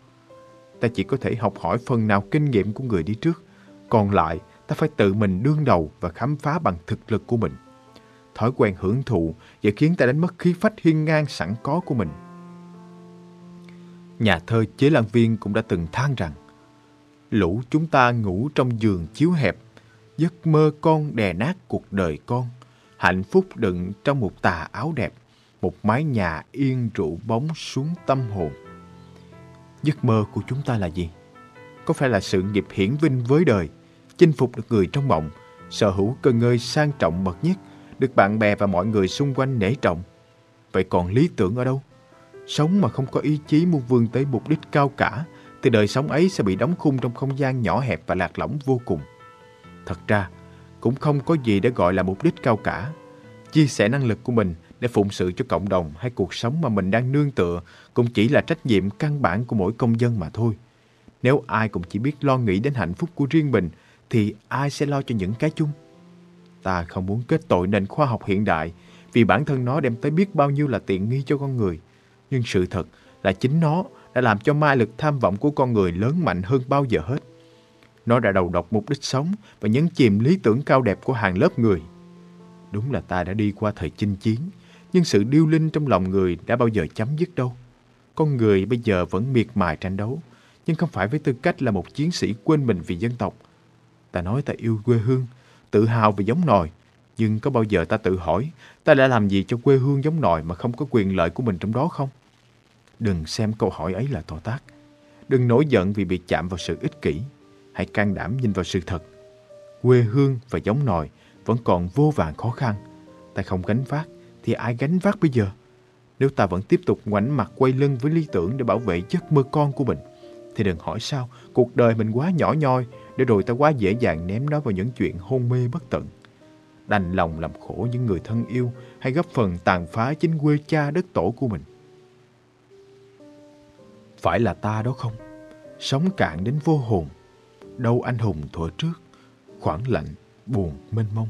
Ta chỉ có thể học hỏi phần nào kinh nghiệm của người đi trước, còn lại ta phải tự mình đương đầu và khám phá bằng thực lực của mình. Thói quen hưởng thụ sẽ khiến ta đánh mất khí phách hiên ngang sẵn có của mình. Nhà thơ Chế Lan Viên cũng đã từng than rằng Lũ chúng ta ngủ trong giường chiếu hẹp, giấc mơ con đè nát cuộc đời con. Hạnh phúc đựng trong một tà áo đẹp, một mái nhà yên trụ bóng xuống tâm hồn. Giấc mơ của chúng ta là gì? Có phải là sự nghiệp hiển vinh với đời, chinh phục được người trong mộng, sở hữu cơ ngơi sang trọng bậc nhất, được bạn bè và mọi người xung quanh nể trọng? Vậy còn lý tưởng ở đâu? Sống mà không có ý chí muốn vươn tới mục đích cao cả, thì đời sống ấy sẽ bị đóng khung trong không gian nhỏ hẹp và lạc lõng vô cùng. Thật ra, cũng không có gì để gọi là mục đích cao cả. Chia sẻ năng lực của mình để phụng sự cho cộng đồng hay cuộc sống mà mình đang nương tựa cũng chỉ là trách nhiệm căn bản của mỗi công dân mà thôi. Nếu ai cũng chỉ biết lo nghĩ đến hạnh phúc của riêng mình, thì ai sẽ lo cho những cái chung? Ta không muốn kết tội nền khoa học hiện đại vì bản thân nó đem tới biết bao nhiêu là tiện nghi cho con người. Nhưng sự thật là chính nó đã làm cho ma lực tham vọng của con người lớn mạnh hơn bao giờ hết. Nó đã đầu độc mục đích sống và nhấn chìm lý tưởng cao đẹp của hàng lớp người. Đúng là ta đã đi qua thời chinh chiến, nhưng sự điêu linh trong lòng người đã bao giờ chấm dứt đâu. Con người bây giờ vẫn miệt mài tranh đấu, nhưng không phải với tư cách là một chiến sĩ quên mình vì dân tộc. Ta nói ta yêu quê hương, tự hào về giống nòi, nhưng có bao giờ ta tự hỏi ta đã làm gì cho quê hương giống nòi mà không có quyền lợi của mình trong đó không? Đừng xem câu hỏi ấy là to tác. Đừng nổi giận vì bị chạm vào sự ích kỷ. Hãy can đảm nhìn vào sự thật. Quê hương và giống nòi vẫn còn vô vàng khó khăn. Ta không gánh vác thì ai gánh vác bây giờ? Nếu ta vẫn tiếp tục ngoảnh mặt quay lưng với lý tưởng để bảo vệ giấc mơ con của mình, thì đừng hỏi sao cuộc đời mình quá nhỏ nhoi để rồi ta quá dễ dàng ném nó vào những chuyện hôn mê bất tận. Đành lòng làm khổ những người thân yêu hay góp phần tàn phá chính quê cha đất tổ của mình. Phải là ta đó không? Sống cạn đến vô hồn. Đâu anh hùng thuở trước, khoảng lạnh, buồn, mênh mông.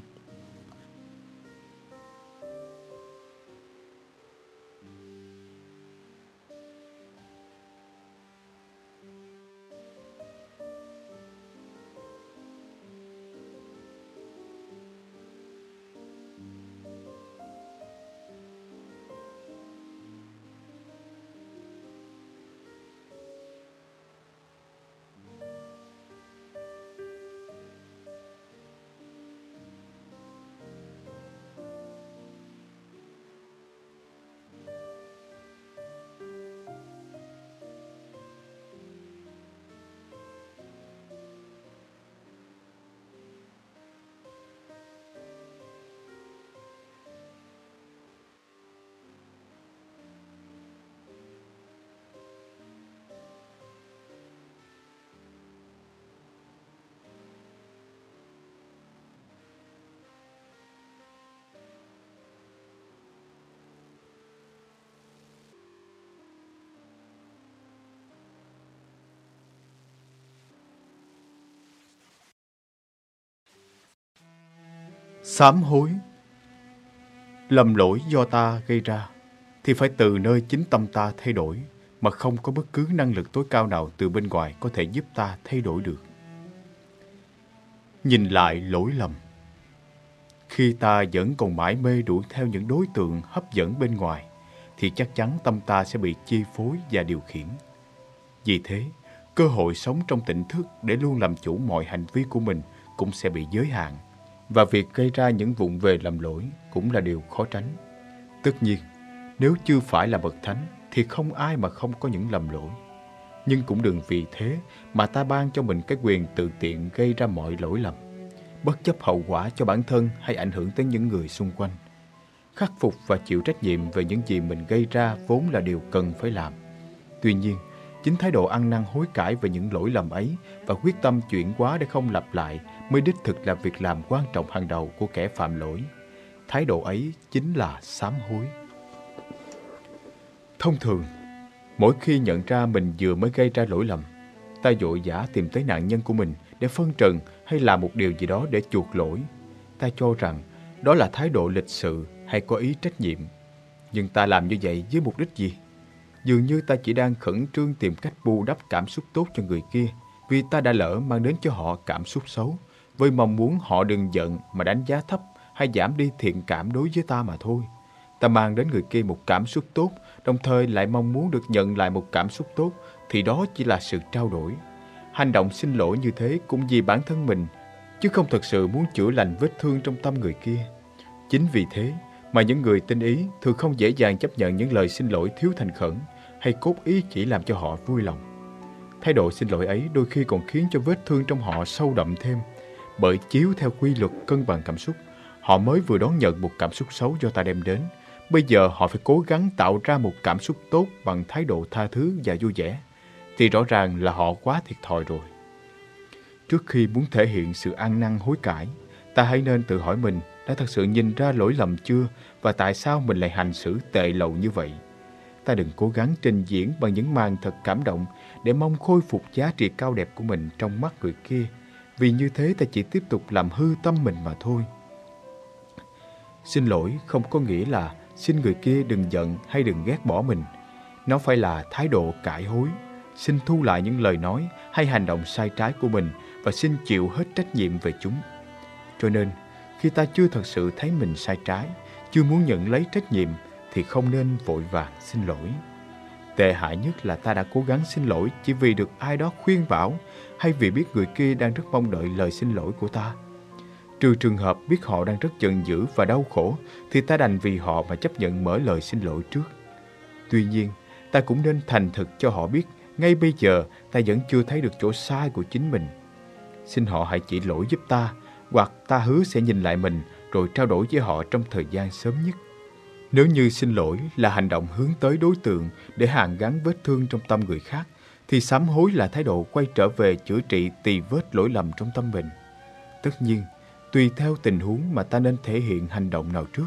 Sám hối Lầm lỗi do ta gây ra thì phải từ nơi chính tâm ta thay đổi mà không có bất cứ năng lực tối cao nào từ bên ngoài có thể giúp ta thay đổi được. Nhìn lại lỗi lầm Khi ta vẫn còn mãi mê đuổi theo những đối tượng hấp dẫn bên ngoài thì chắc chắn tâm ta sẽ bị chi phối và điều khiển. Vì thế, cơ hội sống trong tỉnh thức để luôn làm chủ mọi hành vi của mình cũng sẽ bị giới hạn và việc gây ra những vụn về lầm lỗi cũng là điều khó tránh. Tất nhiên, nếu chưa phải là bậc thánh thì không ai mà không có những lầm lỗi. Nhưng cũng đừng vì thế mà ta ban cho mình cái quyền tự tiện gây ra mọi lỗi lầm, bất chấp hậu quả cho bản thân hay ảnh hưởng tới những người xung quanh. Khắc phục và chịu trách nhiệm về những gì mình gây ra vốn là điều cần phải làm. Tuy nhiên, Chính thái độ ăn năn hối cải về những lỗi lầm ấy và quyết tâm chuyển hóa để không lặp lại mới đích thực là việc làm quan trọng hàng đầu của kẻ phạm lỗi. Thái độ ấy chính là sám hối. Thông thường, mỗi khi nhận ra mình vừa mới gây ra lỗi lầm, ta vội vã tìm tới nạn nhân của mình để phân trần hay làm một điều gì đó để chuộc lỗi. Ta cho rằng đó là thái độ lịch sự hay có ý trách nhiệm. Nhưng ta làm như vậy với mục đích gì? Dường như ta chỉ đang khẩn trương tìm cách bù đắp cảm xúc tốt cho người kia vì ta đã lỡ mang đến cho họ cảm xúc xấu với mong muốn họ đừng giận mà đánh giá thấp hay giảm đi thiện cảm đối với ta mà thôi. Ta mang đến người kia một cảm xúc tốt, đồng thời lại mong muốn được nhận lại một cảm xúc tốt, thì đó chỉ là sự trao đổi. Hành động xin lỗi như thế cũng vì bản thân mình, chứ không thật sự muốn chữa lành vết thương trong tâm người kia. Chính vì thế mà những người tinh ý thường không dễ dàng chấp nhận những lời xin lỗi thiếu thành khẩn hay cốt ý chỉ làm cho họ vui lòng. Thái độ xin lỗi ấy đôi khi còn khiến cho vết thương trong họ sâu đậm thêm, bởi chiếu theo quy luật cân bằng cảm xúc, họ mới vừa đón nhận một cảm xúc xấu do ta đem đến. Bây giờ họ phải cố gắng tạo ra một cảm xúc tốt bằng thái độ tha thứ và vui vẻ. Thì rõ ràng là họ quá thiệt thòi rồi. Trước khi muốn thể hiện sự ăn năn hối cải, ta hãy nên tự hỏi mình đã thật sự nhìn ra lỗi lầm chưa và tại sao mình lại hành xử tệ lậu như vậy. Ta đừng cố gắng trình diễn bằng những màn thật cảm động để mong khôi phục giá trị cao đẹp của mình trong mắt người kia vì như thế ta chỉ tiếp tục làm hư tâm mình mà thôi. Xin lỗi không có nghĩa là xin người kia đừng giận hay đừng ghét bỏ mình. Nó phải là thái độ cải hối, xin thu lại những lời nói hay hành động sai trái của mình và xin chịu hết trách nhiệm về chúng. Cho nên, khi ta chưa thật sự thấy mình sai trái, chưa muốn nhận lấy trách nhiệm thì không nên vội vàng xin lỗi. Tệ hại nhất là ta đã cố gắng xin lỗi chỉ vì được ai đó khuyên bảo hay vì biết người kia đang rất mong đợi lời xin lỗi của ta. Trừ trường hợp biết họ đang rất giận dữ và đau khổ thì ta đành vì họ mà chấp nhận mở lời xin lỗi trước. Tuy nhiên, ta cũng nên thành thực cho họ biết ngay bây giờ ta vẫn chưa thấy được chỗ sai của chính mình. Xin họ hãy chỉ lỗi giúp ta hoặc ta hứa sẽ nhìn lại mình rồi trao đổi với họ trong thời gian sớm nhất. Nếu như xin lỗi là hành động hướng tới đối tượng để hàn gắn vết thương trong tâm người khác, thì sám hối là thái độ quay trở về chữa trị tỳ vết lỗi lầm trong tâm mình. Tất nhiên, tùy theo tình huống mà ta nên thể hiện hành động nào trước,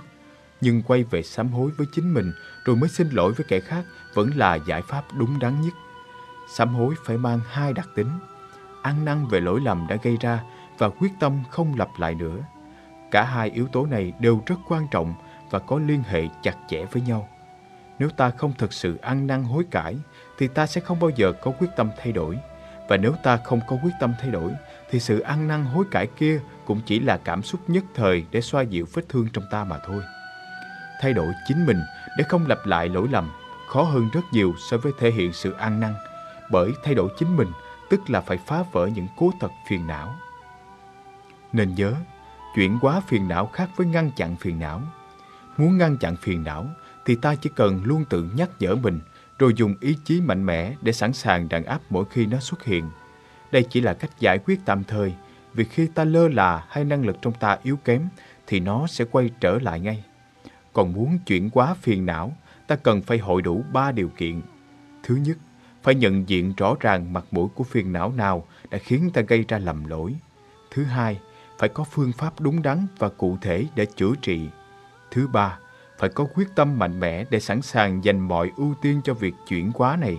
nhưng quay về sám hối với chính mình rồi mới xin lỗi với kẻ khác vẫn là giải pháp đúng đắn nhất. Sám hối phải mang hai đặc tính, ăn năn về lỗi lầm đã gây ra và quyết tâm không lặp lại nữa. Cả hai yếu tố này đều rất quan trọng và có liên hệ chặt chẽ với nhau. Nếu ta không thực sự ăn năn hối cải thì ta sẽ không bao giờ có quyết tâm thay đổi. Và nếu ta không có quyết tâm thay đổi thì sự ăn năn hối cải kia cũng chỉ là cảm xúc nhất thời để xoa dịu vết thương trong ta mà thôi. Thay đổi chính mình để không lặp lại lỗi lầm khó hơn rất nhiều so với thể hiện sự ăn năn bởi thay đổi chính mình tức là phải phá vỡ những cố tật phiền não. Nên nhớ, chuyển hóa phiền não khác với ngăn chặn phiền não. Muốn ngăn chặn phiền não thì ta chỉ cần luôn tự nhắc nhở mình rồi dùng ý chí mạnh mẽ để sẵn sàng đàn áp mỗi khi nó xuất hiện. Đây chỉ là cách giải quyết tạm thời vì khi ta lơ là hay năng lực trong ta yếu kém thì nó sẽ quay trở lại ngay. Còn muốn chuyển hóa phiền não, ta cần phải hội đủ ba điều kiện. Thứ nhất, phải nhận diện rõ ràng mặt mũi của phiền não nào đã khiến ta gây ra lầm lỗi. Thứ hai, phải có phương pháp đúng đắn và cụ thể để chữa trị. Thứ ba, phải có quyết tâm mạnh mẽ để sẵn sàng dành mọi ưu tiên cho việc chuyển hóa này.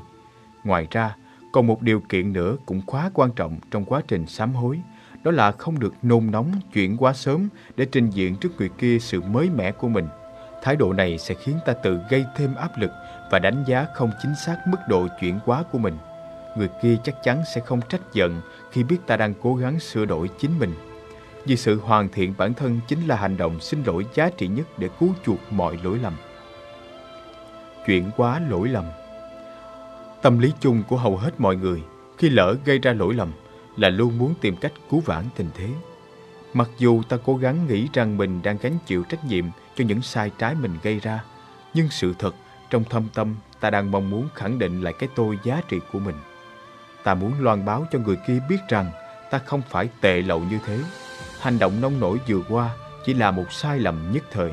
Ngoài ra, còn một điều kiện nữa cũng quá quan trọng trong quá trình sám hối, đó là không được nôn nóng chuyển quá sớm để trình diện trước người kia sự mới mẻ của mình. Thái độ này sẽ khiến ta tự gây thêm áp lực và đánh giá không chính xác mức độ chuyển hóa của mình. Người kia chắc chắn sẽ không trách giận khi biết ta đang cố gắng sửa đổi chính mình vì sự hoàn thiện bản thân chính là hành động xin lỗi giá trị nhất để cứu chuộc mọi lỗi lầm. Chuyển quá lỗi lầm Tâm lý chung của hầu hết mọi người khi lỡ gây ra lỗi lầm là luôn muốn tìm cách cứu vãn tình thế. Mặc dù ta cố gắng nghĩ rằng mình đang gánh chịu trách nhiệm cho những sai trái mình gây ra, nhưng sự thật trong thâm tâm ta đang mong muốn khẳng định lại cái tôi giá trị của mình. Ta muốn loan báo cho người kia biết rằng ta không phải tệ lậu như thế hành động nông nổi vừa qua chỉ là một sai lầm nhất thời.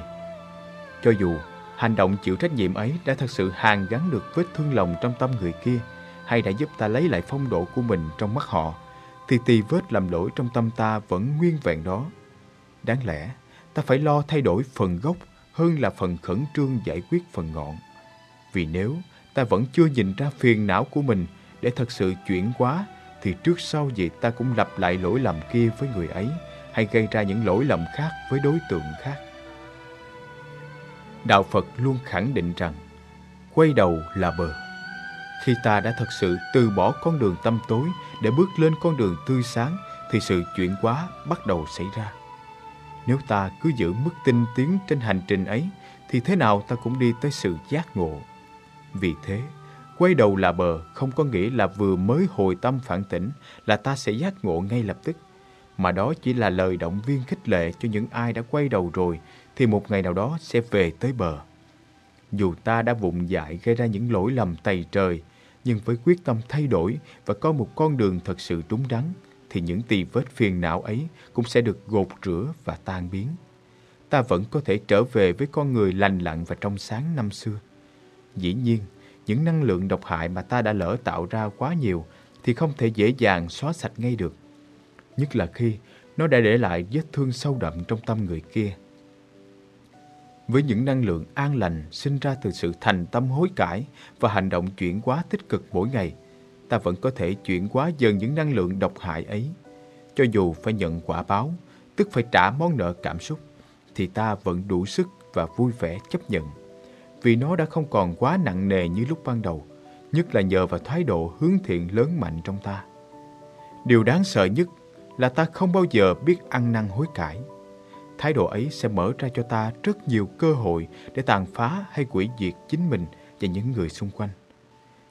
Cho dù hành động chịu trách nhiệm ấy đã thật sự hàn gắn được vết thương lòng trong tâm người kia, hay đã giúp ta lấy lại phong độ của mình trong mắt họ, thì tì vết làm lỗi trong tâm ta vẫn nguyên vẹn đó. Đáng lẽ, ta phải lo thay đổi phần gốc hơn là phần khẩn trương giải quyết phần ngọn. Vì nếu ta vẫn chưa nhìn ra phiền não của mình để thật sự chuyển hóa, thì trước sau gì ta cũng lặp lại lỗi lầm kia với người ấy hay gây ra những lỗi lầm khác với đối tượng khác. Đạo Phật luôn khẳng định rằng quay đầu là bờ. Khi ta đã thật sự từ bỏ con đường tâm tối để bước lên con đường tươi sáng thì sự chuyển hóa bắt đầu xảy ra. Nếu ta cứ giữ mức tinh tiến trên hành trình ấy thì thế nào ta cũng đi tới sự giác ngộ. Vì thế, quay đầu là bờ không có nghĩa là vừa mới hồi tâm phản tỉnh là ta sẽ giác ngộ ngay lập tức, mà đó chỉ là lời động viên khích lệ cho những ai đã quay đầu rồi thì một ngày nào đó sẽ về tới bờ. Dù ta đã vụng dại gây ra những lỗi lầm tày trời, nhưng với quyết tâm thay đổi và có một con đường thật sự đúng đắn, thì những tì vết phiền não ấy cũng sẽ được gột rửa và tan biến. Ta vẫn có thể trở về với con người lành lặn và trong sáng năm xưa. Dĩ nhiên, những năng lượng độc hại mà ta đã lỡ tạo ra quá nhiều thì không thể dễ dàng xóa sạch ngay được. Nhất là khi nó đã để lại vết thương sâu đậm trong tâm người kia. Với những năng lượng an lành sinh ra từ sự thành tâm hối cải và hành động chuyển hóa tích cực mỗi ngày, ta vẫn có thể chuyển hóa dần những năng lượng độc hại ấy. Cho dù phải nhận quả báo, tức phải trả món nợ cảm xúc, thì ta vẫn đủ sức và vui vẻ chấp nhận. Vì nó đã không còn quá nặng nề như lúc ban đầu, nhất là nhờ vào thái độ hướng thiện lớn mạnh trong ta. Điều đáng sợ nhất là ta không bao giờ biết ăn năn hối cải. Thái độ ấy sẽ mở ra cho ta rất nhiều cơ hội để tàn phá hay quỷ diệt chính mình và những người xung quanh.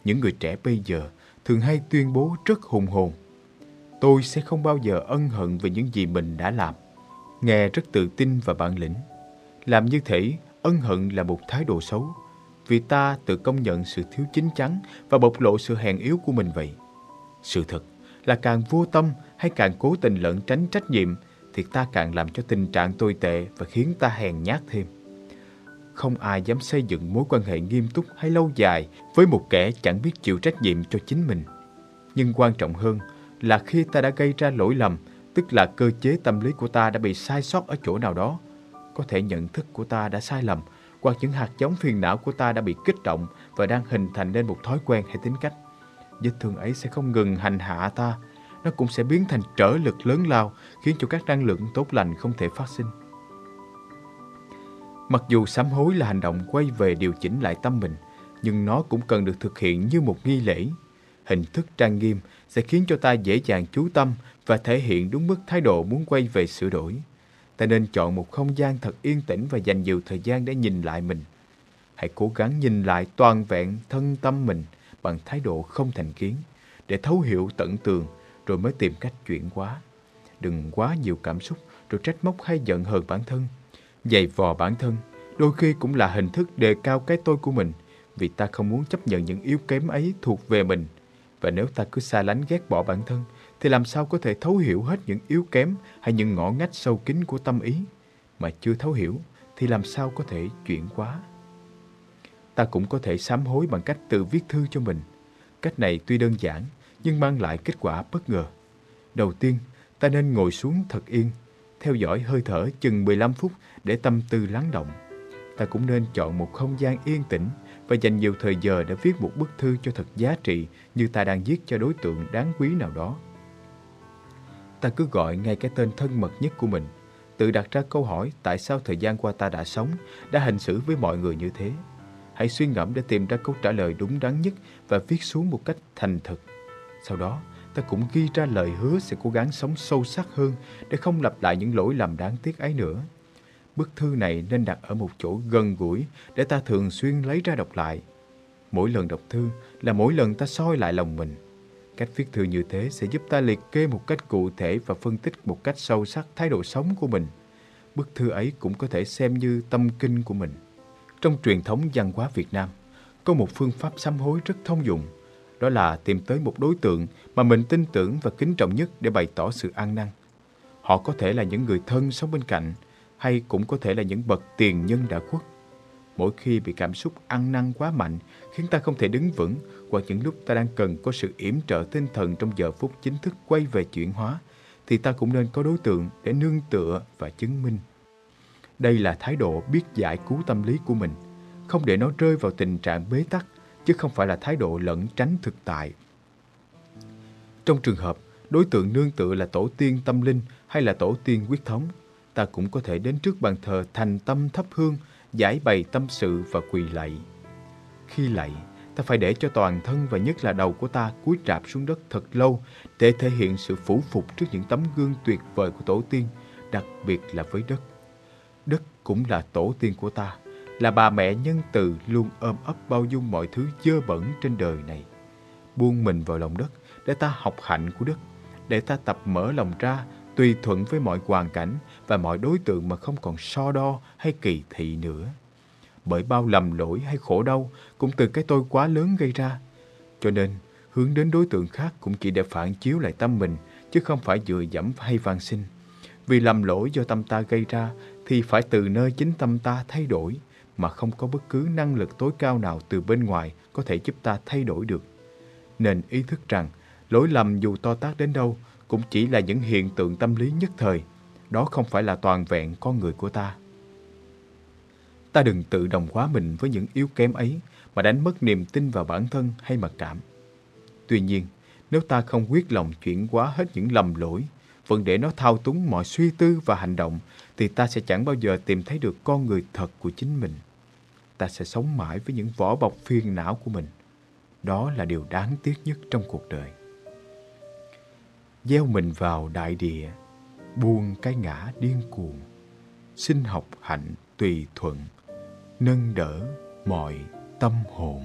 Những người trẻ bây giờ thường hay tuyên bố rất hùng hồn. Tôi sẽ không bao giờ ân hận về những gì mình đã làm. Nghe rất tự tin và bản lĩnh. Làm như thể ân hận là một thái độ xấu, vì ta tự công nhận sự thiếu chính chắn và bộc lộ sự hèn yếu của mình vậy. Sự thật là càng vô tâm hay càng cố tình lẩn tránh trách nhiệm thì ta càng làm cho tình trạng tồi tệ và khiến ta hèn nhát thêm. Không ai dám xây dựng mối quan hệ nghiêm túc hay lâu dài với một kẻ chẳng biết chịu trách nhiệm cho chính mình. Nhưng quan trọng hơn là khi ta đã gây ra lỗi lầm, tức là cơ chế tâm lý của ta đã bị sai sót ở chỗ nào đó. Có thể nhận thức của ta đã sai lầm, hoặc những hạt giống phiền não của ta đã bị kích động và đang hình thành nên một thói quen hay tính cách. Vết thương ấy sẽ không ngừng hành hạ ta, nó cũng sẽ biến thành trở lực lớn lao, khiến cho các năng lượng tốt lành không thể phát sinh. Mặc dù sám hối là hành động quay về điều chỉnh lại tâm mình, nhưng nó cũng cần được thực hiện như một nghi lễ. Hình thức trang nghiêm sẽ khiến cho ta dễ dàng chú tâm và thể hiện đúng mức thái độ muốn quay về sửa đổi. Ta nên chọn một không gian thật yên tĩnh và dành nhiều thời gian để nhìn lại mình. Hãy cố gắng nhìn lại toàn vẹn thân tâm mình bằng thái độ không thành kiến, để thấu hiểu tận tường rồi mới tìm cách chuyển hóa. Đừng quá nhiều cảm xúc rồi trách móc hay giận hờn bản thân. Dày vò bản thân đôi khi cũng là hình thức đề cao cái tôi của mình vì ta không muốn chấp nhận những yếu kém ấy thuộc về mình. Và nếu ta cứ xa lánh ghét bỏ bản thân thì làm sao có thể thấu hiểu hết những yếu kém hay những ngõ ngách sâu kín của tâm ý mà chưa thấu hiểu thì làm sao có thể chuyển hóa. Ta cũng có thể sám hối bằng cách tự viết thư cho mình. Cách này tuy đơn giản nhưng mang lại kết quả bất ngờ. Đầu tiên, ta nên ngồi xuống thật yên, theo dõi hơi thở chừng 15 phút để tâm tư lắng động. Ta cũng nên chọn một không gian yên tĩnh và dành nhiều thời giờ để viết một bức thư cho thật giá trị như ta đang viết cho đối tượng đáng quý nào đó. Ta cứ gọi ngay cái tên thân mật nhất của mình, tự đặt ra câu hỏi tại sao thời gian qua ta đã sống, đã hành xử với mọi người như thế. Hãy suy ngẫm để tìm ra câu trả lời đúng đắn nhất và viết xuống một cách thành thực. Sau đó, ta cũng ghi ra lời hứa sẽ cố gắng sống sâu sắc hơn để không lặp lại những lỗi lầm đáng tiếc ấy nữa. Bức thư này nên đặt ở một chỗ gần gũi để ta thường xuyên lấy ra đọc lại. Mỗi lần đọc thư là mỗi lần ta soi lại lòng mình. Cách viết thư như thế sẽ giúp ta liệt kê một cách cụ thể và phân tích một cách sâu sắc thái độ sống của mình. Bức thư ấy cũng có thể xem như tâm kinh của mình. Trong truyền thống văn hóa Việt Nam, có một phương pháp sám hối rất thông dụng – đó là tìm tới một đối tượng mà mình tin tưởng và kính trọng nhất để bày tỏ sự ăn năn. Họ có thể là những người thân sống bên cạnh, hay cũng có thể là những bậc tiền nhân đã khuất. Mỗi khi bị cảm xúc ăn năn quá mạnh khiến ta không thể đứng vững hoặc những lúc ta đang cần có sự yểm trợ tinh thần trong giờ phút chính thức quay về chuyển hóa thì ta cũng nên có đối tượng để nương tựa và chứng minh. Đây là thái độ biết giải cứu tâm lý của mình, không để nó rơi vào tình trạng bế tắc chứ không phải là thái độ lẩn tránh thực tại. Trong trường hợp đối tượng nương tựa là tổ tiên tâm linh hay là tổ tiên quyết thống, ta cũng có thể đến trước bàn thờ thành tâm thắp hương, giải bày tâm sự và quỳ lạy. Khi lạy, ta phải để cho toàn thân và nhất là đầu của ta cúi rạp xuống đất thật lâu để thể hiện sự phủ phục trước những tấm gương tuyệt vời của tổ tiên, đặc biệt là với đất. Đất cũng là tổ tiên của ta, là bà mẹ nhân từ luôn ôm ấp bao dung mọi thứ dơ bẩn trên đời này. Buông mình vào lòng đất để ta học hạnh của đất, để ta tập mở lòng ra tùy thuận với mọi hoàn cảnh và mọi đối tượng mà không còn so đo hay kỳ thị nữa. Bởi bao lầm lỗi hay khổ đau cũng từ cái tôi quá lớn gây ra. Cho nên, hướng đến đối tượng khác cũng chỉ để phản chiếu lại tâm mình, chứ không phải dựa dẫm hay van xin. Vì lầm lỗi do tâm ta gây ra thì phải từ nơi chính tâm ta thay đổi, mà không có bất cứ năng lực tối cao nào từ bên ngoài có thể giúp ta thay đổi được. Nên ý thức rằng, lỗi lầm dù to tác đến đâu cũng chỉ là những hiện tượng tâm lý nhất thời. Đó không phải là toàn vẹn con người của ta. Ta đừng tự đồng hóa mình với những yếu kém ấy mà đánh mất niềm tin vào bản thân hay mặc cảm. Tuy nhiên, nếu ta không quyết lòng chuyển hóa hết những lầm lỗi, vẫn để nó thao túng mọi suy tư và hành động, thì ta sẽ chẳng bao giờ tìm thấy được con người thật của chính mình. Ta sẽ sống mãi với những vỏ bọc phiền não của mình. Đó là điều đáng tiếc nhất trong cuộc đời gieo mình vào đại địa, buông cái ngã điên cuồng, xin học hạnh tùy thuận, nâng đỡ mọi tâm hồn.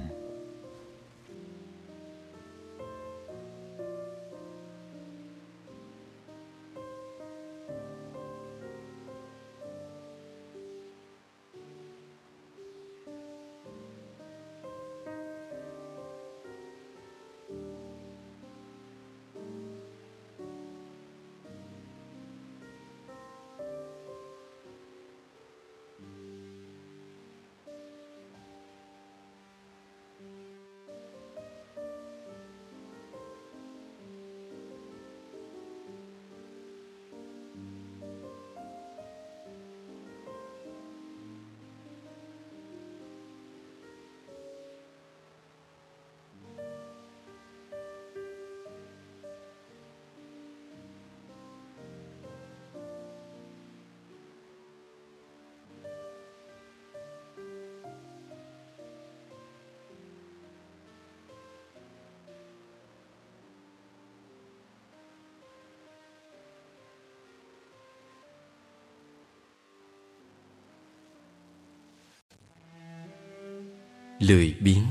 Lười biếng.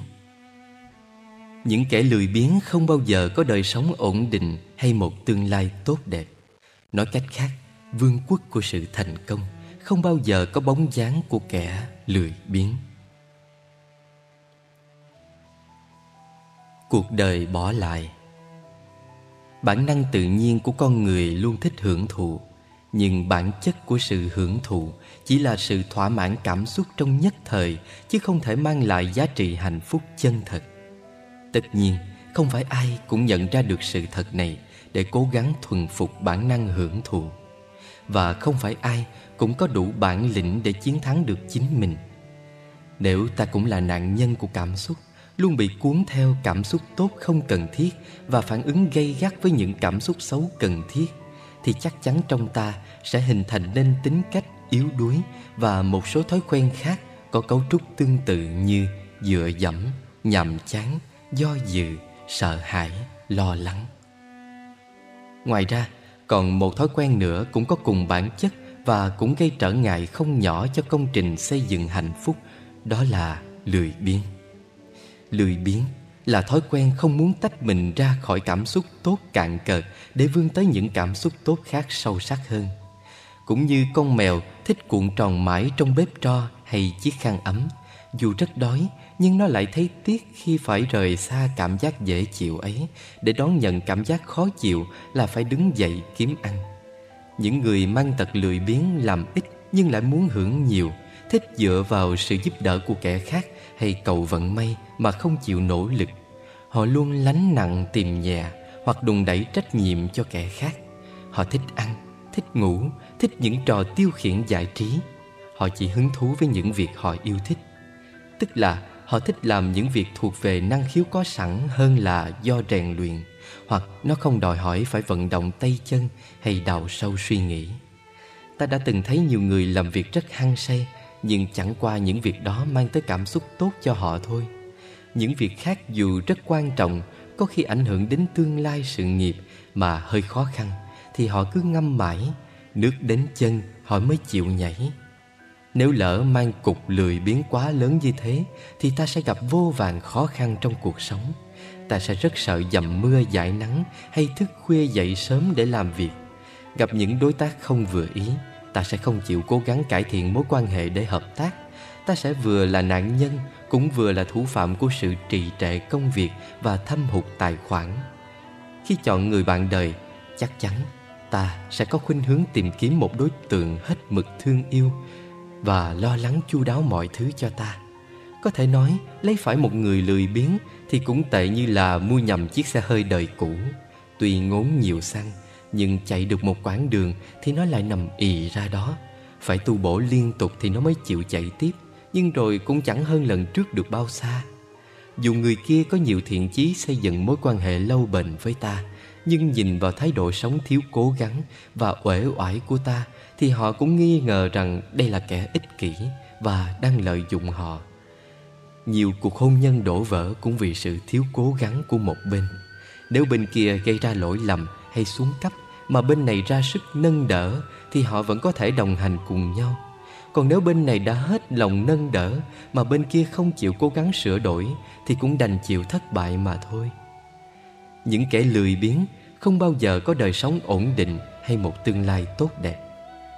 Những kẻ lười biếng không bao giờ có đời sống ổn định hay một tương lai tốt đẹp. Nói cách khác, vương quốc của sự thành công không bao giờ có bóng dáng của kẻ lười biếng. Cuộc đời bỏ lại. Bản năng tự nhiên của con người luôn thích hưởng thụ nhưng bản chất của sự hưởng thụ chỉ là sự thỏa mãn cảm xúc trong nhất thời, chứ không thể mang lại giá trị hạnh phúc chân thật. Tất nhiên, không phải ai cũng nhận ra được sự thật này để cố gắng thuần phục bản năng hưởng thụ. Và không phải ai cũng có đủ bản lĩnh để chiến thắng được chính mình. Nếu ta cũng là nạn nhân của cảm xúc, luôn bị cuốn theo cảm xúc tốt không cần thiết và phản ứng gây gắt với những cảm xúc xấu cần thiết thì chắc chắn trong ta sẽ hình thành nên tính cách yếu đuối và một số thói quen khác có cấu trúc tương tự như dựa dẫm, nhàm chán, do dự, sợ hãi, lo lắng. Ngoài ra, còn một thói quen nữa cũng có cùng bản chất và cũng gây trở ngại không nhỏ cho công trình xây dựng hạnh phúc, đó là lười biếng. Lười biếng là thói quen không muốn tách mình ra khỏi cảm xúc tốt cạn cợt để vươn tới những cảm xúc tốt khác sâu sắc hơn. Cũng như con mèo thích cuộn tròn mãi trong bếp tro hay chiếc khăn ấm, dù rất đói nhưng nó lại thấy tiếc khi phải rời xa cảm giác dễ chịu ấy để đón nhận cảm giác khó chịu là phải đứng dậy kiếm ăn. Những người mang tật lười biếng làm ít nhưng lại muốn hưởng nhiều thích dựa vào sự giúp đỡ của kẻ khác hay cầu vận may mà không chịu nỗ lực. Họ luôn lánh nặng tìm nhà hoặc đùn đẩy trách nhiệm cho kẻ khác. Họ thích ăn, thích ngủ, thích những trò tiêu khiển giải trí. Họ chỉ hứng thú với những việc họ yêu thích. Tức là họ thích làm những việc thuộc về năng khiếu có sẵn hơn là do rèn luyện hoặc nó không đòi hỏi phải vận động tay chân hay đào sâu suy nghĩ. Ta đã từng thấy nhiều người làm việc rất hăng say nhưng chẳng qua những việc đó mang tới cảm xúc tốt cho họ thôi. Những việc khác dù rất quan trọng có khi ảnh hưởng đến tương lai sự nghiệp mà hơi khó khăn thì họ cứ ngâm mãi, nước đến chân họ mới chịu nhảy. Nếu lỡ mang cục lười biến quá lớn như thế Thì ta sẽ gặp vô vàng khó khăn trong cuộc sống Ta sẽ rất sợ dầm mưa dãi nắng Hay thức khuya dậy sớm để làm việc Gặp những đối tác không vừa ý Ta sẽ không chịu cố gắng cải thiện mối quan hệ để hợp tác Ta sẽ vừa là nạn nhân Cũng vừa là thủ phạm của sự trì trệ công việc Và thâm hụt tài khoản Khi chọn người bạn đời Chắc chắn ta sẽ có khuynh hướng tìm kiếm một đối tượng hết mực thương yêu và lo lắng chu đáo mọi thứ cho ta. Có thể nói, lấy phải một người lười biếng thì cũng tệ như là mua nhầm chiếc xe hơi đời cũ. Tuy ngốn nhiều xăng, nhưng chạy được một quãng đường thì nó lại nằm ì ra đó. Phải tu bổ liên tục thì nó mới chịu chạy tiếp, nhưng rồi cũng chẳng hơn lần trước được bao xa. Dù người kia có nhiều thiện chí xây dựng mối quan hệ lâu bền với ta, nhưng nhìn vào thái độ sống thiếu cố gắng và uể oải của ta thì họ cũng nghi ngờ rằng đây là kẻ ích kỷ và đang lợi dụng họ. Nhiều cuộc hôn nhân đổ vỡ cũng vì sự thiếu cố gắng của một bên. Nếu bên kia gây ra lỗi lầm hay xuống cấp mà bên này ra sức nâng đỡ thì họ vẫn có thể đồng hành cùng nhau. Còn nếu bên này đã hết lòng nâng đỡ mà bên kia không chịu cố gắng sửa đổi thì cũng đành chịu thất bại mà thôi. Những kẻ lười biếng không bao giờ có đời sống ổn định hay một tương lai tốt đẹp.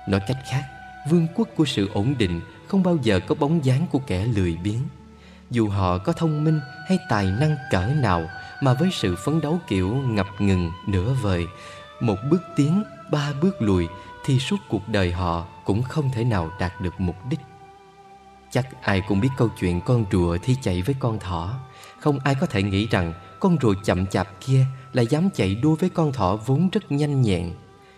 Nói cách khác, vương quốc của sự ổn định không bao giờ có bóng dáng của kẻ lười biếng. Dù họ có thông minh hay tài năng cỡ nào mà với sự phấn đấu kiểu ngập ngừng nửa vời, một bước tiến, ba bước lùi thì suốt cuộc đời họ cũng không thể nào đạt được mục đích. Chắc ai cũng biết câu chuyện con rùa thi chạy với con thỏ. Không ai có thể nghĩ rằng con rùa chậm chạp kia là dám chạy đua với con thỏ vốn rất nhanh nhẹn.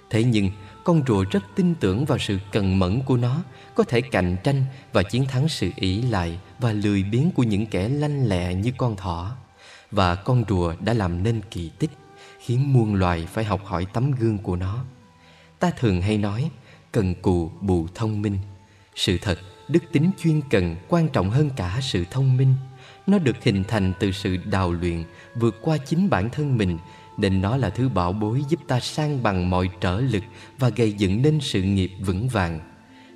Thế nhưng con rùa rất tin tưởng vào sự cần mẫn của nó có thể cạnh tranh và chiến thắng sự ỷ lại và lười biếng của những kẻ lanh lẹ như con thỏ. Và con rùa đã làm nên kỳ tích, khiến muôn loài phải học hỏi tấm gương của nó. Ta thường hay nói, cần cù bù thông minh. Sự thật, đức tính chuyên cần quan trọng hơn cả sự thông minh. Nó được hình thành từ sự đào luyện vượt qua chính bản thân mình nên nó là thứ bảo bối giúp ta sang bằng mọi trở lực và gây dựng nên sự nghiệp vững vàng.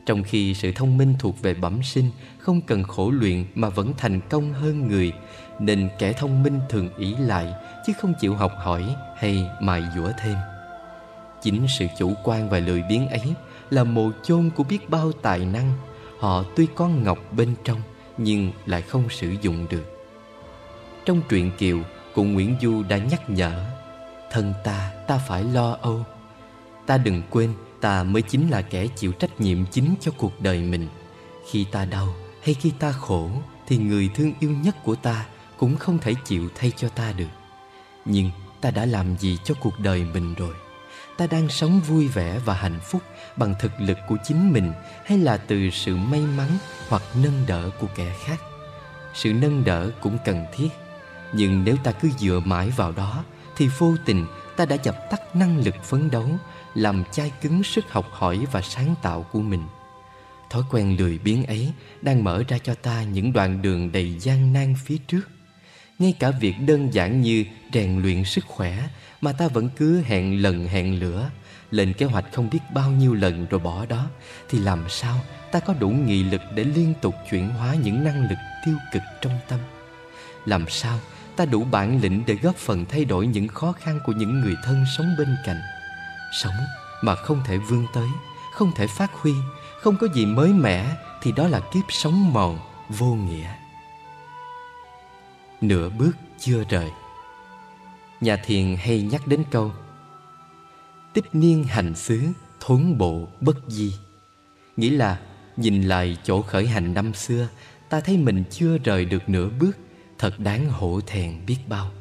Trong khi sự thông minh thuộc về bẩm sinh, không cần khổ luyện mà vẫn thành công hơn người, nên kẻ thông minh thường ý lại chứ không chịu học hỏi hay mài dũa thêm. Chính sự chủ quan và lười biếng ấy là mồ chôn của biết bao tài năng. Họ tuy có ngọc bên trong nhưng lại không sử dụng được. Trong truyện Kiều, cụ Nguyễn Du đã nhắc nhở thân ta ta phải lo âu ta đừng quên ta mới chính là kẻ chịu trách nhiệm chính cho cuộc đời mình khi ta đau hay khi ta khổ thì người thương yêu nhất của ta cũng không thể chịu thay cho ta được. Nhưng ta đã làm gì cho cuộc đời mình rồi? Ta đang sống vui vẻ và hạnh phúc bằng thực lực của chính mình hay là từ sự may mắn hoặc nâng đỡ của kẻ khác? Sự nâng đỡ cũng cần thiết, nhưng nếu ta cứ dựa mãi vào đó thì vô tình ta đã dập tắt năng lực phấn đấu, làm chai cứng sức học hỏi và sáng tạo của mình. Thói quen lười biếng ấy đang mở ra cho ta những đoạn đường đầy gian nan phía trước ngay cả việc đơn giản như rèn luyện sức khỏe mà ta vẫn cứ hẹn lần hẹn lửa, lên kế hoạch không biết bao nhiêu lần rồi bỏ đó, thì làm sao ta có đủ nghị lực để liên tục chuyển hóa những năng lực tiêu cực trong tâm? Làm sao ta đủ bản lĩnh để góp phần thay đổi những khó khăn của những người thân sống bên cạnh? Sống mà không thể vươn tới, không thể phát huy, không có gì mới mẻ thì đó là kiếp sống mòn, vô nghĩa nửa bước chưa rời. Nhà thiền hay nhắc đến câu, tích niên hành xứ, thốn bộ bất di. Nghĩa là, Nhìn lại chỗ khởi hành năm xưa, Ta thấy mình chưa rời được nửa bước, Thật đáng hổ thẹn biết bao.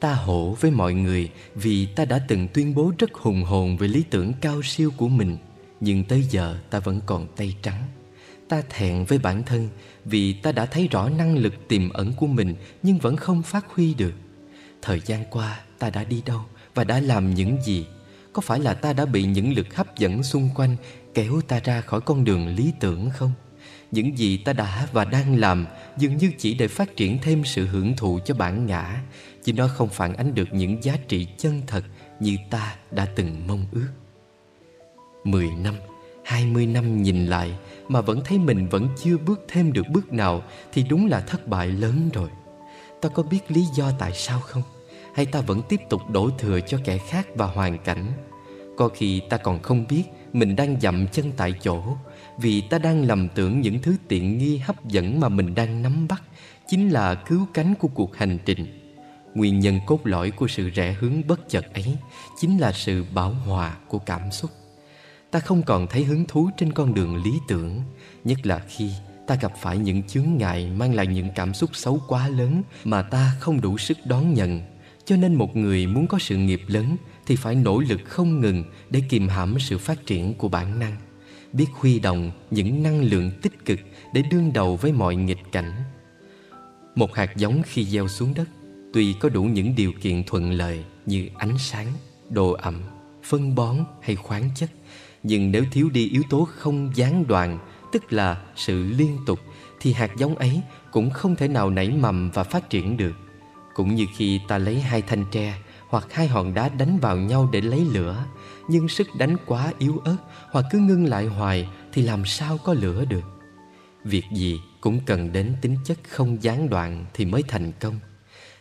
Ta hổ với mọi người Vì ta đã từng tuyên bố rất hùng hồn Về lý tưởng cao siêu của mình, Nhưng tới giờ ta vẫn còn tay trắng. Ta thẹn với bản thân Vì ta đã thấy rõ năng lực tiềm ẩn của mình Nhưng vẫn không phát huy được. Thời gian qua ta đã đi đâu Và đã làm những gì? Có phải là ta đã bị những lực hấp dẫn xung quanh Kéo ta ra khỏi con đường lý tưởng không? Những gì ta đã và đang làm Dường như chỉ để phát triển thêm sự hưởng thụ cho bản ngã Chứ nó không phản ánh được những giá trị chân thật Như ta đã từng mong ước. Mười năm, hai mươi năm nhìn lại mà vẫn thấy mình vẫn chưa bước thêm được bước nào Thì đúng là thất bại lớn rồi. Ta có biết lý do tại sao không? Hay ta vẫn tiếp tục đổ thừa cho kẻ khác và hoàn cảnh? Có khi ta còn không biết mình đang dậm chân tại chỗ, Vì ta đang lầm tưởng những thứ tiện nghi hấp dẫn mà mình đang nắm bắt Chính là cứu cánh của cuộc hành trình. Nguyên nhân cốt lõi của sự rẽ hướng bất chợt ấy Chính là sự bảo hòa của cảm xúc. Ta không còn thấy hứng thú trên con đường lý tưởng, Nhất là khi ta gặp phải những chướng ngại mang lại những cảm xúc xấu quá lớn Mà ta không đủ sức đón nhận. Cho nên một người muốn có sự nghiệp lớn thì phải nỗ lực không ngừng để kìm hãm sự phát triển của bản năng. Biết huy động những năng lượng tích cực để đương đầu với mọi nghịch cảnh. Một hạt giống khi gieo xuống đất, tuy có đủ những điều kiện thuận lợi như ánh sáng, độ ẩm, phân bón hay khoáng chất nhưng nếu thiếu đi yếu tố không gián đoạn, tức là sự liên tục, thì hạt giống ấy cũng không thể nào nảy mầm và phát triển được. Cũng như khi ta lấy hai thanh tre hoặc hai hòn đá đánh vào nhau để lấy lửa, nhưng sức đánh quá yếu ớt hoặc cứ ngưng lại hoài thì làm sao có lửa được? Việc gì cũng cần đến tính chất không gián đoạn thì mới thành công.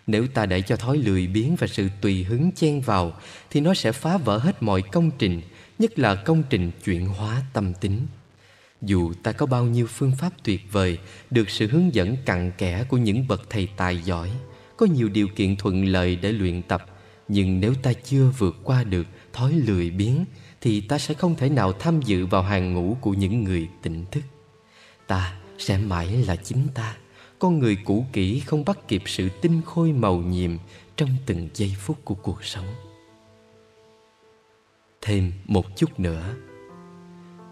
Nếu ta để cho thói lười biếng và sự tùy hứng chen vào, thì nó sẽ phá vỡ hết mọi công trình nhất là công trình chuyển hóa tâm tính. Dù ta có bao nhiêu phương pháp tuyệt vời, được sự hướng dẫn cặn kẽ của những bậc thầy tài giỏi, có nhiều điều kiện thuận lợi để luyện tập. Nhưng nếu ta chưa vượt qua được thói lười biếng, Thì ta sẽ không thể nào tham dự vào hàng ngũ của những người tỉnh thức. Ta sẽ mãi là chính ta. Con người cũ kỹ không bắt kịp sự tinh khôi màu nhiệm Trong từng giây phút của cuộc sống. Thêm một chút nữa.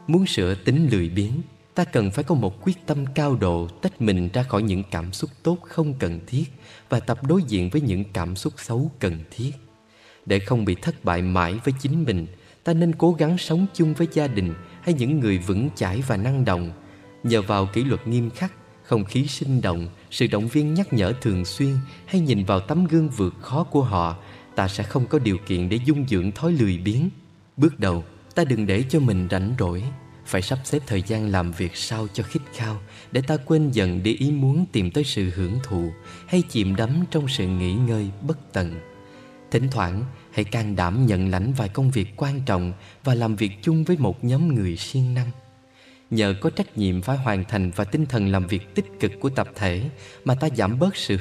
Muốn sửa tính lười biếng, Ta cần phải có một quyết tâm cao độ, Tách mình ra khỏi những cảm xúc tốt không cần thiết Và tập đối diện với những cảm xúc xấu cần thiết. Để không bị thất bại mãi với chính mình, Ta nên cố gắng sống chung với gia đình Hay những người vững chãi và năng động. Nhờ vào kỷ luật nghiêm khắc, Không khí sinh động, Sự động viên nhắc nhở thường xuyên Hay nhìn vào tấm gương vượt khó của họ, Ta sẽ không có điều kiện để dung dưỡng thói lười biếng. Bước đầu, Ta đừng để cho mình rảnh rỗi Phải sắp xếp thời gian làm việc sao cho khít khao Để ta quên dần để ý muốn tìm tới sự hưởng thụ Hay chìm đắm trong sự nghỉ ngơi bất tận Thỉnh thoảng, hãy can đảm nhận lãnh vài công việc quan trọng và làm việc chung với một nhóm người siêng năng. Nhờ có trách nhiệm phải hoàn thành và tinh thần làm việc tích cực của tập thể mà ta giảm bớt sự